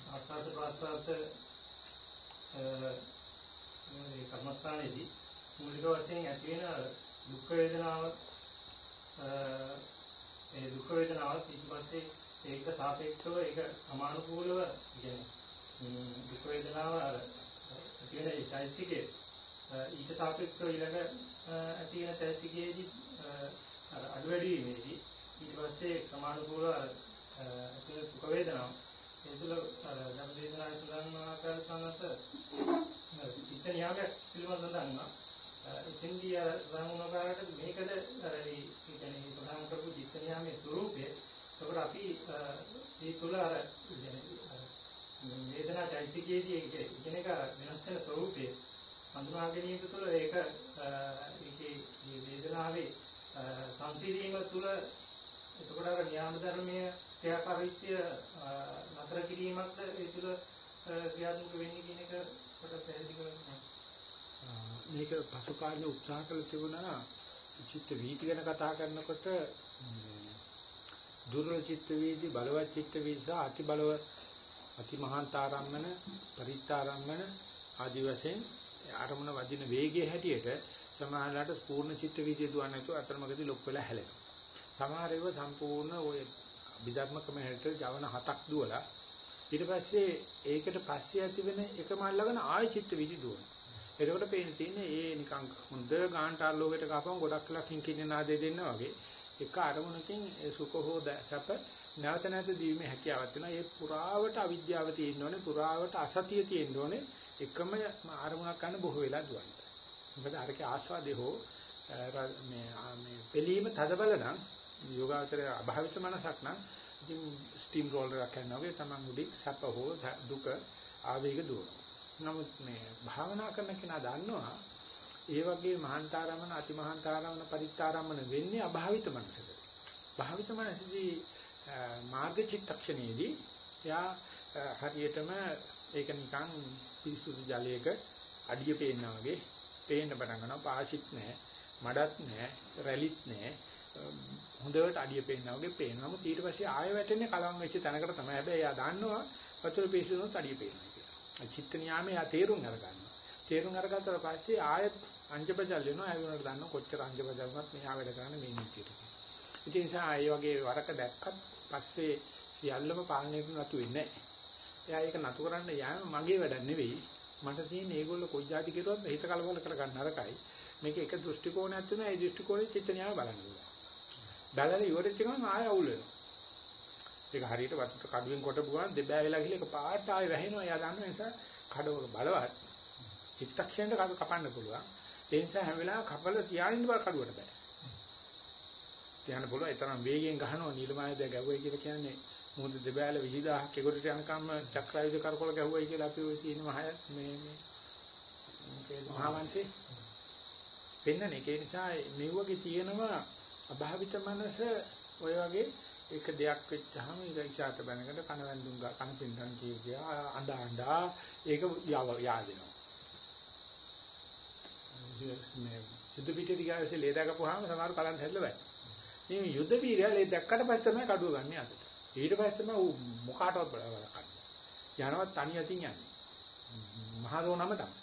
ආස්වාද ප්‍රාස්වාද මේ කර්මස්ථානයේදී මූලික වශයෙන් ඇති වෙන දුක් වේදනාව ඒ දුක් වේදනාව ඊට පස්සේ ඒක සාපේක්ෂව ඒක සමානුකූලව කියන්නේ දුක් වේදනාව අර කියන ඒ චෛත්‍යකේ ඊට සාපේක්ෂව ඊළඟ ඇති වෙන චෛත්‍යකයේදී අර අඩු වැඩි වීමේදී ඊට පස්සේ සමානුකූලව අර ඇති වෙන දුක් වේදනාව ඒ තුළ අර ධර්ම දේශනාවේ සඳහන් ආකාර සංගත ඉතින් යාමයක් පිළිබඳව දන්නවා. එතෙන්දී අර සාමුණකාරට මේකද අර ඒ කියන්නේ ප්‍රධාන කරපු චිත්ත යාමේ ස්වરૂපය. ඒකට අපි මේ තුල අර වේදනා චෛත්‍යයේදී ඉගෙන එක වෙනස් වෙන ස්වરૂපය හඳුනා ගැනීම තුළ ඒක ඒකේ මේ වේදනාවේ සංසිඳීම තුළ එතකොට අර ඥාන ධර්මයේ ක්‍රියාකාරීත්වය නතර කිරීමක්ද ඒ තුළ ක්‍රියාත්මක වෙන්නේ කියන එක කොට පැහැදිලි කරන්න. මේක පසු කාලේ උත්සාහ කළ තිබුණා චිත්ත වීති ගැන කතා කරනකොට දුර්වල චිත්ත වීති බලවත් චිත්ත වීති සහ අති බලව අති මහාන්තාරම්මන පරිත්තාරම්මන ආදි වශයෙන් ආරමුණ වදින වේගයේ හැටියට සමහරවිට පූර්ණ චිත්ත වීතිය දුවන්නේ නැතුව අතරමඟදී ලොක් වෙලා හැලෙනවා. සමහර ඒවා සම්පූර්ණ ওই විධර්මකම හැටියට ජවන හතක් දුවලා ඊට පස්සේ ඒකට පස්සේ ඇති වෙන එකම අල්ලගෙන ආයෙ චිත්ත විදි දුවන. එතකොට පේන තියෙන්නේ ඒ නිකන් හොඳ ගාන්ටාර ලෝකෙට කපම ගොඩක් කලක් කිංකින නාදේ දෙන්නා වගේ එක අරමුණකින් සුඛ හෝ සැප නැවත නැවත දීමේ හැකියාවක් තියෙනවා. ඒ පුරාවට අවිද්‍යාව තියෙන්න ඕනේ, පුරාවට අසතිය තියෙන්න ඕනේ. එකම අරමුණක් ගන්න බොහෝ වෙලා දුවන්න. මොකද අරකේ ආස්වාදේ හෝ මේ මේ පිළීම තදබල නම් යෝගාචරයේ අභාවිත මනසක් නම් ඉතින් ස්ටිම් රෝලර් එකක් කරනවා වගේ තමන් උඩින් සැප හෝ දුක ආවේග දුවනවා. නමුත් මේ භාවනා කරන කෙනා දන්නවා ඒ වගේ මහාන්තාරමන අතිමහාන්තාරමන පරිත්තාරමන වෙන්නේ අභාවිත මනසකට. භාවිත මනසදී මාර්ග චිත්තක්ෂණයේදී යා හරියටම ඒක නිකන් පිරිසුදු ජලයක අඩිය පේනවා වගේ පේන්න පටන් ගන්නවා පාෂිත් නැහැ මඩත් නැහැ රැලිත් නැහැ හොඳට අඩිය පේනවා වගේ පේනවා. නමුත් ඊට පස්සේ ආයෙ වැටෙන්නේ කලවම් වෙච්ච තැනකට තමයි. හැබැයි එයා දන්නවා වතුර පිසිදුනොත් අඩිය පේනවා කියලා. චිත්ත නියාමයේ එයා තේරුම් අරගන්නවා. තේරුම් අරගත්තට පස්සේ ආයෙත් අංජබජල් වෙනවා. ඒ වෙනකොට දන්නවා කොච්චර අංජබජල් වුණත් මෙහා වැඩ කරන්නේ මේ නීතියට. ඒ නිසා ඒ වගේ වරක දැක්කත් පස්සේ සියල්ලම පාලනය කරන්න නතු වෙන්නේ නැහැ. එයා ඒක නතු කරන්න යෑම මගේ වැඩක් නෙවෙයි. මට තියෙන මේගොල්ලෝ කොයි જાති කෙරුවත් හිත කලබල කරගන්න අරකයි. මේක එක දෘෂ්ටි කෝණයක් තුන ඒ දෘෂ්ටි කෝණේ චිත්ත න්‍යාය බලන්න ඕනේ. බැලලා ඉවරෙච්ච ගමන් ආය අවුල් වෙනවා. ඒක හරියට වතුර කඩුවෙන් කොටපු ගමන් දෙබෑ වෙලා ගිහලා ඒක පාට ආය වැහෙනවා. එයා දන්න නිසා කඩවක බලවත් චිත්තක්ෂණයට කඩ කපන්න පුළුවන්. ඒ නිසා හැම වෙලාවෙම කපල තියාගෙන ඉන්න බල කඩුවට බෑ. තියන්න පුළුවන්. ඒ තරම් වේගයෙන් ගහනවා නිලමායද ගැවුවයි කියලා කියන්නේ මොකද දෙබෑල 20000ක් එකට යනකම් චක්‍රායුධ කරකොල ගැහුවයි කියලා අපි ඔය තියෙන මහ මේ මේ මොකේද මහවංශේ පෙන්නන එක නිසා මෙව්වගේ තියෙනවා අභාවිත මනස ඔය වගේ එක දෙයක් වෙච්චාම ඒක ඉෂාත බැනකට කන වැන්දුම් ගා කන පින්දන් කියනවා අඬ අඬා ඒක යාදෙනවා. මේ යුද්ධ පිටේ දිගාවේ ලේ දාගපුවාම සමහර කලන් හැදලා බෑ. මේ යුද්ධ පීරිය ලේ දැක්කට පස්සේ තමයි කඩුව ගන්න අතට. ඊට පස්සේ තමයි ඌ මොකාටවත් බලන්න යනවා තනි අතින් යන්නේ. මහරෝ නම තමයි.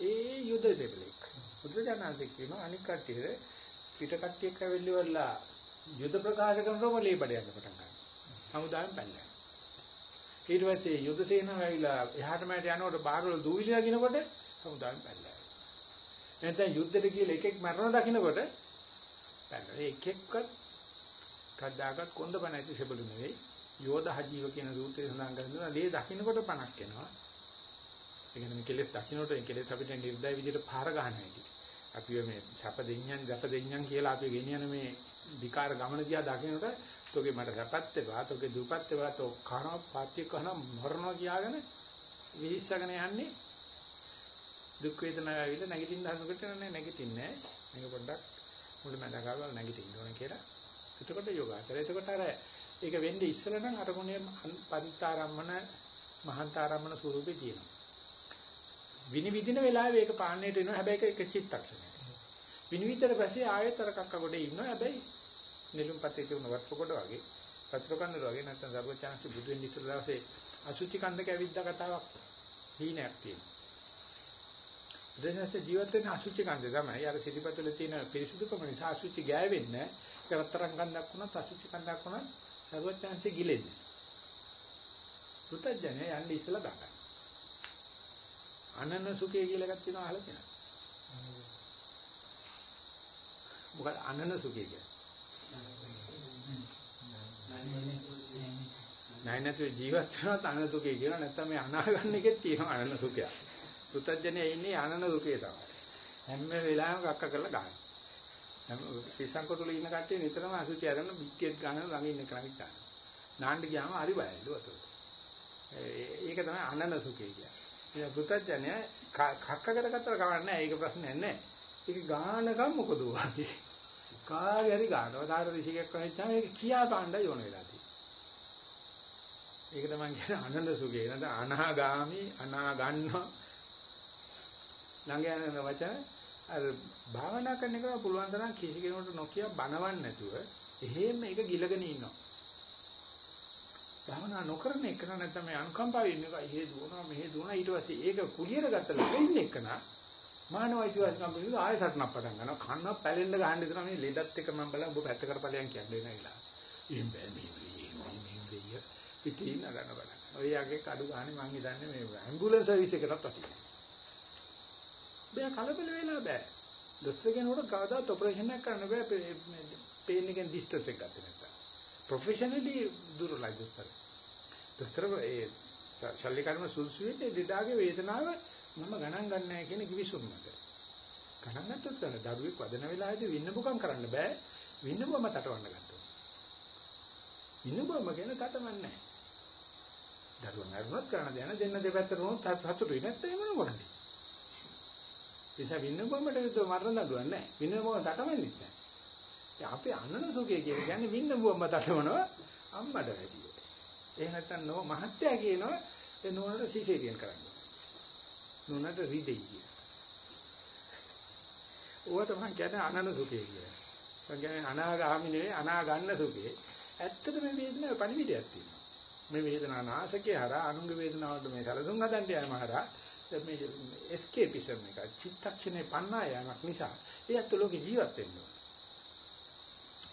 ඒ යුද්ධ දෙපලෙක් බුදුජානක කියනවා අනික් කට්ටියේ පිට කට්ටියක් ඇවිල්ලිවලා යුද ප්‍රකාශ කරනකොම ලේබඩ යන්න පටන් ගන්නවා. සමුදායෙන් පැනලා. ඊට පස්සේ යුද සේනාව ඇවිල්ලා එහාට මෙහාට යනකොට බාහිර දූවිලිලා ගිනකොට සමුදායෙන් පැනලා. එතෙන් යුද්ධෙට කියලා එකෙක් මරණ දකින්නකොට පැනලා. ඒ එක එක්කත් කද්දාකත් කොන්දපණ ඇති සෙබළු නෙවෙයි. යෝධ හජීව කියන සූත්‍රය සඳහන් කරනවා. මේ දකින්නකොට පණක් එනවා. ඒ කියන්නේ මේ කෙලෙස් දකින්නට ඒ කෙලෙස් අපිට නිර්දය විදිහට පාර ගන්න හැටි. අපි මේ සැප දෙඤ්ඤන් ගත දෙඤ්ඤන් කියලා අපි ගෙනියන මේ විකාර ගමන දිහා දකිනකොට තෝගේ මට සැපත් වේවා තෝගේ දුපත් වේවා තෝ කන පාත්‍ය කන මරනවා කියාගෙන විහිස්සගෙන යන්නේ. දුක් වේදනාව ඇවිල්ලා නැගිටින්න හදනකොට නෑ නැගිටින්නේ මේක පොඩ්ඩක් මුල මැද ගාවල් නැගිටින්න ඕන කියලා. එතකොට යෝගාචරය. එතකොට අර ඒක වෙන්නේ ඉස්සෙල්ලා නම් අරමුණේ පරිත්‍තරම්මන මහන්තරම්මන ස්වරූපේ තියෙනවා. විනිවිදින වෙලාවේ ඒක පාන්නේට එනවා. හැබැයි ඒක එක චිත්තක්ෂණයක්. විනිවිදතර පස්සේ ආයෙත් අර කක්ක කොටේ ඉන්නවා. හැබැයි නිලුම් පතේ තිබුණ වතුර කොට වගේ වතුර කන්දර වගේ නැත්නම් සර්වචාන්සි බුදු වෙන්න ඉස්සර දවසේ අසුචි කන්දක ඇවිද්දා කතාවක් හීනයක් තියෙනවා. දෙනස ජීවත් වෙන අසුචි කන්දේ තමයි අර සිටිපතුල තියෙන පිරිසුදුකම නිසා අසුචි ගෑවෙන්නේ ඒක රත්තරන් කන්දක් වුණත් අසුචි කන්දක් වුණත් සර්වචාන්සි ගිලෙන්නේ. පුතඥය යන්නේ ඉස්සලා ගන්න. අනන සුඛය කියලා එකක් තියෙනවා අහලා තියෙනවා. මොකද අනන සුඛය කියන්නේ? නෑ නැතුව ජීවත් වෙනවා තන සුඛය කියලා නැත්නම් මේ අනාගන්න එකෙත් තියෙනවා අනන සුඛය. පුතඥය ඉන්නේ අනන සුඛය තමයි. හැම වෙලාවෙම කක්ක කරලා ගන්න. හැම ශ්‍රීසංකතුල ඉන්න කට්ටිය නිතරම අසුචි අරගෙන බිස්කට් ගන්න ළඟ ඉන්න කෙනෙක් ගන්න. නාන්න ගියාම හරි බයයි වතුර. ඒක තමයි අනන සුඛය කියන්නේ. ඉතින් පුතඥය කක්ක කරගත්තට කවන්නේ නැහැ. ඒක ප්‍රශ්නයක් නැහැ. ඒක ගානකම් මොකද වගේ. කාගේ හරි ගන්නවා. දාර ඍෂිකෙක් වෙච්චාම ඒක කියා ගන්න යෝන වෙලා තියෙනවා. ඒක තමයි කියන්නේ අනන්ද සුඛේ නේද? අනාගාමි අනාගන්න ළඟ යන වචන අර භාවනා කරන එක පුළුවන් තරම් කිසි කෙනෙකුට නොකිය බනවන්න නැතුව එහෙම ඒක ගිලගෙන ඉන්නවා. භාවනා නොකරන එක නැත්නම් මේ අනුකම්පාවෙ ඉන්න එක එහෙ දුවනවා මෙහෙ දුවනවා ඊට පස්සේ ඒක කුලියට ගත්තලා වෙන්නේ එකනා මානව අයිතිවාසිකම් පිළිබඳව ආයෙ සටනක් පටන් ගන්නවා. කන්න පැලෙන්න ගහන්න දෙනවා මේ ලෙඩත් එක මම බලන් ඔබ පැත්ත කරපලයන් කියන්නේ නේලා. ඉතින් බෑ මේ මේ මේ දෙය පිටින් නගන්න බලන්න. ඔය යගේ කඩු ගහන්නේ මං හිතන්නේ මේ ඇම්බුලන්ස් සර්විස් එකටත් වටිනවා. බෑ කලබල වෙලා බෑ. දොස්තර කෙනෙකුට කවදාත් ඔපරේෂන් එකක් කරන්න බෑ පේන් එකෙන් ඩිස්ටන්ස් එකක් ගන්න නැත්තම්. ප්‍රොෆෙෂනලි දුරලයි දොස්තර. දොස්තර ඒ ශල්‍ය කර්ම සුසු වෙන්නේ දෙදාගේ වේදනාව මම ගණන් ගන්නෑ කියන කිවිසුම් මත. ගණන් ගත්තොත් තමයි දරුවෙක් වදන වෙලාවේදී වින්නපුකම් කරන්න බෑ. වින්නපුවම තටවන්න ගන්නවා. වින්නපුවම ගැන තටමන්නේ නැහැ. දරුවන් අරුණත් කරන දේ යන දෙන්න දෙපැත්තට වුණොත් සතුටුයි නැත්නම් එහෙම නොකරන්නේ. නිසා වින්නපුවමට විතර මරණ දඬුවම් නැහැ. වින්නපුවම තටමන්නේ නැහැ. අපේ අනන සුඛය කියන්නේ වින්නපුවම තටමනවා අම්මඩ වැඩි. එහෙ නැත්නම් නෝ මහත්ය කියනවා ඒ නෝනට සිසේරියන් කරන්න. නුනට රිදෙයි කිය. ඕවා තමයි කියන්නේ අනන සුඛය කියලා. ඒ කියන්නේ අනාගාමි නෙවෙයි අනාගන්න සුඛේ. ඇත්තට මේ වේදනාවේ පණිවිඩයක් තියෙනවා. මේ වේදනා නාශකේ හරහා අනුංග වේදනාවට මේ සැලසුම් හදන්න යාම හරහා මේ එස්කේපිසම් එක චිත්තක්ෂණේ පන්නා යාමක් නිසා ඒත් ලෝකේ ජීවත් වෙන්න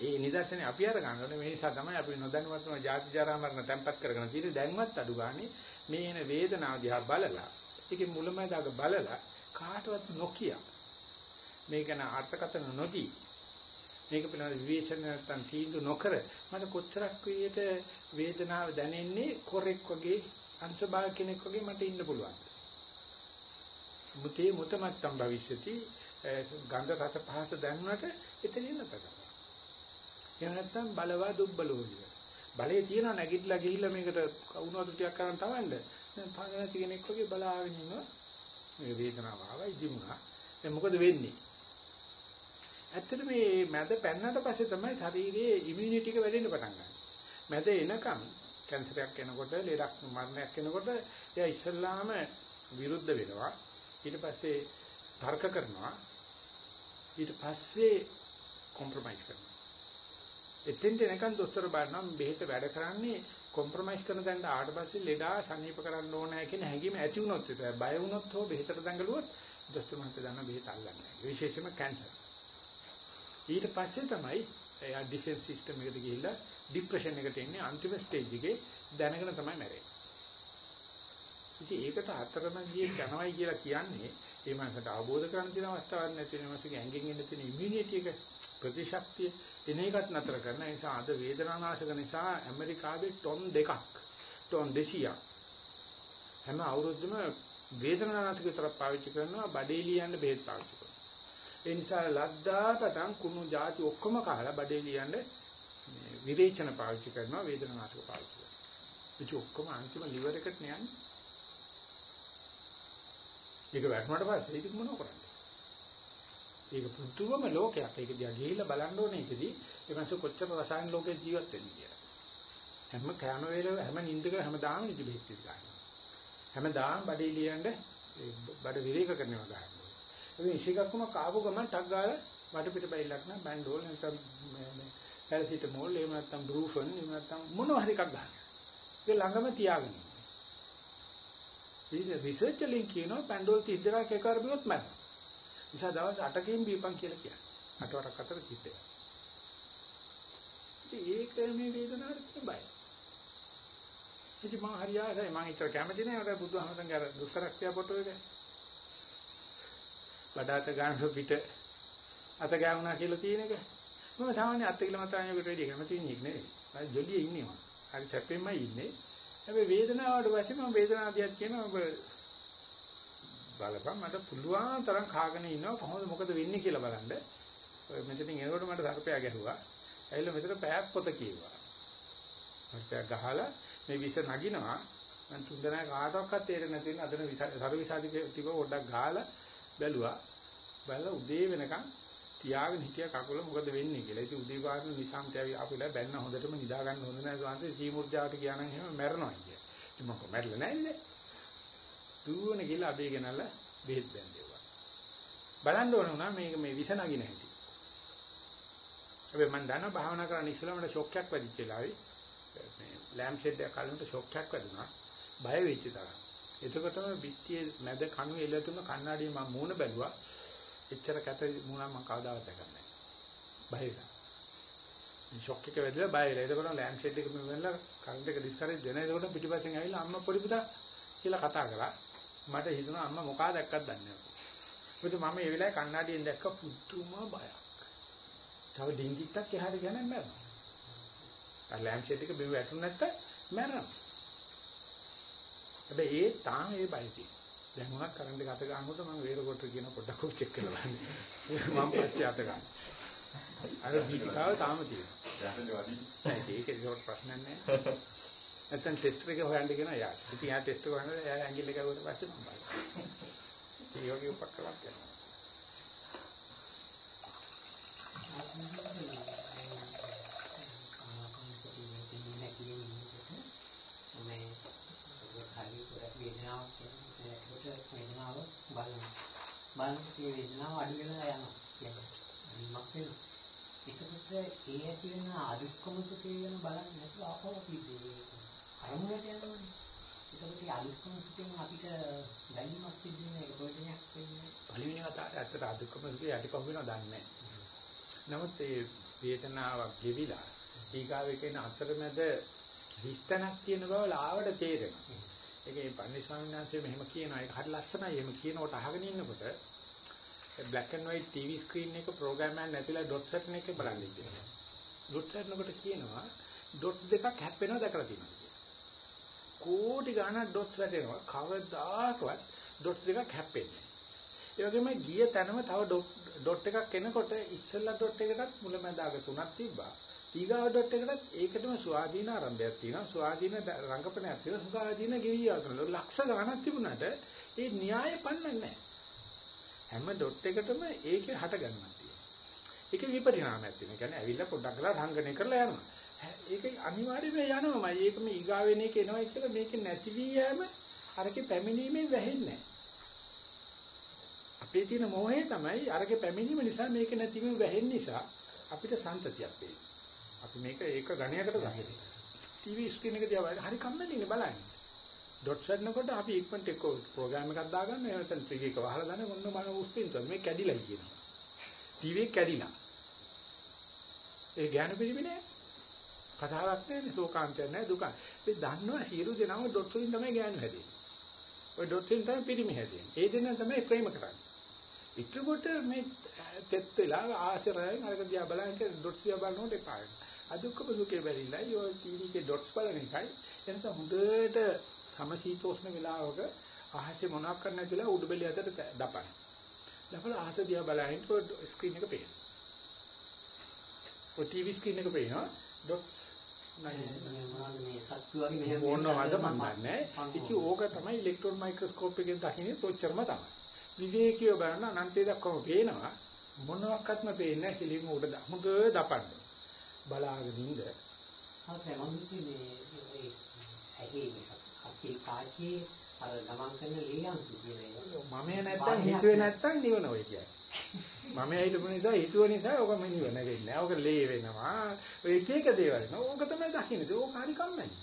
ඒ නිදර්ශනේ අපි අර ගන්නවනේ මේ නිසා තමයි අපි නොදැනුවත්වම ජාති ජරා මරණ තැම්පත් කරගෙන තියෙන්නේ දැන්වත් අඩු ගානේ මේ එන වේදනාව දිහා බලලා ඒකේ මුලමඳාක බලලා කාටවත් නොකිය මේක න අර්ථකථන නොදී මේක පිළිබඳ විවේචන නැත්තම් තීන්දුව නොකර මට කොච්චරක් විදියට වේදනාව දැනෙන්නේ කොරෙක් වගේ අංශභාග කෙනෙක් වගේ මට ඉන්න පුළුවන්. මුතේ මුතමත්තම් භවිෂ්‍යති ගන්ධ රස පහස දැනුණට එතනින් නැතක. එහෙම නැත්තම් බලවා දුබ්බලෝ කියන. බලේ තියන නැගිටලා ගිහිල්ලා මේකට කවුරුහතු ටිකක් කරන් තවන්න දැන් පහනති කෙනෙක් වගේ බලාගෙන ඉන්නවා මේ වේදනාව ආවා ඉදිමුණා දැන් මොකද වෙන්නේ? ඇත්තට මේ මැද පැන්නට පස්සේ තමයි ශරීරයේ ඉමුනිටි එක වැඩෙන්න පටන් ගන්නේ. මැද එනකම් කැන්සරයක් එනකොට ලෙඩක් මරණයක් එනකොට එයා ඉස්සල්ලාම විරුද්ධ වෙනවා. ඊට පස්සේ තර්ක කරනවා. ඊට පස්සේ කොම්ප්‍රොමයිස් කරනවා. එතෙන්ට එනකන් දොස්තර බලනවා බෙහෙත වැඩ කරන්නේ කොම්ප්‍රොමයිස් කරන දැන් ආවට පස්සේ ලෙඩා සනීප කරන්න ඕනෑ කියන හැඟීම ඇති වුණොත් විතරයි. බය වුණොත් හෝ බෙහෙතට දඟලුවොත් දොස්තර මහත්තයා දන්න බෙහෙත අල්ලන්නේ නැහැ. විශේෂයෙන්ම කැන්සර් ඊට පස්සේ තමයි එයා ඩිෆෙන්ස් සිස්ටම් එකට ගිහිල්ලා ડિප්‍රෙෂන් එකට එන්නේ අන්තිම ස්ටේජ් එකේ දැනගෙන තමයි මැරෙන්නේ. ඉතින් ඒකට අතරමැදියේ යනවයි කියලා කියන්නේ ඒ මනසට අවබෝධ කරගන්න තියෙන අවස්ථාවක් නැති වෙන මාසෙක ඇඟෙන් එන්න තියෙන ඉමුනිටි එක ප්‍රතිශක්තිය එන එකත් නතර කරන නිසා අද වේදනානාශක නිසා ඇමරිකාවේ ටොන් දෙකක් ටොන් 200ක් හැම අවුරුද්දම වේදනානාශක විතර පාවිච්චි කරනවා බඩේලියන්න බෙහෙත් පාවිච්චි කරනවා. ඒ නිසා ලද්දාටතන් කුණු જાති ඔක්කොම කාලා බඩේලියන්න විරේචන පාවිච්චි කරනවා වේදනානාශක පාවිච්චි කරනවා. ඒක ඔක්කොම අන්තිම liver එකට යන්නේ. ඒක වැටුණාට පස්සේ ඒක මොනව කරන්නේ? ඒක පුදුමම ලෝකයක්. ඒක දිහා ගිහිල්ලා බලන්න ඕනේ ඉතින් ඒ මාස කොච්චර රසායන ලෝකේ ජීවත් වෙන්නේ කියලා. හැම කෑම වේල හැම නිින්දක හැමදාම නිදි බෙහෙත් ගන්නවා. හැමදාම බඩේ ලියන්න බඩ විරේක කරනවා ගන්නවා. ඒ ඉෂිකක්ම කාපු ගමන් ටක් ගාලා බඩ පිට බයිලක් නම් බෑන්ඩෝල් නැත්නම් මේ පැරසිටමෝල් එහෙම නැත්නම් බෲෆන් එහෙම නැත්නම් මොනවා හරි එකක් ගන්න. ඒ ළඟම තියාගන්න. ඉතින් රිසර්ච් වලින් කියනවා පැන්ඩෝල් 32ක් එකවර බිව්වොත් මැරෙනවා. නිසා දවස් 8කින් බීපන් කියලා කියන්නේ. අටවරක් අතර කිත්තේ. ඉතින් ඒක මේ වේදනාවට තියෙන බය. ඉතින් මම හරි ආසයි මම හිතුව කැමති නෑ අර බුදුහමසන්ගේ අර දුෂ්කරක්‍රියා ෆොටෝ එක. බඩාත ගන්න පිට අත ගෑවුනා කියලා තියෙන එක. මම සාමාන්‍ය අත් කියලා මතානියකට වැඩි කැමති ඉන්නේ නෙවෙයි. මම ජොලියේ ඉන්නේ මම. හරි සැපෙන්මයි ඉන්නේ. හැබැයි වේදනාවට පස්සේ මම වේදනාව දිහා කියනවා ඔබ බලපන් මට පුළුවන් තරම් කාගෙන ඉන්නවා කොහොමද මොකද වෙන්නේ කියලා බලන්න. ඔය මෙතනින් එනකොට මට සර්පයා ගැහුවා. ඇවිල්ලා මෙතන පැයක් පොත කිව්වා. සර්පයා ගහලා මේ විස නගිනවා. මම තුන්දෙනා කාටවත් තේරෙන්නේ නැති වෙන අදන සරු විසාදි ටික පොඩ්ඩක් ගහලා බැලුවා. බලලා උදේ වෙනකන් තියාගෙන හිටිය කකුල මොකද වෙන්නේ කියලා. ඉතින් උදේ පාරම නිසාම්ට ආපිලා බැන්න හොඳටම නිදා ගන්න හොඳ නැහැ සාන්තේ සීමුර්ජාවට ගියා නම් එහෙම මැරෙනවා කිය. ඉතින් මම මැරෙලා නැහැ දුවන ගිහලා අබේ ගෙනල්ලා බෙහෙත් බැන්දේවා. බලන්න ඕන උනා මේක මේ විස නගින හැටි. හැබැයි මම දන්නවා භාවනා කරන්න ඉස්සෙල්ලා මට ෂොක් එකක් වැදිච්ච වෙලාවේ මේ ලැම්ප් ෂෙඩ් එක කලින්ට ෂොක් එකක් වැදුනා. බය වෙච්ච තරම්. එතකොටම පිටියේ මැද කණු එළතුන කණ්ණාඩියේ මම මූණ බැලුවා. එච්චර කැත මූණක් මම කවදාවත් දැකලා නැහැ. බය වෙලා. ෂොක් එක වැදලා බය වෙලා. එතකොට ලැම්ප් ෂෙඩ් එක මෙවෙලා කරන්ට් එක ඩිස්කරේජ් වෙන. එතකොට පිටිපස්සෙන් ඇවිල්ලා අම්මා පොඩි පුතා කියලා කතා කරා. මට හිතුණා අම්මා මොකා දැක්කත් දන්නේ නැහැ. මොකද මම ඒ වෙලාවේ කණ්ණාඩියෙන් දැක්ක පුදුම බයක්. තව ඩිංගිත්තක් එහාට ගියා නම් මැරෙනවා. අර ලැම්ප් ෂෙඩ් එක බිම වැටුනේ නැත්තම් මැරෙනවා. හැබැයි ඒ තාම ඒ බය තියෙනවා. දැන් මොනක් කරන්න ගත ගන්නකොට මම වේර කොට කියන පොඩ්ඩක් උ චෙක් කරලා බලන්න. මම පස්සේ අත ගන්න. අර දීපිකාව තාම තියෙනවා. ඒක ඒක ප්‍රශ්නයක් නෑ. නැත්තම් ටෙස්ට් එක හොයන්න කියන යා. ඉතින් යා ටෙස්ට් එක හොයනකොට යා ඇඟිල්ල ගාවට පස්සේ මම බලනවා. ඒ වගේ උපක්‍රමයක් කරනවා. වේදනාවක් කියනකොට වේදනාව බලනවා. බලනකොට මේ වේදනාව අඩු වෙලා යනවා කියන්නේ. අනිමක් වෙනවා. ඒකකොට ඒ ඇති වෙන අදුක්කම සුඛය ගැන බලන්නේ නැතුව ආපහු පිටේ. අරමුණට යනවනේ. ඒකකොට ඒ අදුක්කම සුඛයෙන් අපිට දැනීමක් සිද්ධ වෙන එක ප්‍රයෝජනයක් වෙන්නේ. පළවෙනි වතාවට ඇත්තට අදුක්කම සුඛය යටිපහුව වෙනව දන්නේ නමුත් ඒ වේදනාවක් ගෙවිලා ඊගාවේ කියන අතරමැද හිස්තනක් තියෙන බව ලාවට තේරෙනවා. ඒකේ පන්දි ස්වාමීන් වහන්සේ මෙහෙම කියනවා ඒක හරි ලස්සනයි එහෙම කියනකොට අහගෙන ඉන්නකොට black and white TV screen එක program එකක් නැතිලා dot set එකේ බලන්න ඉන්නවා. dot setනකොට කියනවා dot දෙකක් හැප්පෙනවා දැකලා තියෙනවා කියලා. කෝටි ගණන් dot වැටෙනවා. කවදාකවත් dot දෙකක් හැප්පෙන්නේ නැහැ. ඒ වගේම ගිය තැනම තව dot එකක් එනකොට ඉස්සෙල්ලා dot එකටත් මුලැමැදාග තුනක් තිබ්බා. ඊගාව ඩොට් එකටත් ඒකටම ස්වාධීන ආරම්භයක් තියෙනවා. ස්වාධීන රංගපනයක් තියෙනවා ස්වාධීන ගෙවියා කරනවා ලක්ෂ ගණනක් තිබුණාට ඒ න්‍යාය පන්නන්නේ නැහැ. හැම ඩොට් එකටම ඒකේ හට ගන්නක් තියෙනවා ඒකේ විපරිණාමයක් තියෙනවා. කියන්නේ ඇවිල්ලා පොඩ්ඩක් කරලා රංගනය කරලා යනවා. ඒක අනිවාර්යයෙන්ම යනවාමයි ඒක මේ ඊගාවෙන එක එනවා කියලා මේක නැති වී යෑම අරකේ පැමිණීමෙන් වැහෙන්නේ අපේ තියෙන මොහේ තමයි අරකේ පැමිණීම නිසා මේක නැතිවීම වැහෙන්න නිසා අපිට සන්තතියක් වෙන්නේ අපි මේක ඒක ගණයකට ගහන්නේ. ටීවී ස්ක්‍රීන් එක දිහා බලලා හරි කම්මැලිනේ බලන්නේ. ඩොට් සෙන්නකොට අපි ඉක්මනට එක්ක ප්‍රෝග්‍රෑම් එකක් දාගන්න එහෙම නැත්නම් ටීවී එක වහලා දාන්න මොන මන උස්පින්ත මේ කැඩිලා කියනවා. ටීවී කැඩිලා. ඒ ඥාන පිළිමිනේ කතාවක් නෑනේ ශෝකාන්තයක් නෑ දුක. මේ දන්නවා සියලු දෙනාම ඩොට් වලින් තමයි ඥාන හැදෙන්නේ. ඔය ඩොට් වලින් තමයි පිළිමි හැදෙන්නේ. ඒ දෙන්න තමයි ප්‍රේම කරන්නේ. ඉක්කොට මේ තෙත් වෙලා ආශ්‍රයෙන් අරක දිහා බලන්නේ ඩොට් දිහා බලනකොට එපා වෙනවා. අදුක්කම සුඛේ බැරිලා යෝ ටීවී එකේ ඩොට්ස් බලන එකයි එනස හොඳට සමශීතෝෂ්ණ වෙලාවක අහසේ මොනවක් කරන්න නැතිලා උඩුබෙලිය අතට දපන. දපලා අහස දිහා බලහින් ස්ක්‍රීන් එක පේනවා. ඔය ටීවී ස්ක්‍රීන් එක පේනවා ඩොට්ස් ඕනවද මන් දන්නේ. ඉතින් ඕක තමයි ඉලෙක්ට්‍රෝන මයික්‍රොස්කෝප් එකෙන් දකින්නේ කොච්චරම තමයි. විවේකීව බලන අනන්තය දක්වාම පේනවා මොනවත්ක්ම පේන්නේ නැහැ කෙලින්ම උඩ හොඳ දපන්න. බලාගෙන ඉඳ අපේ මනුස්සය මේ ඒ ඇහි අකී කාචි අර ගමන් කරන ලේයන්තු කියන එක. මම නැත්තම් හිතුවේ නැත්තම් නිවන ඔය කියන්නේ. මම හිතුව නිසා හිතුව නිසා ඔක මෙ නිවන වෙන්නේ නැහැ. ඔක ලේ වෙනවා. ඔය එක එක දේවල් නෝ. ඕක තමයි දකින්නේ. ඕක හරි කම්මැලි.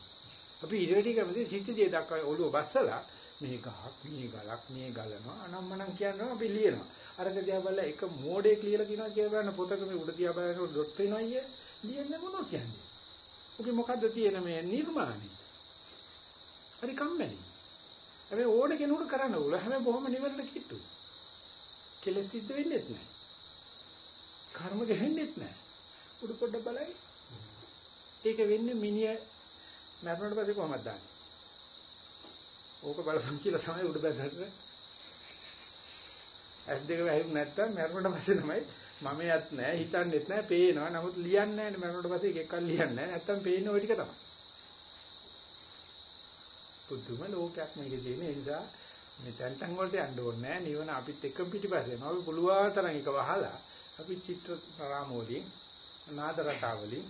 අපි ඉරටි කැමති සිත්තිදී දක්වා ඔළුව බස්සලා මේ ගහක් මේ ගලක් මේ ගලනවා අනම්මනම් කියනවා අපි ලියනවා. අරක දිහා බලලා එක මෝඩෙක් ලියලා කියනවා කියලා බලන්න පොතක මේ උඩ දිහා බලනකොට ඩොට් වෙනවා අයියේ. ලියන්නේ මොනවද කියන්නේ? ඔකේ මොකද්ද තියෙන මේ නිර්මාණය? හරි කම්මැලි. හැබැයි ඕන කෙනෙකුට කරන්න ඕල හැබැයි බොහොම නිවැරදිව කිට්ටු. කෙලෙස් සිද්ධ වෙන්නේ නැහැ. කර්ම ගහෙන්නේ නැහැ. උඩ පොඩ්ඩ බලයි. ඒක වෙන්නේ මිනිය මරණයට පස්සේ කොහමද දාන්නේ? ඕක බලපන් කියලා තමයි උඩ බැසට. ඇස් දෙක වැහිුනේ නැත්තම් මරණයට පස්සේ තමයි මම යත් නැහැ හිතන්නෙත් නැහැ පේනවා. නමුත් ලියන්නේ නැහැ නේ මරණයට පස්සේ එක එකක් ලියන්නේ නැහැ. නැත්තම් පේන්නේ ওই ටික තමයි. පුදුම ලෝකයක් මේකේ තියෙන නිසා මේ තැන් තැන් වලට යන්න ඕනේ නැහැ. නිවන අපිත් එක්ක පිටිපස්සේ යනවා. අපි පුළුවන් තරම් එක වහලා අපි චිත්‍ර රාමෝලින් නාද රටාවලින්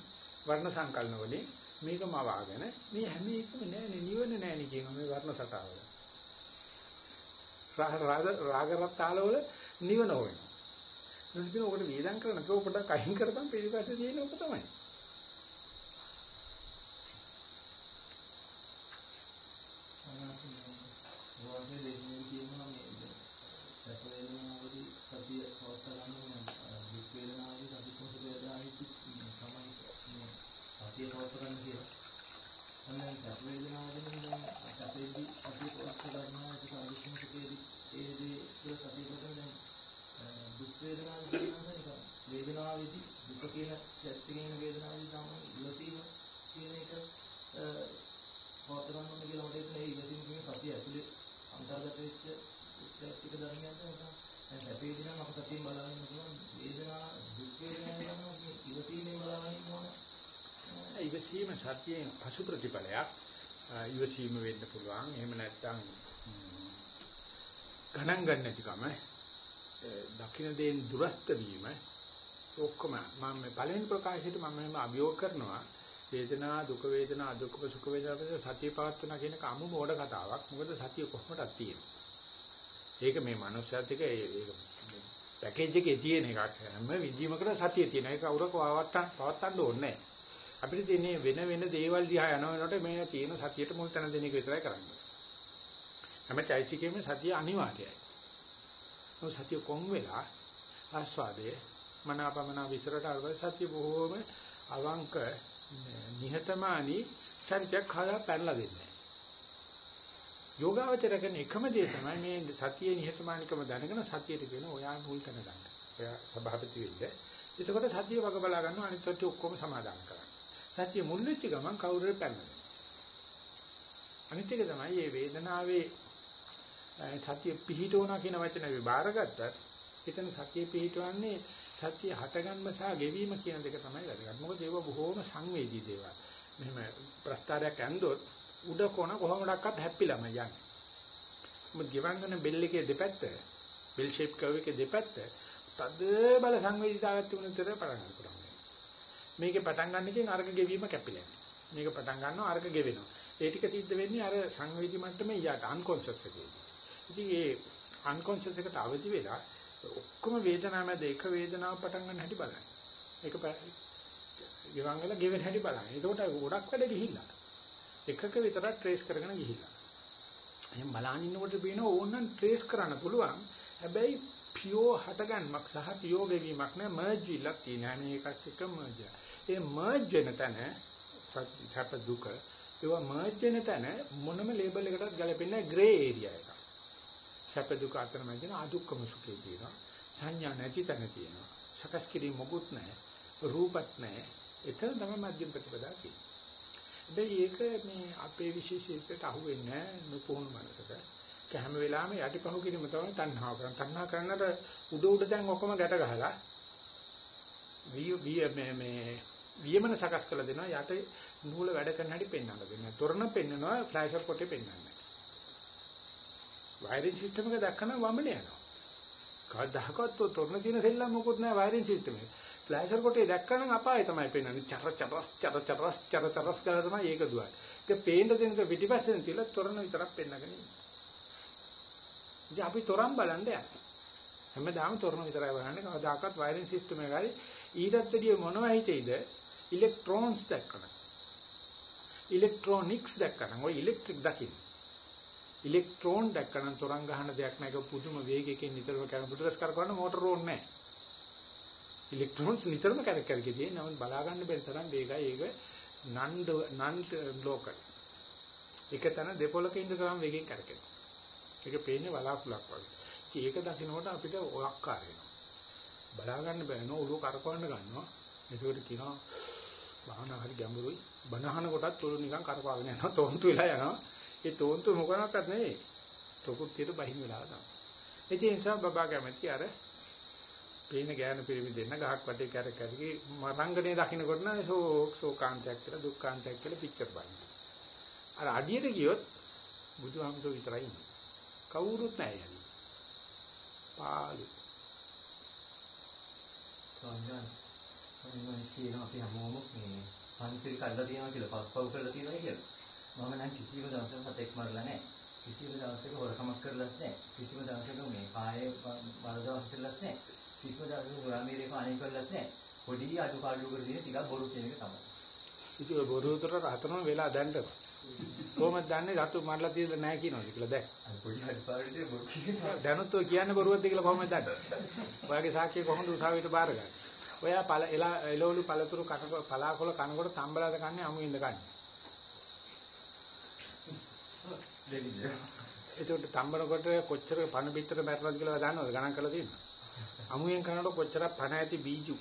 වර්ණ සංකල්න වලින් මේකම වාගෙන මේ හැම එකම නෑනේ නිවන නෑනේ කියන මේ වර්ණ සටාවල. රාග රාග රත්තාලවල නිවන හොයනවා. නුඹින ඔකට වේදම් කරන කෝ පොඩක් අහිං කරපන් පිළිපස්සේ තියෙන ඔක තමයි. වාසේ දෙන්නේ කියනවා මේ සැප වේදනාවදී සතිය පවත්වා ගන්න දුක් වේදනාවදී සති කුස වේදනාවදී තමයි මේ සතිය පවත්වා ගන්න කියලා. අන්න සැප වේදනාවදී දැන් සැපේදී සතිය පවත්වා ගන්නවා ඒක අදුක්කම සුඛයේදී ඒ දේ සතිය පවත්වා දැන් දුක් වේදනාවදී කියනවා ඒක වේදනාවේදී දුක කියන ඇත්තකින් වේදනාවේදී තමයි ඉවසීම කියන එක පවත්වා ගන්න කියලා මට හිතෙනවා ඒ ඉවසීම කියන සතිය ඇතුලේ අන්තර්ගත වෙච්ච ටික ධර්මයක් තමයි. දැන් සැපේදී නම් අප සතියෙන් බලන්න පුළුවන් වේදනා දුක් වේදනා යනවා ඉවසීමෙන් බලන්න ඕන. ඉවසීම සතියේ පසු ප්‍රතිඵලයක්. ඉවසීම වෙන්න පුළුවන්. එහෙම නැත්නම් ගණන් ගන්න නැතිකම දකින්න දේන් දුරස්ත වීම ඔක්කොම මම මේ පළවෙනි ප්‍රකාශයට මම මෙහෙම අභියෝග කරනවා වේදනා දුක වේදනා අදුක්ඛ සුඛ වේදනා පිළිබඳ සතිය පවත්වන කියන කමු මෝඩ කතාවක්. මොකද සතිය කොහොමදක් තියෙනවා. ඒක මේ මනුස්සයත් එක ඒක පැකේජ් එකේ තියෙන එකක්. හැම විදිහමකට සතිය තියෙන. ඒක කවුරක පවත්තන් පවත්තන්න ඕනේ නැහැ. අපිට තියෙන්නේ වෙන වෙන දේවල් දිහා යන වෙනකොට මේ තියෙන සතියට මුල් තැන දෙන එක විතරයි කරන්නේ. හැම චෛසිකෙම සතිය අනිවාර්යයි. ඔය සතිය කොන් වෙලා ආස්වාදයේ මනාපමනා විතරට අරව සතිය බොහෝම අවංක නිහතමානී චරිතයක් හදා පැනලා දෙන්නේ. යෝගාවචර කරන එකම දේ තමයි මේ සතියේ නිහතමානිකම දැනගෙන සතියට කියන ඔයා මුල් තැන ගන්න. ඔයා සභාපති වෙන්න. එතකොට සතිය වග බලා ගන්නවා අනිත් පැත්තේ ඔක්කොම සමාදාන කරන්න. සතිය මුල් වෙච්ච ගමන් කවුරුරේ පැනනවා. අනිත් එක තමයි මේ වේදනාවේ සතිය පිහිටවනවා කියන වචනේ විභාරගත්තත් එතන සතිය පිහිටවන්නේ සතිය හටගන්ම සහ ගෙවීම කියන දෙක තමයි වැදගත්. මොකද ඒව බොහෝම සංවේදී දේවල්. මෙහෙම ප්‍රස්තාරයක් ඇන්දොත් උඩ කොන කොහොමඩක්වත් හැප්පිලාම යන්නේ. මොකද ගෙවන්නන බෙල් එකේ දෙපැත්ත බෙල් ෂේප් කර්ව් එකේ දෙපැත්ත තද බල සංවේදීතාවයක් තිබුණ විතර පටන් ගන්නවා. මේකේ පටන් ගන්න එකෙන් අර්ග ගෙවීම කැපිලා යනවා. මේක පටන් ගන්නවා අර්ග ගෙවෙනවා. ඒ ටික සිද්ධ වෙන්නේ අර සංවේදී මට්ටමේ යට අන්කොන්ෂස් එකේ. ඉතින් ඒ අන්කොන්ෂස් එකට අවදි වෙලා ඔක්කොම වේදනාව මැද එක වේදනාවක් පටන් ගන්න හැටි බලන්න. ඒක ගෙවන් වල ගෙවෙන හැටි බලන්න. එතකොට ගොඩක් වැඩ ගිහිල්ලා. එකක විතරක් ට්‍රේස් කරගෙන ගිහිල්ලා. එහෙනම් බලන් ඉන්නකොට බේන ඕනනම් ට්‍රේස් කරන්න පුළුවන්. හැබැයි පියෝ හටගන්මක් සහ පියෝ ගෙවීමක් නෑ මර්ජ් විලක් තියෙනවා. මේකත් එක මර්ජ්. ඒ මර්ජ් වෙන තැන සත්‍ය දුක ඒවා මර්ජ් වෙන තැන මොනම ලේබල් එකකටත් ගැලපෙන්නේ ග්‍රේ ඒරියා එකක්. සැප දුක අතර මැදින අදුක්කම සුඛය තියෙනවා. සංඥා නැති තැන තියෙනවා. සකස් කිරීම මොකුත් නැහැ. රූපත් නැහැ. එතන තමයි මධ්‍යම ප්‍රතිපදා තියෙන්නේ. හැබැයි ඒක මේ අපේ විශේෂීත්වයට අහු වෙන්නේ නැහැ නුපුහුණු මනසට. ඒක හැම වෙලාවෙම යටිපහුව කිරීම තමයි තණ්හාව කරන්නේ. තණ්හා කරනට උඩ උඩ දැන් ඔක්කොම ගැට ගහලා විය විය මේ මේ වියමන සකස් කරලා දෙනවා යට නූල වැඩ කරන හැටි පෙන්වන්න දෙනවා. තොරණ පෙන්වනවා ෆ්ලෑෂර් පොටේ පෙන්වන්නේ. වයරින් සිස්ටම් එක දැක්කම වමන යනවා. කවදාකවත් තොරණ තියෙන සෙල්ලම් මොකුත් නැහැ වයරින් සිස්ටම් එක. ෆ්ලෑෂර් කොටේ දැක්කනම් අපාය තමයි පේන්නේ. චර චරස් චර චරස් චර චරස් කියලා තමයි ඒක දුවන්නේ. ඒක පේන්න දෙනක පිටිපස්සෙන් තියලා තොරණ විතරක් පෙන්නගෙන ඉන්නේ. ඉතින් අපි තොරන් බලන්න යන්නේ. හැමදාම තොරණ විතරයි බලන්නේ. කවදාකවත් වයරින් සිස්ටම් එක හරි ඊටත් වැඩිය මොනවා හිතේද? ඉලෙක්ට්‍රෝන්ස් දැක්කම. ඉලෙක්ට්‍රොනික්ස් දැක්කම ඔය ඉලෙක්ට්‍රික් දකින්න. ඉලෙක්ට්‍රෝන දැක්කම තොරන් ගහන දෙයක් නෑ. ඒක පුදුම වේගයකින් නිතරම කරන බුදුරස් කරකවන්න මෝටර ඕනේ නෑ. ඉලෙක්ට්‍රෝන්ස් නිතරම කරක් කරකේ තියෙන නමුත් බලා ගන්න බැරි තරම් වේගයි ඒක නන් නන් ලෝකල්. එක තැන දෙපොලක ඉඳ ගමන් වේගෙන් කරකිනවා. ඒක පේන්නේ බලාකුලක් වගේ. ඒක දකින්නකොට අපිට ඔයක්කාර වෙනවා. බලා ගන්න බෑ නෝ ඔළුව කරකවන්න ගන්නවා. ඒකට කියනවා භාවනා හරි ගැඹුරුයි. බනහන කොටත් ඔළුව නිකන් කරකවගෙන යනවා. තෝන්තු වෙලා යනවා. ඒ තෝන්තු මොකක්වත් නෙවෙයි. තොකුත්තියට බහින් වෙලා තමයි. ඒ නිසා බබා කැමති අර පේන ගෑනු පිරිමි දෙන්න ගහක් වටේ කර කරකි රංගනේ දකින්නකොට නම් ශෝක ශෝකාන්තයක් කියලා දුක්ඛාන්තයක් කියලා පිච්චර් බලන්න. අර අඩියට ගියොත් බුදුහාමුදුරුවෝ විතරයි ඉන්නේ. කවුරුත් නැහැ යන්නේ. පාළු. සම්ඥාන මම කියනවා අපි හැමෝම මේ පන්සිල් කඩලා තියෙනවා කියලා පස්පව් කරලා තියෙනවා කියලා. මම නම් කිසිම දවසක සතෙක් මරලා නැහැ. කිසිම දවසක හොරකමක් කරලත් නැහැ. කිසිම දවසක මේ කායේ වරදවක් කරලත් නැහැ. කිසිම දවසක ග්‍රාමීරේ පාණි කරලත් නැහැ. පොඩි අඩු පාඩු කර දින ටිකක් බොරු කියන එක තමයි. ඉතින් බොරු උතර රහතනම වෙලා දැන්නක. කොහොමද දන්නේ රතු මරලා තියෙද නැහැ කියනවාද කියලා දැන්. පොඩි අඩු පාඩුවේ බොරු කියනවා. දැනුත් ඔය කියන්නේ බොරුවක්ද කියලා කොහොමද දන්නේ? ඔයාගේ සාක්ෂිය කොහොමද උසාවියට බාරගන්නේ? ඔයා පළ එලා එළවලු පළතුරු කන පලාකොළ කනකොට තම්බලාද කන්නේ අමුින්ද කන්නේ? දෙන්නේ. ඒකට තම්බනකොට කොච්චර පණ පිටර මැරෙනවද කියලා දන්නවද ගණන් කරලා තියෙනවද? අමුයෙන් කනකොට කොච්චර පණ ඇති බීජු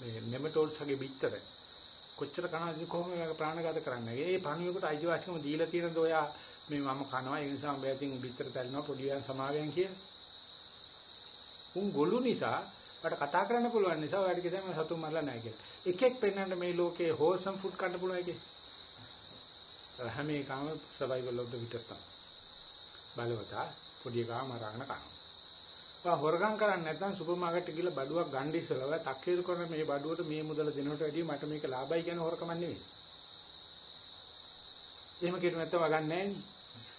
මේ නෙමටෝල්ස් වගේ පිටර කොච්චර කනවද කොහොමද මේක ප්‍රාණඝාත කරන්නේ? ඒ පණුවෙකුට අයිතිවාසිකම දීලා තියෙනද ඔයා මේ මම කනවා ඒ නිසා මම බෑතින් පිටර තැල්නවා පොඩි වන් සමාවෙන් කියලා. උන් ගොළු නිසා වට කතා කරන්න පුළුවන් නිසා ඔයාලට කියතම සතුන් මරලා නැහැ කියලා. එකෙක් පෙන්වන්න මේ ලෝකේ හෝසම් ෆුඩ් කන්න පුළුවන් එකේ. හැම එකම සර්වයිවල් ඔෆ් ද විටර් තමයි. බලවතා පොඩි එකා මරාගෙන කනවා. ඔයා හොරගම් කරන්නේ නැත්නම් සුපර් මාකට් එකේ ගිහලා බඩුවක් ගන්න ඉස්සෙල්ලා ඔයා තක්කේරු කරන මේ බඩුවට මේ මුදල දෙනවට වැඩිය මට මේක ලාභයි කියන හොරකම නෙවෙයි. එහෙම කියන නැත්නම් වගන්නේ නැහැ නේ.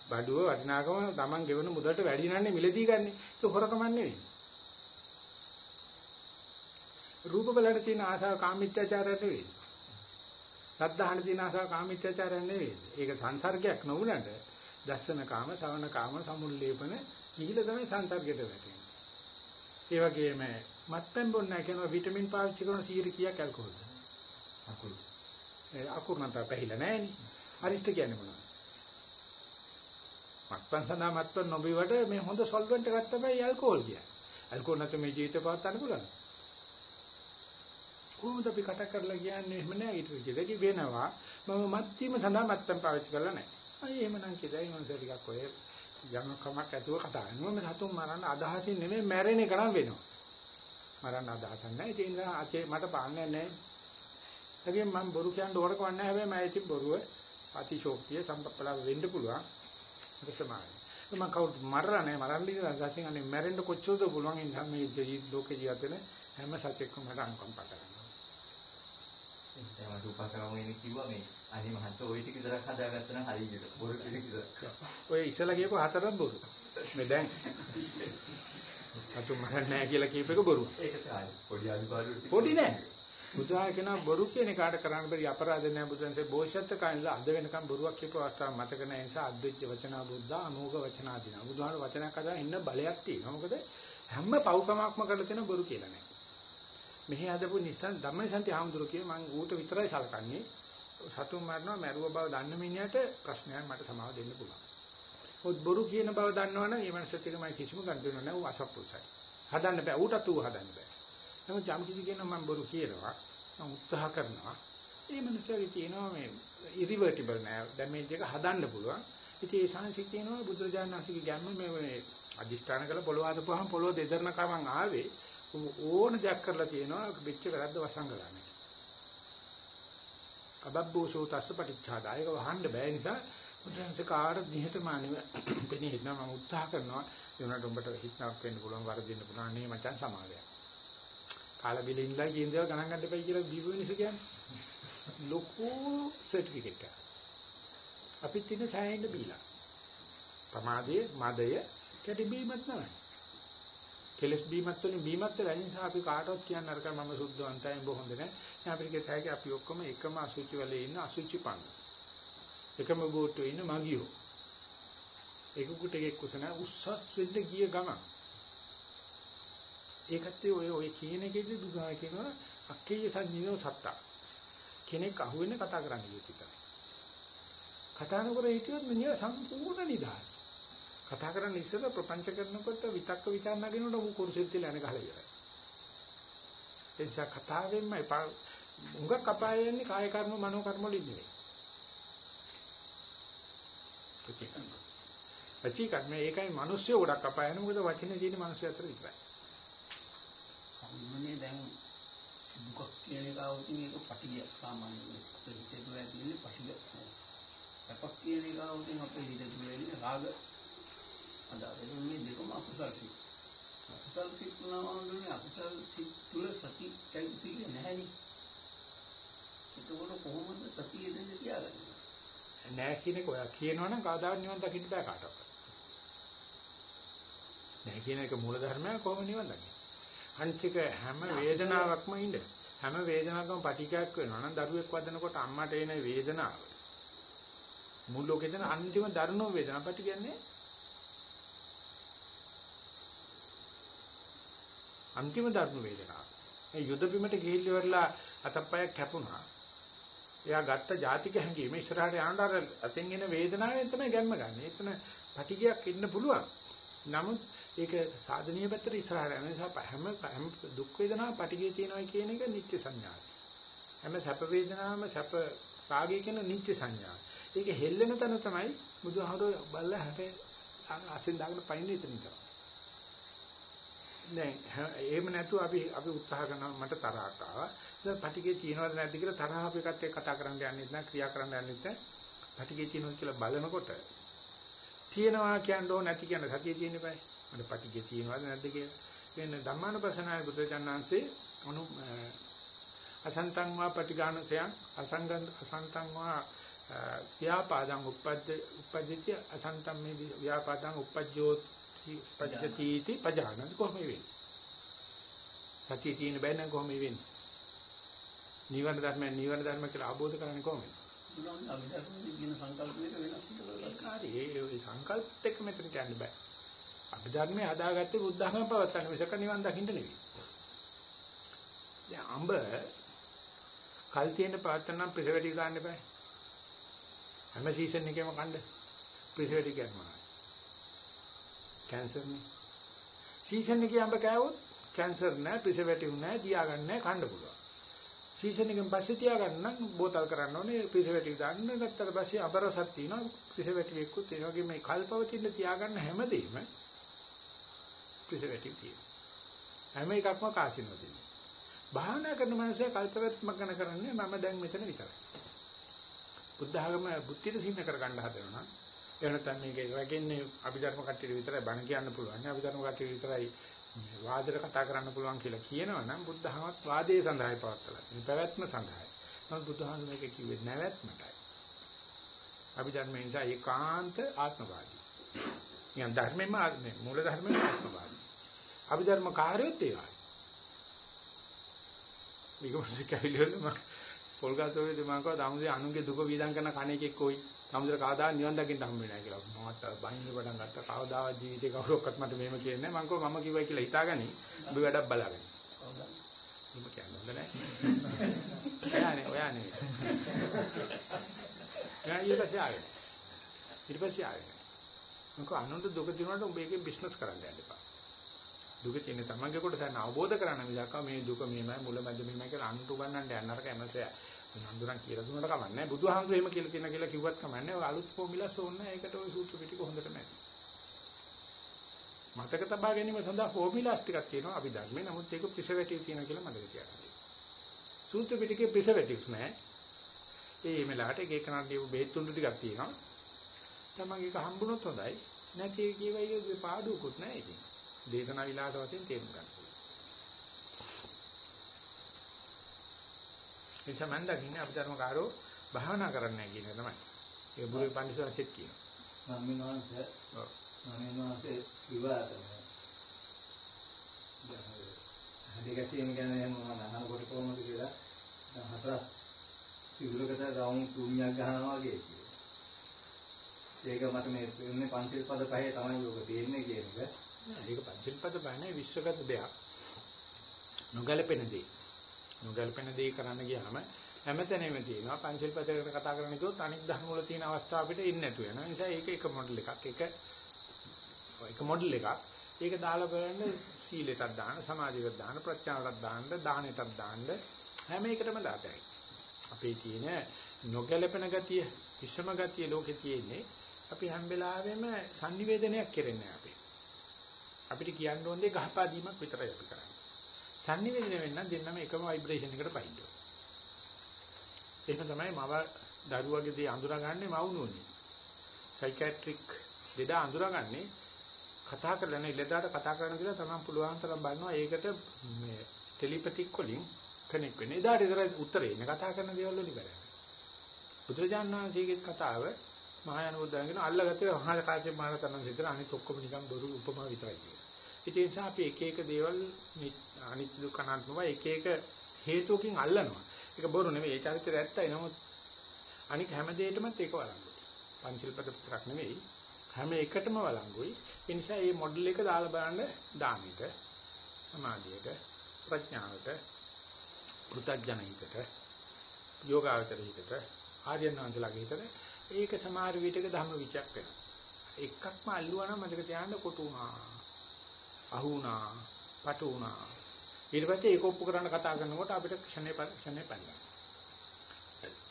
බඩුව වටිනාකම Taman ගෙවන මුදලට වැඩි නන්නේ මිලදී ගන්න. ඒක හොරකම නෙවෙයි. රූප බලන්න තියෙන ආසාව කාමීත්‍යාචාරය නෙවෙයි. සද්ධාහන තියෙන ආසාව කාමීත්‍යාචාරය නෙවෙයි. ඒක සංසර්ගයක් නොවුනට දස්සන කාම, ශ්‍රවණ කාම, සමුල්ලේපන කිහිල තමයි සංසර්ගයට වැටෙන්නේ. ඒ වගේම මත්පැන් බොන්න කියනවා විටමින් පාවිච්චි කරන 100 කීයක් ඇල්කොහොල්ද? අකුරු. ඒ අකුරු නම් පැහිලා නැහෙනේ. අරිෂ්ඨ කියන්නේ මොනවද? මත්පැන් සඳහා මත්පැන් නොබිවට මේ හොඳ සොල්වන්ට් එකක් තමයි ඇල්කොහොල් කියන්නේ. ඇල්කොහොල් නැත්නම් මේ ජීවිතය පවත්වන්න පුළුවන්. කොහොමද අපි කතා කරලා කියන්නේ? එහෙම නෑ. ඊට විදිහට වෙනවා. මම මත්වීම සඳහා මත්පැන් පාවිච්චි කරලා නෑ අය එහෙමනම් කියදයි මම ටිකක් ඔය යම් කමක් ඇතුව කතා කරනවා. මම සතුන් මරන්න අදහසින් නෙමෙයි මැරෙන එක නම් වෙනවා. මරන්න අදහසක් නෑ ඒ නිසා අචේ මට පාන්නේ නෑ ඒකෙන් මම බොරු කියන්න ඕනකම නැහැ. හැබැයි මම ඉතින් බොරුව අතිශෝක්තිය සම්පප්පලා වෙන්න පුළුවන්. ඒක සමානයි මම කවුරුත් මරලා නැහැ. මරන්න ඉඳලා දැසින් අනේ මැරෙන්න කොච්චරද පුළුවන්? ඉතින් මේ ලෝකේ ජීවිත වෙන හැම සතෙක්ම මට අනුකම්පා කරනවා. එහෙනම් මට උපසාරම වෙන්නේ කිව්වා මේ අනේ මහන්ත ওই ටික විතරක් හදාගත්තා නම් හරියට බොරු ටික විතර. ඔය ඉස්සලා කියපු හතරක් බොරු. මේ දැන් අතු මරන්නේ නැහැ කියලා කියප එක බොරු. ඒක තමයි පොඩි අනිපාඩු පොඩි නෑ. බුදුහාම කියනවා බොරු කියන කාට කරන්න බැරි අපරාධ නෑ බුදුන්සේ බෝසත්ත්ව කාලේ අද වෙනකම් බොරුවක් කියපු අවස්ථාවක් මතක නැහැ නිසා අද්විච්ච වචනා බුද්ධ අමෝඝ වචනා දිනා. බුදුහාම වචනයක් අදා ඉන්න බලයක් තියෙනවා. මොකද හැම පව්කමක්ම කරලා තියෙන බොරු කියලා නෑ. මෙහි හදපු නිසන් ධම්මසන්ති ආමඳුර කියේ මම ඌට විතරයි සලකන්නේ. සතුන් මරනවා මැරුව බව දන්න මිනිහට ප්‍රශ්නයක් මට සමාව දෙන්න පුළුවන්. ඔත් බොරු කියන බව දන්නවනම් ඒ මනසත් එක මම කිසිම ගන්න නැහැ ඌ අසප්පුසයි. හදන්න බෑ ඌටත් ඌ හදන්න බෑ. නමුත් යම් කිසි කෙනා මම බොරු කියනවා මම උත්සාහ කරනවා. ඒ මනසගේ තියෙනවා මේ ඉරිවර්ටිබල් නෑ ඩැමේජ් එක හදන්න පුළුවන්. ඉතින් ඒ සංසික් තියෙනවා බුදුරජාණන් වහන්සේගේ ගැම්ම මේ අදිෂ්ඨාන කළ පොළොව හදපුවාම පොළොව දෙදරන කමං ආවේ ඕන දෙයක් කරලා තියෙනවා වෙච්ච වැරද්ද වසන් කරන්නේ. අබබ්බෝසෝ තස්ස පටිච්චාදායක වහන්න බෑ නිසා මුද්‍රන්සේ කාට නිහතමානීව පෙනී හිටනවා මම උත්සාහ කරනවා ඒනට උඹට හිතනක් වෙන්න පුළුවන් වරදින්න පුළුවන් නේ මචං සමාවයක්. කාලා බිල ඉන්නලා කියන දේවල් ගණන් ගන්න එපයි කියලා දීපු මිනිස්සු කියන්නේ. ලොකු සර්ටිෆිකේට් එක. අපිත් ඉන්න සෑහෙන්න බීලා. ප්‍රමාදයේ මදය කැටි බීමත් නැහැ. කෙලස් බීමත් වලින් බීමත් වෙලා නිසා අපි කාටවත් කියන්න අරක මම සුද්ධවන්තයි උඹ හොඳ නැහැ. දැන් අපිට කියතයි අපි ඔක්කොම එකම අසුචි වලේ ඉන්න අසුචි පන්න. එකම බෝට්ටුවේ ඉන්න මගියෝ. එකෙකුට එකෙක් කුසන උස්සස් වෙන්න ගිය ගමන්. ඒකත් ඔය ඔය කියන එකේදී දුගා කියනවා අක්කේය සංජිනෝ සත්තා. කෙනෙක් අහුවෙන්නේ කතා කරන්න යුතුයි. කතා නොකර හිටියොත් මිනිහා සම්පූර්ණ නිදහස්. කතා කරන්න ඉස්සෙල්ලා ප්‍රපංච කරනකොට විතක්ක ਵਿਚාර නැගෙනකොට ඌ කුරුසෙත් තියලා යන ගහලා ඉවරයි. ඒ නිසා කතාවෙන්ම එපා උඟක් අපාය යන්නේ කාය කර්ම මනෝ කර්ම වලින් නෙවෙයි. වචී කර්ම ඒකයි මිනිස්සු ගොඩක් අපාය යන මොකද වචනේ තියෙන මිනිස්සු අතර විතරයි. සම්මනේ දැන් දුක කියන එක આવුතින් ඒක පටිගය සාමාන්‍යයෙන් හිතේ තුල ඇතිවෙන්නේ පටිගය. සැපක් කියන එක આવුතින් අපේ හිතේ තුල එන්නේ රාග අදාළ මේ දෙකම අකුසල් සිත්. අකුසල් සිත් නමන්නේ අකුසල් සිත් තුළ සති කැල්සිය නැහැනේ. එතකොට කොහොමද සතිය දෙන්නේ තියාගන්නේ? නෑ කියන එක ඔයා කියනවනම් කවදාවත් නිවන් දකින්න බෑ කාටවත්. නෑ කියන එක මූල ධර්මයක් කොහොම නිවන් දකින්නේ? අනිත්‍යක හැම වේදනාවක්ම ඉන්න. හැම වේදනාවකම පටිඝයක් වෙනවා නම් දරුවෙක් වදනකොට අම්මට එන වේදනාව. මුල් ලෝකේ දෙන අන්තිම දරුණු වේදනාව පටිඝයන්නේ අන්තිම දරුණු වේදනාව. මේ යුද බිමට ගිහිල්ලා ඉවරලා අතප්පයක් කැපුණා. එයා ගත්ත ජාතික හැඟීම ඉස්සරහට යනකොට අර අතෙන් එන වේදනාවෙන් තමයි ගැම්ම ගන්න. එතන පටිගයක් ඉන්න පුළුවන්. නමුත් ඒක සාධනීය පැත්තට ඉස්සරහට යන නිසා හැම හැම දුක් වේදනාව පටිගයේ තියෙනවා කියන එක නිත්‍ය සංඥාවක්. හැම සැප වේදනාවම සැප රාගය කියන නිත්‍ය සංඥාවක්. ඒක හෙල්ලෙන තැන තමයි බුදුහාමුදුරුවෝ බල්ලා හැට අසින් දාගෙන පයින්නේ එතන තමයි. දැන් එහෙම නැතුව අපි අපි උත්සාහ කරනවා මට තරහක් ආවා. දැන් පටිගේ තියෙනවද නැද්ද කියලා තරහ අප එකත් එක්ක කතා කරන්න යන්නෙත් නැහැ, ක්‍රියා කරන්න යන්නෙත් නැහැ. පටිගේ තියෙනවද කියලා බලනකොට තියෙනවා කියන්න ඕන නැති කියන සතිය තියෙන්න බෑ. මට පටිගේ තියෙනවද නැද්ද කියලා. වෙන ධම්මානුපස්සනාය බුදුචානන්සේ අනු අසන්තං වා පටිඝානසයන් අසංගන් අසන්තං වා ව්‍යාපාදං උප්පද්ද උප්පජ්ජති අසන්තම් මේ ව්‍යාපාදං උප්පජ්ජෝ පජ්ජතිති පජානන කොහොම වෙන්නේ? සතිය තියෙන බෑ නම් කොහොම වෙන්නේ? නිවන ධර්මය නිවන ධර්ම කියලා ආબોධ කරන්නේ කොහොමද? බුදුන් අභිධර්මයේ කියන සංකල්පයක වෙනස් සංකල්පත් එක්ක මෙතන කියන්න බෑ. අභිධර්මයේ හදාගත්තේ බුද්ධ ධර්ම පවත්තන මිසක නිවන් දකින්න නෙවෙයි. දැන් අඹ කල් තියෙන පවත්තන නම් පිසවැටි ගන්න බෑ. හැම සීසන් එකේම කන්න පිසවැටි ගන්නවා. කැන්සර් නේ. සීසන් එකේ අඹ කෑවොත් කැන්සර් නෑ, පිසවැටි නෑ, තියාගන්න නෑ, කන්න පුළුවන්. සීසන් එකෙන් පස්සේ තියාගන්න නම් බෝතල් කරන්න ඕනේ, පිසවැටි දාන්න ගත්තට පස්සේ අබරසක් තියෙනවා, පිසවැටි එක්කුත් ඒ වගේ මේ කල්පවතින්න තියාගන්න හැමදේම පිසවැටි තියෙනවා. හැම එකක්ම කාසිනෝ තියෙනවා. භාවනා කරන මනුස්සය කල්පවත්ම ගන්න කරන්නේ මම දැන් මෙතන විතරයි. බුද්ධ ආගම බුද්ධියට සින්න කරගන්න හදනවා නම් එහෙම නැත්නම් මේක රැකෙන්නේ අභිධර්ම කට්ටියට විතරයි බණ කියන්න පුළුවන්. අභිධර්ම කට්ටියට විතරයි වාදයට කතා කරන්න පුළුවන් කියලා කියනවනම් බුද්ධහමත් වාදයේ සඳහායි පවත්තලා. මේ පැවැත්ම සඳහායි. නමුත් බුදුහාම මේක කිව්වේ නැවැත්මටයි. අභිධර්මයෙන් නිසා ඒකාන්ත ආත්මවාදී. නිකන් ධර්මෙම ආත්මේ මූල ධර්මෙම ආත්මවාදී. අභිධර්ම කාර්යොත් ඒවයි. මේක මොකද කියලා පොල්ගතෝවේ දෙමාකව දමුසේ අනුන්ගේ දුක වීදම් කරන කණේකෙක් කොයි සමුද්‍ර කවදා නිවන් දකින්න හම්බ වෙන්නේ නැහැ කියලා. මමත් බහින්න පටන් ගත්තා. කවදාවත් ජීවිතේ කවුරක්වත් මට මෙහෙම කියන්නේ නැහැ. මං කව මම කිව්වයි කියලා හිතාගනි. ඔබ වැඩක් බලාගන්න. ඔබ කියන්නේ හොඳ නැහැ. ඔයානේ ඔයානේ. එයා ඊට පස්සේ ආවේ. ඊට පස්සේ ආවේ. මං කව අනුන්ට දුක දිනුනට උඹ එකෙන් බිස්නස් කරන්න යන්න එපා. දුක තියෙන තමන්ගේ කොට දැන් අවබෝධ කරගන්න මිසක් මේ දුක මෙහෙමයි මුල මැද මෙහෙමයි කියලා අනුන්ට උගන්නන්න යන්න අරක එමසය. නන්දුරන් කියලා දුන්නට කමන්නේ බුදුහාමුදුරු එහෙම කියලා කියන කියලා කිව්වත් කමන්නේ ඔය අලුත් ෆෝමියුලාස් ඕනේ ඒකට ඔය සූත්‍ර පිටික හොඳටම ඇති මතක තබා ගැනීම සඳහා ෆෝමියුලාස් ටිකක් තියෙනවා. අපි ධර්මේ නමුත් ඒක ප්‍රිසර්වේටිව් තියෙනවා කියලා මතක තියාගන්න. සූත්‍ර පිටිකේ ප්‍රිසර්වේටිව්ස් නැහැ. ඒ මෙලාට එක එකනක් දීපු බෙහෙත් තුண்டு ටිකක් තියෙනවා. තමන් ඒක හම්බුනොත් හොඳයි. නැති කියවයි පාඩුවකුත් නැහැ ඉතින්. දේශනා විලාස වශයෙන් තේරුම් ගන්න. ඒ නිසා මම දකින්නේ අභිධර්මකාරෝ භාවනා කරන්නේ නැහැ කියන එක තමයි. ඒ බුරුයි පඬිස්සන්සෙත් කියනවා. ස්වාමීන් වහන්සේ ඔව්. ස්වාමීන් වහන්සේ කිව්වා තමයි. හදිගැසීම ගැන මම අහනකොට කොහොමද කියලා දැන් හතර සිවුරකට රවුම් ශූන්‍යයක් ගන්නවා වගේ කියලා. ඒක මට මේ ඉන්නේ පංචිල් පද පහේ තමයි ඔබ තේරෙන්නේ කියන එක. ඒක පංචිල්පද බෑනේ විශ්වගත දෙයක්. නොගැලපෙන දේ. නොගැලපෙන දේ කරන්න ගියාම හැමතැනම තියෙනවා පංචිල්පදයකට කතා කරන්න ගියොත් අනික් ධර්ම වල තියෙන අවස්ථා අපිට ඉන්නේ නැතු වෙනවා. ඒ නිසා ඒක එක මොඩල් එකක්. ඒක එක මොඩල් එකක්. ඒක දාලා බලන්න සීලයටත් දාන්න, සමාධියටත් දාන්න, ප්‍රඥාවටත් දාන්න, දානෙටත් දාන්න හැම එකටම දාතයි. අපේ තියෙන නොගැලපෙන ගතිය, විෂම ගතිය ලෝකේ තියෙන්නේ අපි හැම වෙලාවෙම sannivedanayak කරන්නේ අපි. අපිට කියන්න ඕනේ ගහපා දීමක් විතරයි අපි කරන්නේ. Sannivedana වෙන්න දෙන්නම එකම ভাইබ්‍රේෂන් එකට පයින්න ඕනේ. ඒක තමයි මව දරුවගේ දේ අඳුරගන්නේ මවුනුනේ. සයිකියාට්‍රික් දෙදා අඳුරගන්නේ කතා කරලා ඉලදාට කතා කරන කියලා තමයි පුළුවන් තරම් බලනවා ඒකට මේ ටෙලිපැතික් වලින් කනෙක් වෙන්නේ. එදාට ඉතර උත්තරේ ඉන්නේ කතා කරන දේවල් වලින් ඉවරයි. බුදුරජාණන් වහන්සේගේ කතාව මහායාන බුද්ධයන් කියන අල්ලගත්තේ මහා කාශ්‍යප මහ රහතන් විතර අනිත් ඔක්කොම නිකන් බොරු උපමා විතරයි කියලා. ඒ නිසා අපි එක එක දේවල් අනිත් දුක අනාත්මව එක එක හේතුවකින් අල්ලනවා. ඒක බොරු නෙමෙයි. ඒ චරිතය ඇත්තයි. නමුත් අනික හැම දෙයකටමත් ඒක වළංගුයි. පංචිල්පද විතරක් නෙමෙයි. හැම එකටම වළංගුයි. ඒ නිසා මේ මොඩල් එක දාලා බලන්න දානෙට සමාධියට ප්‍රඥාවට පෘථග්ජන හිතට යෝගාවචර හිතට ආර්යනාන්දලාගේ හිතට ඒක සමහර විටක ධම්ම විචක් වෙනවා. එකක්ම අල්ලුවා නම් මතක තියාගන්න කොටු වුණා. අහු වුණා. පටු වුණා. ඊට පස්සේ ඒක ඔප්පු කරන්න කතා කරනකොට අපිට ක්ෂණේ ක්ෂණේ පන්නනවා.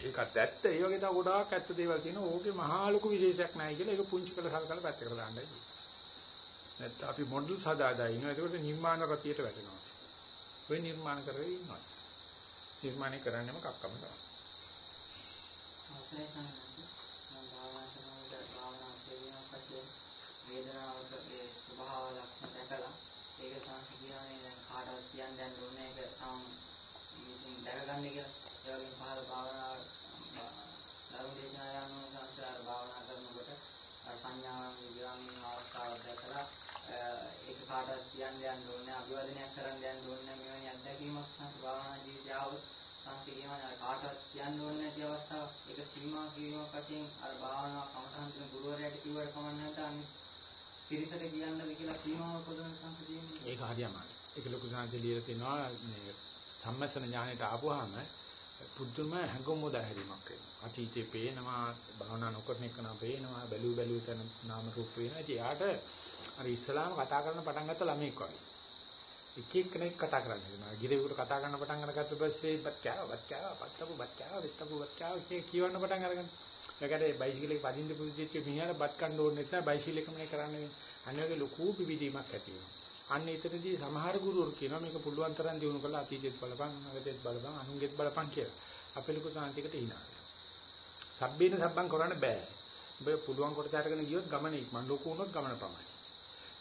ඒකත් ඇත්ත. ඒ වගේ තව ගොඩාක් ඇත්ත දේවල් තියෙනවා. ඕකේ මහා ලොකු විශේෂයක් නැහැ කියලා ඒක පුංචි කළ සලකලා පැත්තකට දාන්නයි. නැත්නම් අපි මොඩල් සදාදා ඉන්නවා. ඒකට නිර්මාණ රතියට වැටෙනවා. ඔය නිර්මාණ කරගෙන ඉන්නවා. නිර්මාණය කරන්නේම කක්කම තමයි. අවසරයි සම්මත මම භාවනා කරනකොට භාවනා කියනකොට වේදනාවට ඒ ස්වභාව ලක්ෂණ දැකලා ඒක සංසි කියන්නේ දැන් කාටවත් කියන්න දැන් ඕනේ. ඒක තම ඉතින් දැකගන්න කියලා. ඒ වගේම පහළ භාවනා ධර්ම දේශනා යන සංසාර භාවනා කරනකොට සංඥාවන් විග්‍රහමින් අවස්ථාව දැකලා ඒක කාටවත් කියන්න යන්න ඕනේ අභිවදනයක් කරන්න යන්න ඕනේ මෙවැනි අත්දැකීමක් සංස භාවනා ජීවිතය આવොත් සංසිකේම කාටවත් කියන්න ඕනේ නැති අවස්ථාවක්. ඒක සීමා කිරීමක් වශයෙන් අර භාවනා කමඨාන් දෙන ගුරුවරයාට කිව්වට කමක් නැහැ අනිත් පිරිසට කියන්නද කියලා සීමාව පොදන සංසිකේම ඒක හරියමයි. ඒක ලොකු සංසිලියට තියෙනවා මේ සම්මසන ඥාණයට ආපුවාම පුදුම හැඟුම් උදාහැරීමක් වෙනවා. අතීතේ පේනවා, භවනා නොකරන එක නම් පේනවා, බැලු බැලු කරන නාම රූප වෙනවා. ඉතින් යාට අර ඉස්ලාම කතා කරන්න පටන් ගත්ත ළමෙක් වගේ. එක එක්කෙනෙක් කතා කරන්න වෙනවා. ගිරේකට කතා කරන්න පටන් අරගත්ත පස්සේ බත් කෑවා, බත් කෑවා, පත්තපු බත් කෑවා, විත්තපු බත් කෑවා කිය කියවන්න පටන් අරගන්න. ඒකට බයිසිකලේ පදින්න පුරුදුච්ච මිනිහාට බත් කන්න ඕනේ නැත්නම් බයිසිකලෙකමනේ කරන්නේ. අනිවාර්ය ලොකු පිවිදීමක් ඇති වෙනවා. අන්න එතනදී සමහර ගුරුවරු කියනවා මේක පුළුවන් තරම් දිනු කරලා අතීතෙත් බලපන්, අනාගතෙත් බලපන්, අනුන්ගෙත් බලපන් කියලා. අපේ ලොකු සාන්තිකට hina වෙනවා. සබ්බේන සබ්බන් කරන්න බෑ. ඔබ පුළුවන් කොට දාටගෙන ගියොත් ගමන ඉක්මන් ලොකු වුණොත් ගමන පමණයි.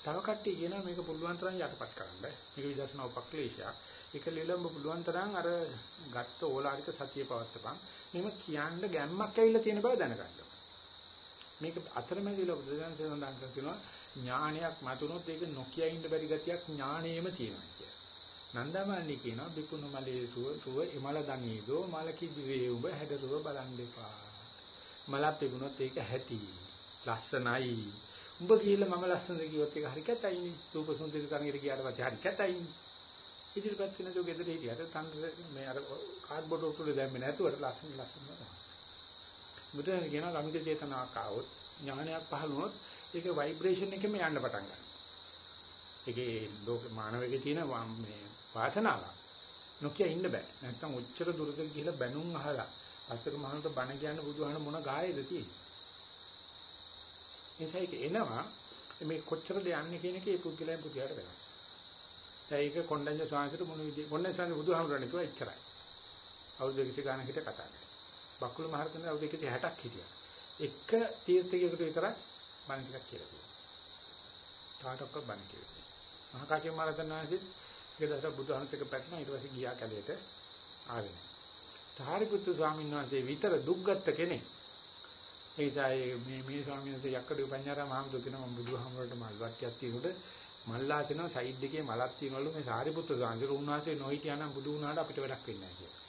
තව කට්ටිය කියනවා මේක පුළුවන් තරම් යටපත් කරන්න. මේක විදර්ශනා උපක්ලේශයක්. ඒක ලියලම පුළුවන් තරම් අර ගත්ත ඕලාරික සතිය පවත්තපන්. මෙහෙම කියන්න ගැම්මක් ඇවිල්ලා තියෙන බව දැනගන්න. මේක අතරමැදිලා බුදුදහම සඳහන් කරනවා ඥානයක් මතුනොත් ඒක නොකිය ඉන්න බැරි ගතියක් ඥාණයෙම තියෙනවා කියලා. නන්දමාලි කියනවා බිකුණු මලේ සුව සුව ඉමල දනීදෝ මල කිදිවේ උඹ හැදරුව බලන් දෙපා. මලක් තිබුණොත් ඒක හැටි. ලස්සනයි. උඹ කියලා මම ලස්සනද කිව්වොත් ඒක හරි කැතයිනේ. රූප සුන්දර කරන්නට ගියාට පස්සේ හරි කැතයිනේ. ඉදිරිපත් වෙන දෝ ගෙදර හිටියට තන්ත්‍ර මේ අර කාඩ්බෝඩ් උටුලේ දැම්මේ නැතුවට ලස්සන ලස්සන නෑ. බුදුන් කියනවා ගමික චේතනාවක් ආවොත් ඥානයක් පහළ වුණොත් ඒක ভাইබ්‍රේෂන් එකෙම යන්න පටන් ගන්නවා. ඒකේ ලෝක මානවයේ තියෙන මේ වාසනාවක්. නොකිය ඉන්න බෑ. නැත්තම් ඔච්චර දුරට ගිහිල්ලා බැනුම් අහලා අතර මහනට බණ කියන්න බුදුහාම මොන ගායේද තියෙන්නේ. ඒක එනවා මේ කොච්චරද යන්නේ කියන එකේ පුද්ගලයන් පුද්ගලයාට වෙනස්. දැන් ඒක කොණ්ඩඤ්ඤ ස්වාමීන්ට මොන විදිහ කොණ්ඩඤ්ඤ ස්වාමීන් බුදුහාමුදුරනේ කිව්වා එච්චරයි. අවුරුදු 20 ගානක් හිට කතා කරා. බක්කුල මහරතන අවුරුදු 160ක් හිටියා. එක තීර්ථයකට විතරක් බණ ටිකක් කියලා දුන්නා. තාටක බණ කියලා. මහා කාශ්‍යප මහරතන වහන්සේත් එක දවසක් බුදුහාමුදුරට පැටලුණා ඊට පස්සේ ගියා කැලේට ආවේ. සාරිපුත්තු ස්වාමීන් වහන්සේ විතර දුක්ගත් කෙනෙක්. ඒ නිසා මේ මේ ස්වාමීන් වහන්සේ යක්කඩේ පඤ්ඤාරාම මහමුදු කියන මම බුදුහාමරට මල් වට්ටියක් තියෙනකොට මල්ලා තිනවා සයිඩ් එකේ මලක් තියෙනවලු මේ සාරිපුත්තු ස්වාමීන් උන්වහන්සේ නොහිටියානම් බුදු වුණාට අපිට වැඩක් වෙන්නේ නැහැ කියලා.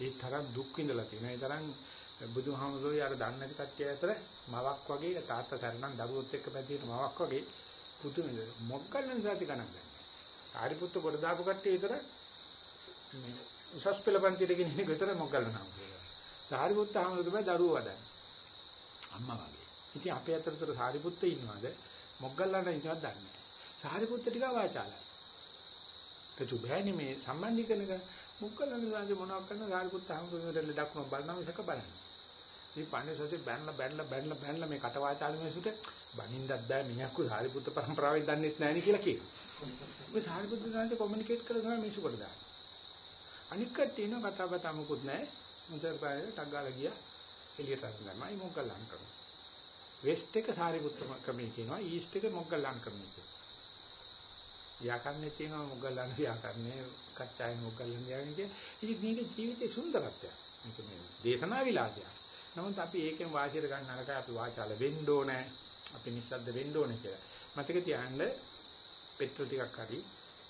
ඒ තරම් දුක් විඳලා තියෙනවා. ඒ තරම් බුදුහාමුදුරුවෝ යාර දන්නේ නැති කට්ටිය අතර මවක් වගේ තාත්තා සරණන් දරුවොත් එක්ක පැතිරෙන මවක් වගේ පුදුම මොකක්ද සාති කණක් ගන්න. සාරිපුත්තු කොට දාපු කට්ටිය විතර මේ උසස් පෙළ පන්තියට ගෙනින්න විතර මොකක්ද නම් කියලා. සාරිපුත්තු හාමුදුරුවෝ දරුවෝ වදන්නේ. අම්මා වගේ. ඉතින් අපේ අතරතර සාරිපුත්තු ඉන්නවද මොග්ගල්ලාට ඉන්නවද දන්නේ නැහැ. සාරිපුත්තු ටික වාචාලයි. කචු බෑනේ මේ සම්බන්ධීකරණක මොග්ගල්ලාන සාන්ති මොනවක් කරන සාරිපුත්තු හාමුදුරුවෝ දක්වන බලනවා මිසක බලන්නේ. මේ පණ්ඩිතසෝසේ බැනලා බැනලා බැනලා බැනලා මේ කට වාචාලි මිනිසුට බනින්නත් බෑ මිනිහක්කු සාරිපුත්තු පරම්පරාවෙන් දන්නෙත් නැහැ නේ කියලා කියනවා. මේ සාරිපුත්තු සාන්ති කොමියුනිකේට් කරලා තමයි මිනිස්සු කොට දාන්නේ. අනික් කට්ටිය නෝ කතා බතා මොකුත් නැහැ. මුතර පායේ ටක් ගාලා ගියා. එළියට අරගෙනමයි මොග්ගල්ලාන් කරනවා. වෙස්ට් එක සාරිපුත්තු ක්‍රමයේ කියනවා ඊස්ට් එක මොග්ගල්ලාන් ක්‍රමයේ කියනවා. ව්‍යාකරණේ තියෙනවා මොග්ගල්ලාන ව්‍යාකරණේ කච්චාය මොග්ගල්ලාන ව්‍යාකරණේ ඉතින් මේක ජීවිතේ සුන්දරත්වයක්. මේක මේ දේශනා විලාසයක්. නමුත් අපි ඒකෙන් වාසියට ගන්න නරකයි අපි වාචාල වෙන්න ඕනේ. අපි නිස්සද්ද වෙන්න ඕනේ කියලා. මතක තියාගන්න පෙට්‍රල් ටිකක් හරි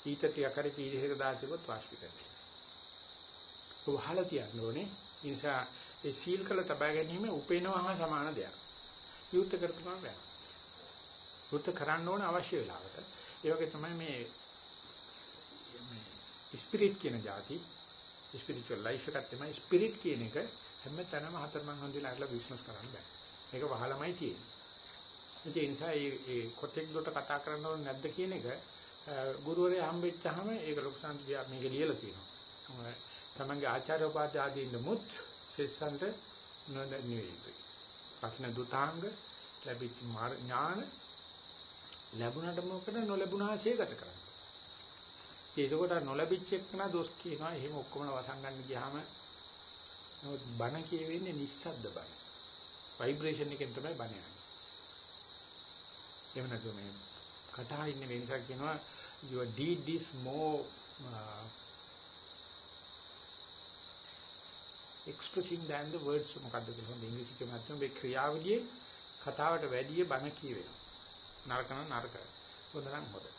ඊට ටිකක් හරි පීඩිසයක දාසිකොත් වාෂ්පී කරන්න. වහලා තියන්න ඕනේ. ඒ නිසා ඒ සීල් කළ තබා ගැනීම උපේනවම සමාන දෙයක්. යුද්ධ කරපුවාම බෑ. යුද්ධ කරන්න ඕන අවශ්‍ය වෙලාවට. ඒ වගේ තමයි මේ මේ ස්පිරිට් කියන જાති ස්පිරිචුවල් ලයිෆ් එකක් තමයි ස්පිරිට් කියන එක හැම තැනම හතරමං හන්දිලා අරලා බිස්නස් කරන්න බෑ. මේක වහලමයි තියෙන්නේ. ඒ නිසා මේ කොටෙක් දොට කතා කරන්න ඕනේ නැද්ද කියන එක ගුරුවරයා හම්බෙච්චාම ඒක ලොකු සංස්කෘතියක් මේක ලියලා තියෙනවා. තමන්ගේ ආචාර්ය උපාධි ආදීන් මුත් ශිෂ්‍යන්ට නොදැනෙන්නේ. ප්‍රශ්න දුතාංග ලැබිච්ච ඥාන ලැබුණට මොකද නොලැබුණාසේ ගත කරන්නේ. ඒකකොට නොලැබිච්ච එකන දොස් කියනවා. එහෙම ඔක්කොම වසන් ගන්න ගියාම නමුත් බණ කියවෙන්නේ නිස්සද්ද බණ. ভাইබ්‍රේෂන් එකෙන් තමයි බණ යන්නේ. එහෙම නැතුව මේ කටහා ඉන්න වෙනසක් කියනවා your deed is more uh, expressing than the words මොකද්ද කියලා ඉංග්‍රීසි කියමු නැත්නම් මේ ක්‍රියාවලියේ කතාවට වැඩිය බණ කියවෙනවා. නරක නම් නරකයි. හොඳ නම් හොඳයි.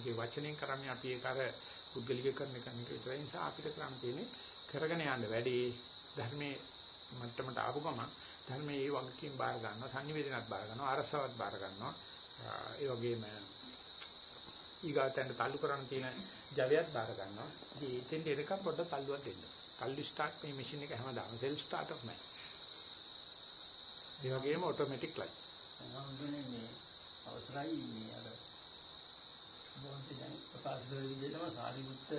ඒ වචනෙන් කරන්නේ අපි ඒක අර පුද්ගලික කරන එක නෙවෙයි. ඒ නිසා අපිට කරන්න තියෙන්නේ කරගෙන යන්න වැඩි ධර්මයේ මට්ටමට ආපු ගමන් ධර්මයේ ඒ වගකීම් බාර ගන්නවා, සංනිවේදනත් බාර ගන්නවා, අරසවත් බාර ගන්නවා. ඒ වගේම ඊගාතෙන් තල්ලු කරන්න තියෙන ජවයත් බාර ගන්නවා. ඉතින් එතෙන් එනකම් පොඩ්ඩක් තල්ලුවක් දෙන්න. තල්ලු ස්ටාර්ට් මේ මැෂින් එක හැමදාම සෙල්ෆ් ස්ටාර්ටර් නෑ. ඒ වගේම ඔටෝමැටික් ලයිට්. අවසරයි මේ අර මොහොතේ දැන් ප්‍රකාශ කරන විදිහටම සාරිපුත්ත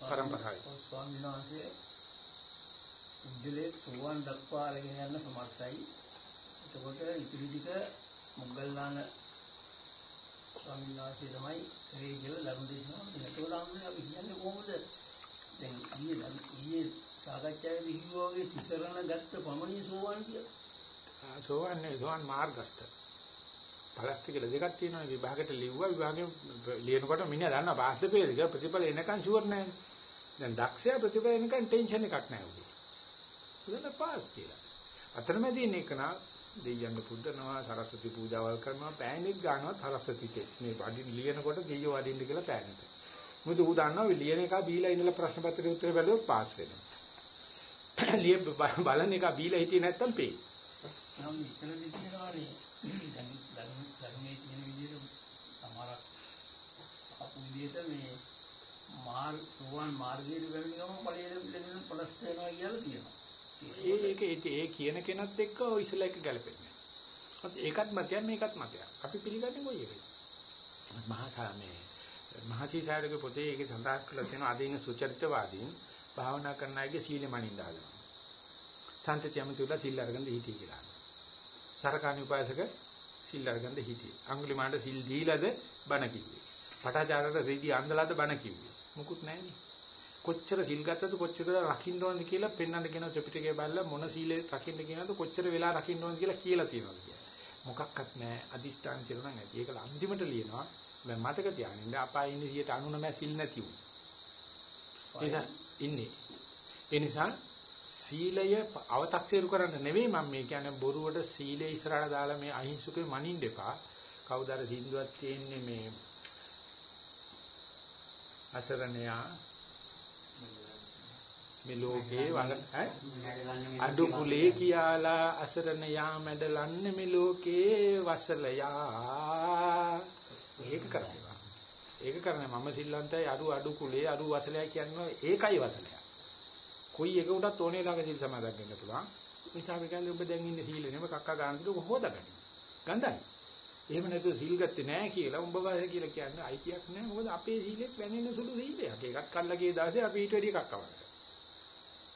පරම්පරාවයි. ස්වාමීන් වහන්සේ උද්දලේ සෝවන් දක්වා අරගෙන යන්න සමර්ථයි. එතකොට ඉතිරි ටික මොග්ගල්ලාන ස්වාමීන් වහන්සේ තමයි කරේ කියලා ධර්ම දේශනාව එතකොට අන්නේ අපි කියන්නේ කොහොමද? දැන් ඊයේ ඊයේ සාකච්ඡාවේදී කිව්වා වගේ තිසරණ ගත්ත පමණින් සෝවන් කියලා. සෝවන් නේ සෝවන් මාර්ගස්ත. පළස්ති කියලා දෙකක් තියෙනවා විභාගයට ලිව්වා විභාගෙ ලියනකොට මිනිහා දන්නවා පාස් දෙපේද කියලා ප්‍රතිඵල එනකන් ෂුවර් නැහැ. දැන් දක්ෂයා ප්‍රතිඵල එනකන් ටෙන්ෂන් එකක් නැහැ උගේ. උදේට පාස් කියලා. අතරමැදි ඉන්න එක නා දෙයියන් පුදනවා සරස්වති පූජාවල් කරනවා පෑණික් ගන්නවා සරස්වතිට මේ වඩින් ලියනකොට දෙයියෝ වඩින්න කියලා පෑණිට. මොකද ඌ දන්නවා ලියන එක බීලා ඉඳලා ප්‍රශ්න පත්‍රේ උත්තර බැලුවොත් පාස් වෙනවා. ලිය බලන එක බීලා හිටියේ නැත්තම් පේ. නම් ඉතනදී කියනවානේ දැන් ධර්ම ධර්මයේ කියන විදිහට සමහරක් අපු විදිහට මේ මාර් සෝවන් මාර්ගයේ වෙන ගම ඵලයේ ලැබෙන පලස් වෙනවා කියලා කියනවා. ඒක ඒ කියන කෙනත් එක්ක ඔය ඉස්සලා එක ගැලපෙන්නේ. ඒකත් මතයක් මේකත් මතයක්. අපි පිළිගන්නේ කොයි එකද? මහා සාමේ මහචීසාරගේ පොතේ ඒකේ සඳහන් කරලා තියෙනවා අදින සුචරිතවාදීන් භාවනා කරන අයගේ සීල මනින්න හදනවා. සම්තතියම තුලා සීල් අරගෙන හිටිය කියලා. සරකාණි උපාසක සීල් අරගෙන හිටියේ. අඟුලිමාණ්ඩ සීල් දීලාද බණ කිව්වේ. පටාචාරයට රීති අන්දලාද බණ කිව්වේ. මුකුත් නැහැනේ. කොච්චර සිල් ගත්තද කොච්චර රකින්න ඕනද කියලා පෙන්වන්න කියන ත්‍රිපිටකය බලලා මොන සීලේ රකින්න කියනද කොච්චර වෙලා රකින්න ඕනද කියලා කියලා තියෙනවා කියන්නේ. මොකක්වත් නැහැ අදිෂ්ඨාන කියලා නම් ඇති. ඒක අන්තිමට ලියනවා. මම මතක තියාගන්න අපායේ ඉන්නේ 99 සිල් නැති වුණා. නිසා ඉන්නේ. ඒ නිසා සීලය අව탁සීරු කරන්න නෙවෙයි මම මේ කියන්නේ බොරුවට සීලය ඉස්සරහට දාලා මේ අහිංසකේ මනින්න එපා. කවුදර සින්දුවක් තියෙන්නේ මේ අසරණයා? මේ ලෝකේ වල ඈ? අඩු කුලේ කියාලා අසරණ යා මැඩලන්නේ මේ ලෝකේ වසලයා. ඒක කරනවා ඒක කරන්නේ මම සිල්වන්තයි අඩු අඩු කුලේ අඩු වසලයා කියන්නේ ඒකයි වසලයා. කොයි එක උඩත් ඕනේ ළඟ සිල් සමාදන් වෙන්න පුළුවන් නිසා අපි කියන්නේ ඔබ දැන් ඉන්නේ සීල නෙමෙයි කක්කා ගන්න දුක හොදගන්න ගඳයි එහෙම නැතුව සිල් ගත්තේ නැහැ කියලා උඹ වාසේ කියලා කියන්නේ අයිතියක් නැහැ මොකද අපේ සීලෙත් වැනෙන සුළු සීලයක් ඒකත් කල්ලාගේ දාසේ අපි ඊට වැඩි එකක් අවශ්‍යයි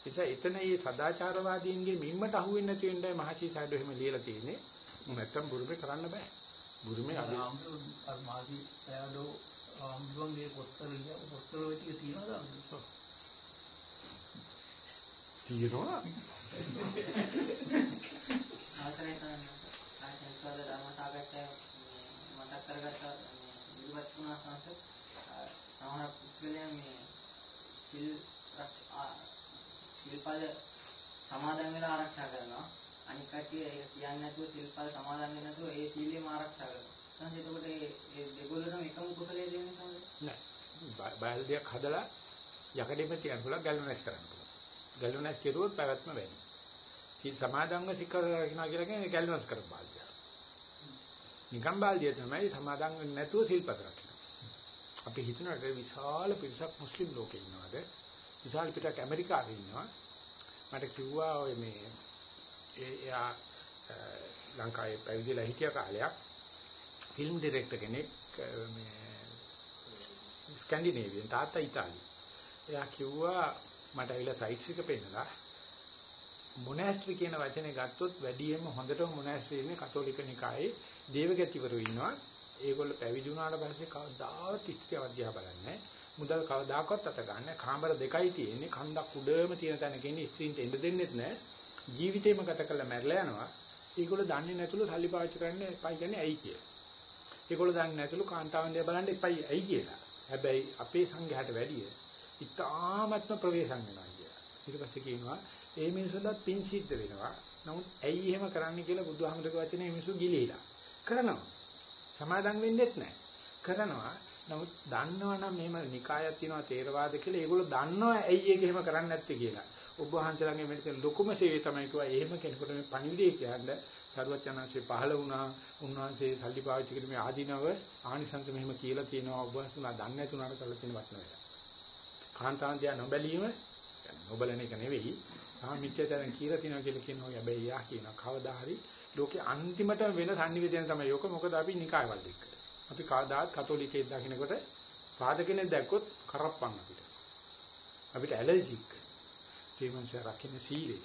නිසා එතන මේ සදාචාරවාදීන්ගේ මිම්මට අහු වෙන්නේ නැති වෙන්නයි මහසී සයිඩ් එහෙම ලියලා තියෙන්නේ. නැත්තම් බුරුමේ කරන්න බෑ. බුරුමේ අද අර මාසි සයඩෝ ආම්බුන්ගේ පොත්තර ඔය ටික තියනවද? තියෙනවා. ආසරේ තමයි ආයතනවල ධර්ම සාකච්ඡාව මතක් කරගත්ත ඉවත් වුණා සංස සමහර පුද්ගලයන් මේ සිල් සිල්පද සමාදන් වෙලා ආරක්ෂා කරනවා. අනික් කට්ටිය ඒක කියන්නේ නැතුව සිල්පද සමාදන් වෙන්නේ නැතුව ඒ සීලෙම ආරක්ෂා කරනවා. එහෙනම් එතකොට ඒ ඒ දෙගොල්ලෝම එකම කුසලයේ දෙන්නේ නැහැ. නෑ. බයල්දියක් හදලා යකඩෙම තියන්න පුළුවන් ගැලුනස් කරන්න පුළුවන්. ගැලුනස් කෙරුවොත් පැවැත්ම වෙන්නේ. සීල් සමාදන්ව සික්කර රකින්නවා කියලා කියන්නේ ගැලුනස් කරපු බාල්දිය. නිකම් බාල්දිය තමයි සමාදන් වෙන්නේ නැතුව සිල්පද රකින්න. අපි හිතනට විශාල පිරිසක් මුස්ලිම් ලෝකේ ඉන්නවාද? විශාල පිටක් ඇමරිකාවේ ඉන්නවා. මට කිව්වා ඔය මේ ඒ එයා ලංකාවේ පැවිදිලා හිටිය කාලයක් ෆිල්ම් ඩිරෙක්ටර් කෙනෙක් මේ ස්කැන්ඩිනේවියන් තාත්තා ඉතාලි. එයා කිව්වා මට ඇවිල්ලා සයිට්ස් එක පෙන්නලා මොනාස්ට්‍රි කියන වචනේ ගත්තොත් වැඩියෙන්ම හොඳටම මොනාස්ට්‍රි ඉන්නේ කතෝලික නිකායේ දේවගතිවරු ඉන්නවා. ඒගොල්ලෝ පැවිදි වුණාට පස්සේ කවදාවත් ඉස්තිය අධ්‍යා බලන්නේ මුදල් කවදාකවත් අත ගන්න. කාමර දෙකයි තියෙන්නේ. කන්දක් උඩම තියෙන තැනක ඉන්නේ ස්ත්‍රීන්ට එන්න දෙන්නෙත් නැහැ. ජීවිතේම ගත කරලා මැරලා යනවා. ඒගොල්ලෝ දන්නේ නැතුළු සල්ලි පාවිච්චි කරන්නේ එපයි කියන්නේ ඇයි කියලා. ඒගොල්ලෝ දන්නේ නැතුළු කාන්තාවන් දිහා බලන්න එපයි ඇයි කියලා. හැබැයි අපේ සංඝයාට වැඩිය ඉතාමත්ම ප්‍රවේශම් වෙනවා කියලා. ඊට පස්සේ කියනවා ඒ මිනිස්සුන්ට පින් සිද්ධ වෙනවා. නමුත් ඇයි එහෙම කරන්න කියලා බුදුහාමුදුරුවෝ වචනේ මිනිස්සු ගිලීලා. කරනවා. සමාදම් වෙන්නෙත් නැහැ. කරනවා. නමුත් දන්නවනම් මෙහෙම නිකායක් තියෙනවා තේරවාද කියලා ඒගොල්ලෝ දන්නවා ඇයි ඒක එහෙම කරන්නේ නැත්තේ කියලා. ඔබ වහන්සේලාගේ මෙතන ලොකුම සේවය තමයි කිව්වා එහෙම කෙනෙකුට මේ පණිවිඩය කියන්නේ සරුවචනාංශේ පහළ වුණා උන්වහන්සේ සල්ලි පාවිච්චි කිරීම මේ ආධිනව ආනිසංස මෙහෙම කියලා තියෙනවා ඔබ වහන්සේලා දන්නේ නැතුණාට කරලා තියෙන වටන වෙලා. කාන්තාන් දිහා නොබැලීම නොබලන එක නෙවෙයි සාමිච්ඡයෙන් කියලා තියෙනවා කියලා කියනවා හැබැයි යා කියනවා කවදා හරි ලෝකේ අන්තිමට වෙන sannivedana තමයි යෝක මොකද අපි නිකායවල දෙක්ක. අපි කවදාත් කතෝලිකයෙක් දකින්නකොට පාදකෙනෙක් දැක්කොත් කරප්පන් අපිට. අපිට ඇලර්ජික්. ජීවන්ශය රකින්න සීලේ.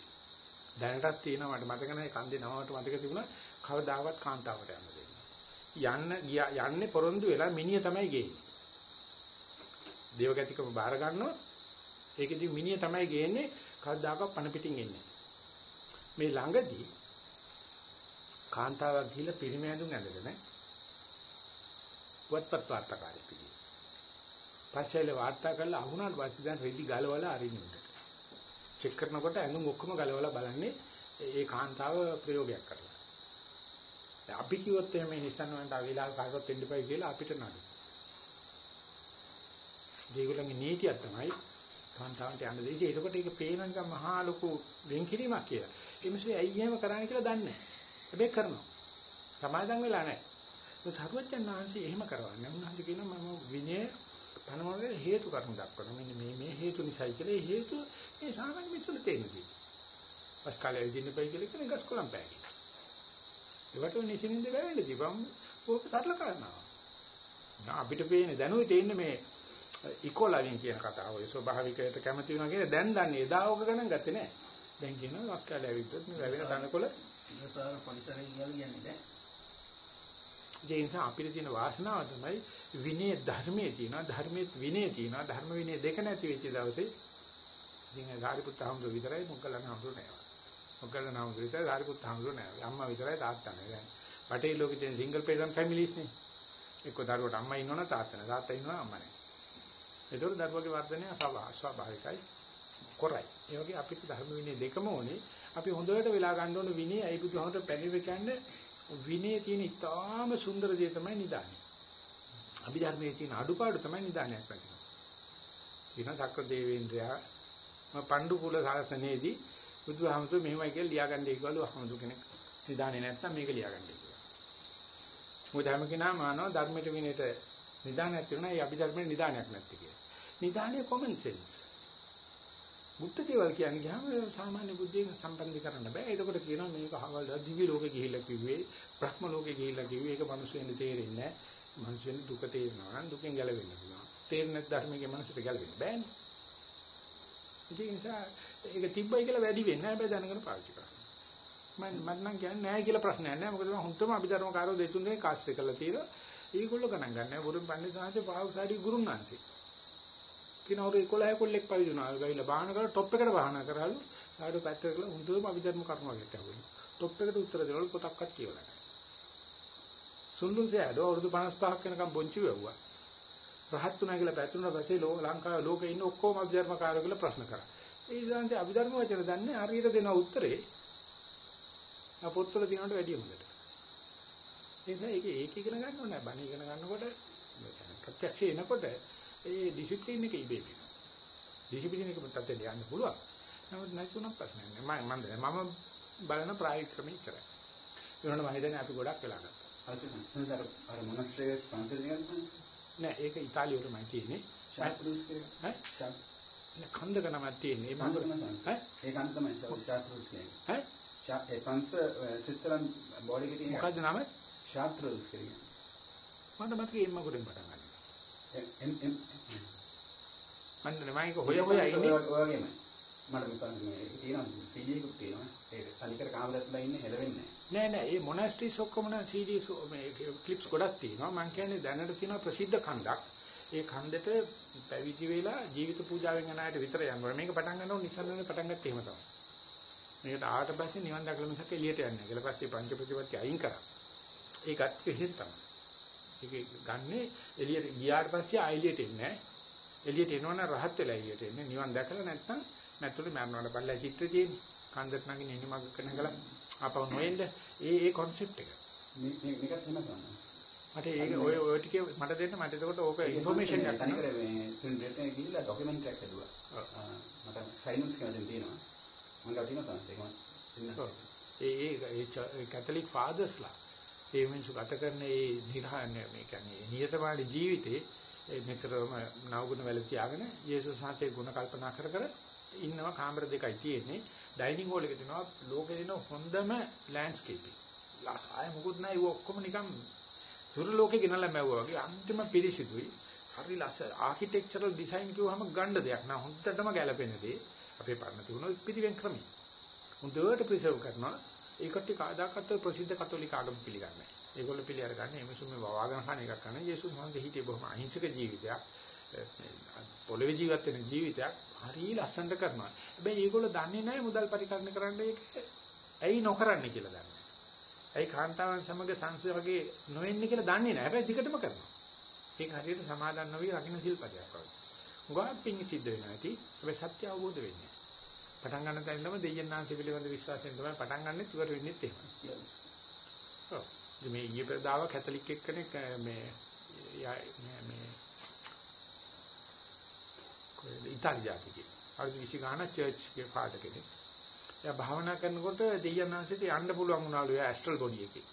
දැනටත් තියෙනවා මට මතක නැහැ කන්දේ නමකට මතක තිබුණා කවදාවත් කාන්තාවට යන්න දෙන්නේ. යන්න යන්නේ පොරොන්දු වෙලා මිනිය තමයි ගේන්නේ. දේවගතිකම බාර ගන්නවා. ඒකෙදි මිනිය තමයි ගේන්නේ කවදාකවත් පණ පිටින් එන්නේ. මේ ළඟදී කාන්තාවක් ගිහිල්ලා පිරිමැදුම් ඇඳගෙන පුවත්පත් වාර්තාකාරයෙක් විදියට. පස්සෙල වාර්තා කරලා අහුණාට පස්සේ දැන් රෙදි ගලවලා අරින්නුට. චෙක් කරනකොට ඇඳුම් ඔක්කොම ගලවලා බලන්නේ ඒ කාන්තාව ප්‍රයෝගයක් කරලා. දැන් අපි කිව්වොත් එහෙම නිසන් වන්ට අවිලා කාටවත් දෙන්න එපයි කියලා අපිට නඩු. ඒගොල්ලන්ගේ නීතියක් තමයි කාන්තාවන්ට යන්න දෙන්නේ. ඒකට ඒක පේන නිකන් මහා ලොකු වෙන්කිරීමක් කියලා. ඒ මිනිස්සු ඇයි එහෙම කරන්නේ කියලා දන්නේ නැහැ. හැබැයි කරනවා. සමාදම් වෙලා නැහැ. ඒ සරුවච්චන් වහන්සේ එහෙම කරවන්නේ. උන්වහන්සේ කියනවා මම විනය පනවගේ හේතු කරුණු දක්වනවා. මෙන්න මේ මේ හේතු නිසායි කියලා. ඒ හේතු මේ සාමාන්‍ය මිනිස්සුන්ට තේරෙන්නේ. පස්කාලේ විදින්න පයි කියලා කියන ගස් කොළන් පෑයි. ඒවට නිසින්ද වෙන්නේ දීපම් ඕක සරල කරනවා. අපිට පේන්නේ දැනුයි තේන්නේ මේ ඉකොලවින් කියන කතාව. ඒ ස්වභාවිකයට කැමති වෙනවා කියන දැන් දන්නේ එදා ඕක ගණන් ගත්තේ නැහැ. දැන් කියනවා වක්කාලේ ඇවිද්දොත් මේ වැවෙන තනකොළ ඉවසාර පරිසරය කියලා කියන්නේ නැහැ. ඒ නිසා අපිට තියෙන වාසනාව තමයි විනය ධර්මයේ තියෙනවා ධර්මයේ විනය තියෙනවා ධර්ම විනය දෙක නැති වෙච්ච දවසේ ඉතින් ගාරිපුත් හාමුදුර විතරයි මොකලන හාමුදුර නෑ. මොකලන හාමුදුර විතරයි ගාරිපුත් හාමුදුර නෑ. අම්මා විතරයි තාත්තා නෑ. දැන් රටේ ලෝකෙ තියෙන සිංගල් පේරන්ට් ෆැමිලිස් නේ. එක්ක දරුවට අම්මා ඉන්නවනම් තාත්තා නෑ. තාත්තා ඉන්නවා අම්මා නෑ. ඒතකොට දරුවගේ වර්ධනය ස්වාභාවිකයි. කොරයි. ඒ වගේ අපිට ධර්ම විනය දෙකම ඕනේ. අපි හොඳට වෙලා ගන්න ඕන විනය අයි බුදුහමට පැහැදිලි කියන්නේ විනයේ තියෙන ඉතාම සුන්දර දේ තමයි නිදානේ. අභිධර්මයේ තියෙන අඩුපාඩු තමයි නිදානයක් වෙන්නේ. දින සක්‍ර දේවේන්ද්‍රයා පණ්ඩු කුල සාසනයේදී බුදුහාමුදුරු මෙහෙමයි කියලා ලියාගන්නේ කිව්වලු අහමුදු කෙනෙක්. නිදානේ නැත්තම් මේක ලියාගන්නේ කියලා. මොකද හැම කෙනාම මානව ධර්මයට විනයට නිදානයක් තියෙනවා. ඒ අභිධර්මයේ නිදානයක් නැත්තේ කියලා. නිදානේ කොමන් සෙන්ස්. බුද්ධ දේවල් කියන්නේ ගියාම සාමාන්‍ය බුද්ධියෙන් සම්බන්ධ කරන්න බෑ. ඒකකොට කියනවා මේක අහවල් දිවි ලෝකෙ ගිහිල්ලා කිව්වේ, බ්‍රහ්ම ලෝකෙ ගිහිල්ලා කිව්වේ. ඒක මිනිස්සුන්ට තේරෙන්නේ නෑ. මිනිස්සුන් දුක තේරෙනවා නම් දුකෙන් ගැලවෙන්න පුළුවන්. තේරෙන්නේ ධර්මයේ මනසට ගැලවෙන්න බෑනේ. ඒ නිසා ඒක තිබ්බයි කියලා වැඩි වෙන්නේ නැහැ. හැබැයි දැනගෙන පාවිච්චි කරන්න. මම මම නම් කියන්නේ නැහැ කියලා ප්‍රශ්නයක් නැහැ. මොකද මම හුත්තම අභිධර්මකාරෝ දෙතුන් දෙනෙක් කාස්ට් කරලා තියෙනවා. ඒගොල්ලෝ ගණන් ගන්නෑ. බුදුන් පන්දි සාංශේ පාවුසාරි ගුරුන් වහන්සේ. කිනවරු 11 කොල්ලෙක් පවිදුනා. ගිහිල්ලා බාහන කරලා টොප් එකට බාහන කරාලු. ආඩු පැත්තට කරලා හුදුම අභිධර්ම කර්ම වගේ ඇහුවා. টොප් එකට උත්තර දෙනවලු පොතක්වත් කියවලා නැහැ. සුන්දුන්සේ ආඩෝ අවුරුදු 55ක් වෙනකම් බොංචි වෙව්වා. රහත් තුනා කියලා පැතුරුණා පස්සේ ලෝ ලංකාවේ ලෝකේ ඉන්න ඔක්කොම අභිධර්මකාරයෝ කියලා ප්‍රශ්න කරා. ඒ ඉස්සන්ට අභිධර්ම වචන දන්නේ හරියට දෙන උත්තරේ ආ පොත්වල තියෙනවට වැඩිය හොඳට. ඒ නිසා ඒක ඒක ඉගෙන ගන්න ඕනේ. බණ ඉගෙන ගන්නකොට ප්‍රත්‍යක්ෂ එනකොට ඒ ඩිසිප්ලින් එක ඉබේ වෙනවා. ඩිසිප්ලින් එක මතත් යන්න පුළුවන්. නමුත් නැතුණක් ප්‍රශ්නයක් නෑ. මම මම බලන ප්‍රායෝගික ක්‍රමයේ ඉතරයි. ඒ වුණාට මම හිතන්නේ අපි ගොඩක් වෙලා ගත්තා. අර මොනස්ට්‍රේ පන්සල් නෑ ඒක ඉතාලිය වලමයි තියෙන්නේ. ශාස්ත්‍රුස් කියන්නේ. ඈ? කන්දක නමක් තියෙන්නේ. මම ඈ? ඒ කන්ද තමයි ශාස්ත්‍රුස් කියන්නේ. ඈ? ඒ පන්ස සිස්ටම් බෝඩි එකේ තියෙන මොකද්ද නම? ශාස්ත්‍රුස් කියන්නේ. මට මතකයි එම්ම කොටෙන් පටන් ගන්න. මම ඒක හොය හොය ඉන්නේ. ඔය වගේමයි. මට මෙතන තියෙනවා CD එකක් තියෙනවා. ඒක තනිකර කාමරයටලා ඉන්නේ හෙලවෙන්නේ නෑ නෑ මේ මොනස්ට්‍රීස් ඔක්කොම න CDs මේ ක්ලිප්ස් ගොඩක් තියෙනවා. මම කියන්නේ දැනට තියෙන ප්‍රසිද්ධ කන්දක්. ඒ කන්දෙට පැවිදි වෙලා ජීවිත පූජාවෙන් යන අයට විතර යනවා. මේක පටන් ගන්නව නිසන්වනේ පටන් ගත්තේ එහෙම තමයි. මේකට ආවට පස්සේ නිවන් දකලා මිසක එළියට යන්නේ නැහැ. ඊට පස්සේ පංච ප්‍රතිපත්ති අයින් කරා. ඒකත් විහිද තමයි. ඒක ගන්නෙ එළියට ගියාට පස්සේ ආයෙලියට එන්නේ එළියට එනවනම් රහත් වෙලා එළියට එන්නේ. නිවන් දැකලා නැත්නම් නැත්තුළු මරණවට බලලා චිත්‍ර තියෙන්නේ. කන්දට නැගින ඉනි මග කරනගලා ආපහු නොඑන්න. ඒ ඒ කන්සෙප්ට් එක. මේකත් වෙනස් මට ඒක ඔය ඔය ටික මට දෙන්න මට එතකොට ඕක ඉන්ෆර්මේෂන් එකක් තනි කර මේ ටෙන්ඩර් එකේ ගිහිල්ලා ડોකියුමන්ට් එකක් ඇදුවා. මට සයිනස් කියලා දෙනවා මම ගිහින සංස්ථේ මම ඒ ඒ කැතලික් ෆාදර්ස්ලා ඒ මිනිස්සු ගත කරන ඒ නිර්හාණය මේ කියන්නේ. නියතමානී ජීවිතේ මෙතරම නවගුණ වල තියාගෙන යේසුස් වහන්සේ ගුණ කල්පනා කර කර ඉන්නවා කාමර දෙකයි තියෙන්නේ. ඩයිනින් හෝල් එකේ තියෙනවා ලෝකේ දෙන හොඳම ලෑන්ඩ්ස්කේපින් ආය මොකුත් නැහැ. ඒක ඔක්කොම නිකන් සුර ලෝකේ ගෙනල්ලා මැව්වා වගේ අන්තිම පිරිසිදුයි. හරි ලස්සන ආකිටෙක්චරල් ඩිසයින් කිව්වහම ගන්න දෙයක් නෑ. හොඳටම ගැලපෙන දේ. අපේ පරණ තිබුණොත් පිටිවෙන් ක්‍රමයි හොඳට ප්‍රිසර්ව් කරනවා. ඒකට කාදාකත් ප්‍රසිද්ධ කතෝලික ආගම පිළිගන්නේ නැහැ. ඒගොල්ලෝ පිළි අරගන්නේ එමෙසු මේ වවාගෙන කන එකක් කරන යේසුස් වහන්සේ හිටියේ බොහොම අහිංසක ජීවිතයක්. පොළවේ ජීවත් වෙන ජීවිතයක් හරිය ලස්සනට කරනවා. හැබැයි ඒගොල්ලෝ දන්නේ නැහැ මුදල් පරිකරණය කරන්න ඒක ඇයි නොකරන්නේ කියලා දන්නේ. ඇයි කාන්තාවන් සමග සංසය වගේ නොවෙන්නේ කියලා දන්නේ නැහැ. හැබැයි දිගටම කරනවා. ඒක හරියට සමාදන් නොවි රකින්න සිල්පදයක් වගේ. උගා පිං සිද්ධ වෙනවා ඇති. හැබැයි සත්‍ය අවබෝධ වෙන්නේ පටන් ගන්න තැනම දෙයයන් ආංශ පිළිබඳ විශ්වාසයෙන් තමයි පටන් ගන්නෙ ඉවර වෙන්නෙත් එහෙම. ඔව්. මේ ඊයේ ප්‍රදාව කැතලික් එක්කෙනෙක් මේ මේ කොහෙද ඉතාලි ජාතිකේ. අවුරුදු 20 ගානක් චර්ච් එකේ පාඩ කෙනෙක්. එයා භාවනා කරනකොට දෙයයන් ආංශයට යන්න පුළුවන් වුණාලු එයා ඇස්ට්‍රල් බොඩි එකේ.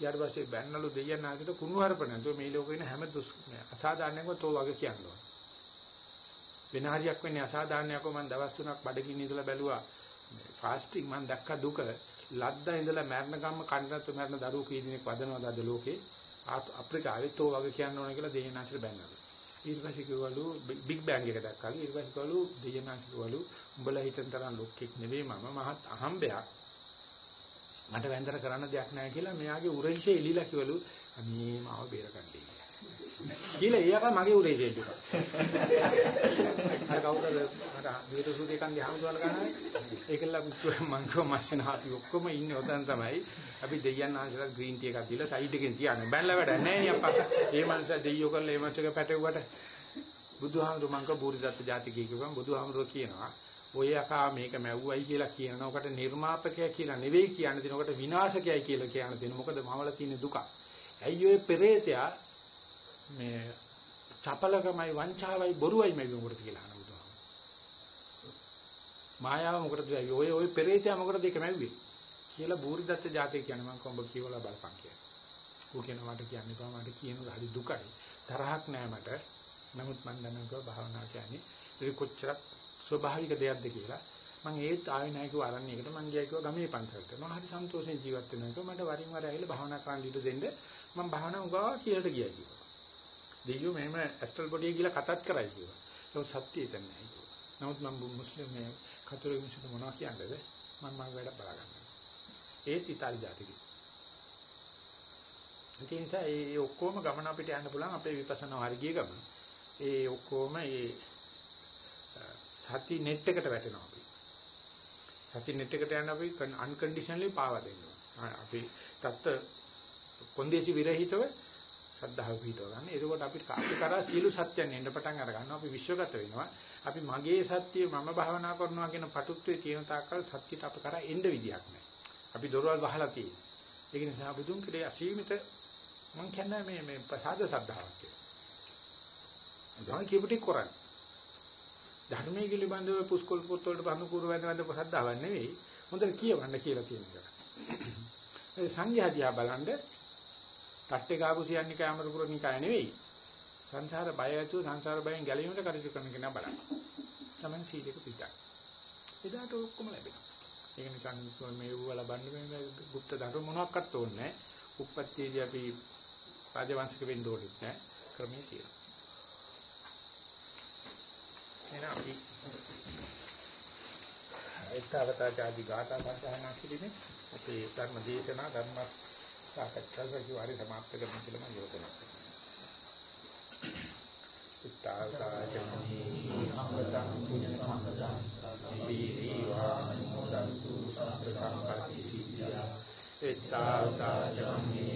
ඊට පස්සේ බැන්නලු දෙයයන් ආංශයට කුණු හරප නැතුව මේ ලෝකේ ඉන්න හැම දුස් අසාධාරණයක්ම තෝ වගේ කියනවා. වෙන හරියක් වෙන්නේ අසාධාරණයක් මම දවස් තුනක් බඩගින්න ඉඳලා බැලුවා. ෆාස්ටිං මම දැක්ක දුක. ලද්දා ඉඳලා මරණ ගම්ම කන්නත් මරණ දරුවෝ කී දිනක් වදනවද අද ලෝකේ? අප්‍රිකාවේ තෝ වගේ කියන්න ඕන කියලා දෙයනාචර බැන්නලු ඊට පස්සේ කිව්වලු බිග් බෑන්ග් එක දැක්කලු. ඊට පස්සේ කිව්වලු දෙයනාචර කිව්වලු උඹලා හිතන තරම් ලොක්ෙක් නෙවෙයි මම. මහත් අහම්බයක්. මට වැන්දර කරන්න දෙයක් නැහැ කියලා මෙයාගේ උරහිෂේ එලිලා කිව්වලු අනේ මාව බේරගන්නයි කියලා එයාක මගේ උරේ දෙන්නවා. අර කවුරුද අර විවිධ සූදේ කන්දේ හමුදුවල ගන්නයි. ඒකල මංගෝ මාසින අපි ඔක්කොම ඉන්නේ ඔතන තමයි. අපි දෙයයන් ආන්සලා ග්‍රීන් ටී එකක් දීලා සයිඩ් එකෙන් තියන්නේ. බැලලා වැඩ නැහැ නේ අප්පා. ඒ මනුස්සයා දෙයියෝ කරලා ඒ මනුස්සයක පැටවුවට බුදුහාමුදුරු මංක බූරිදත්ත ජාතිකය කියපුවම බුදුහාමුදුරු කියනවා ඔය යකා මේක මැව්වයි කියලා කියනකොට නිර්මාපකයා කියලා නෙවෙයි කියන දිනකට විනාශකයයි කියලා කියන දින මොකද මවල තියෙන දුක. ඇයි ඔය පෙරේතයා මේ චපලකමයි වංචාවයි බොරුවයි මේ මොකටද කියලා අහන බුදුහාමුදුරු. මායාව මොකටද ඔය ඔය පෙරේතයා මොකටද ඒක මැව්වේ? කියලා බූරිදත්ත ජාතික කියන මං කොඹ කියවලා බලපන් කියලා. ඌ කියනවා මට කියන්න එපා මට කියනකොට හරි දුකයි. තරහක් නෑ මට. නමුත් මම දන්නවා භාවනා කියන්නේ ඒක කොච්චරක් ස්වභාවික දෙයක්ද කියලා. මම ඒත් ආවේ නැහැ කිව්ව අරණියකට මම ගියා කිව්වා ගමේ පන්සලට. මම හරි සන්තෝෂෙන් ජීවත් වෙනවා කිව්වා. මට වරින් වර ඇවිල්ලා භාවනා කරන්න ඉඩ දෙන්න මම භාවනා උගා කියලාට ගියා කිව්වා. දෙයියෝ මෙහෙම ඇස්ට්‍රල් බොඩිය කියලා කතාත් කරයි කිව්වා. ඒක සත්‍ය එතන නැහැ කිව්වා. නමුත් මම මුස්ලිම් මේ කතෝලික මිනිස්සුන්ට මොනවා කියන්නේද? මම මම වැඩ බලා ගන්නවා. ඒත් ඉතාලි ජාතිකයි. ඒ නිසා ඒ ඔක්කොම ගමන අපිට යන්න පුළුවන් අපේ විපස්සනා වර්ගීය ගමන. ඒ ඔක්කොම ඒ සති net එකට වැටෙනවා අපි. සති net එකට යන අපි අන්කන්ඩිෂනලි පාවා දෙන්නවා. අපි තත්ත කොන්දේසි විරහිතව ශ්‍රද්ධාව පිටව ගන්න. එතකොට අපිට කාර්ය කරා සියලු සත්‍යයන් එන්න පටන් අර ගන්නවා. අපි විශ්වගත වෙනවා. අපි මගේ සත්‍යය මම භවනා කරනවා කියන පටුත්වයේ තියෙන තාක්කල් සත්‍යිත අප කරා එන්න විදියක් නැහැ. අපි දොරවල් වහලා තියෙනවා. ඒක නිසා බුදුන් කිරේ අසීමිත මම කියන්නේ මේ මේ ප්‍රසාද සද්ධාවක් කියලා. දැන් කියපටි කරන්නේ. ධර්මයේ පිළිබඳව පුස්කොල් පොත් වලට බඳු කුරු වැඳ වැඳ ප්‍රසද්ධාවක් නෙවෙයි. හොඳට කියවන්න කියලා තියෙන එක. ඒ සංඝයා දිහා බලන්න තට්ටේ ගාපු සියන්නික අමරපුර නිකාය නෙවෙයි. සංසාර බය ඇතුව සංසාර බයෙන් ගැලවීමට කටයුතු කරන කෙනා බලන්න. තමයි සීලයක පිටක්. එදාට ඔක්කොම ලැබෙනවා. ඒක නිකන් මේ ඌව ලබන්න මේ গুপ্ত ධර්ම මොනවාක්වත් ඕනේ නැහැ. උප්පත්තියේදී අපි රාජවංශික වෙන්න ඕනෙත් නැහැ. ක්‍රමයේ තියෙනවා. එහෙනම් අපි ඒකවතාචාදි ගාථා සංසහනා කිරීමේ අපේ ධර්ම දේශනා ධර්ම සාකච්ඡා සජීවාරි සමාප්ත කරන්න කියලා මම යෝජනා කරනවා. උත්තාවකාජමනි සම්පතං පුඤ්ඤ සම්පතං දීවානුමෝදන්තු සම්පතං පටිසිද්ධියා උත්තාවකාජමනි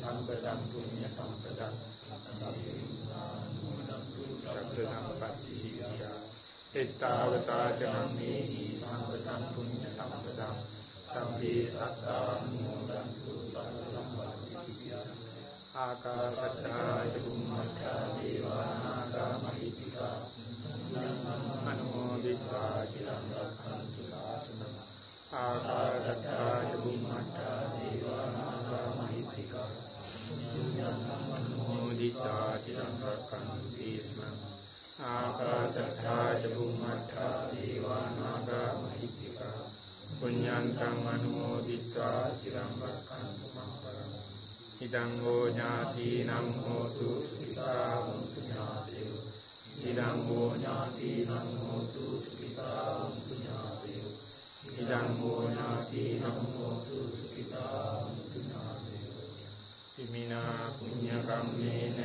සම්පතං පුඤ්ඤ සම්පතං දීවානුමෝදන්තු සම්පතං පටිසිද්ධියා එත්තාවතාචමනි සම්පතං පුඤ්ඤ සම්පතං සම්පේ සත්තානුමෝදන්තු ආකාශත්තාය බුම්මත්තා දේවානාගා මහිත්‍තිකා අනුමෝදිතා චිරං රක්ඛන්තු සාසනං ආකාශත්තාය බුම්මත්තා දේවානාගා මහිත්‍තිකා අනුමෝදිතා චිරං රක්ඛන්තු දේශනං ආකාශත්තාය බුම්මත්තා දේවානාගා මහිත්‍තිකා පුඤ්ඤන්තං අනුමෝදිතා චිරං රක්ඛන්තු මං පරං ඉදං හෝ ඥාතිනම් හෝතු සුඛිතා හොන්තු ඥාතයෝ ඉදං හෝ ඥාතිනම් හෝතු සුඛිතා හොන්තු ඥාතයෝ ඉදං හෝ ඥාතිනම් හෝතු සුඛිතා හොන්තු ඥාතයෝ ඉමිනා පුඤ්ඤ කම්මේන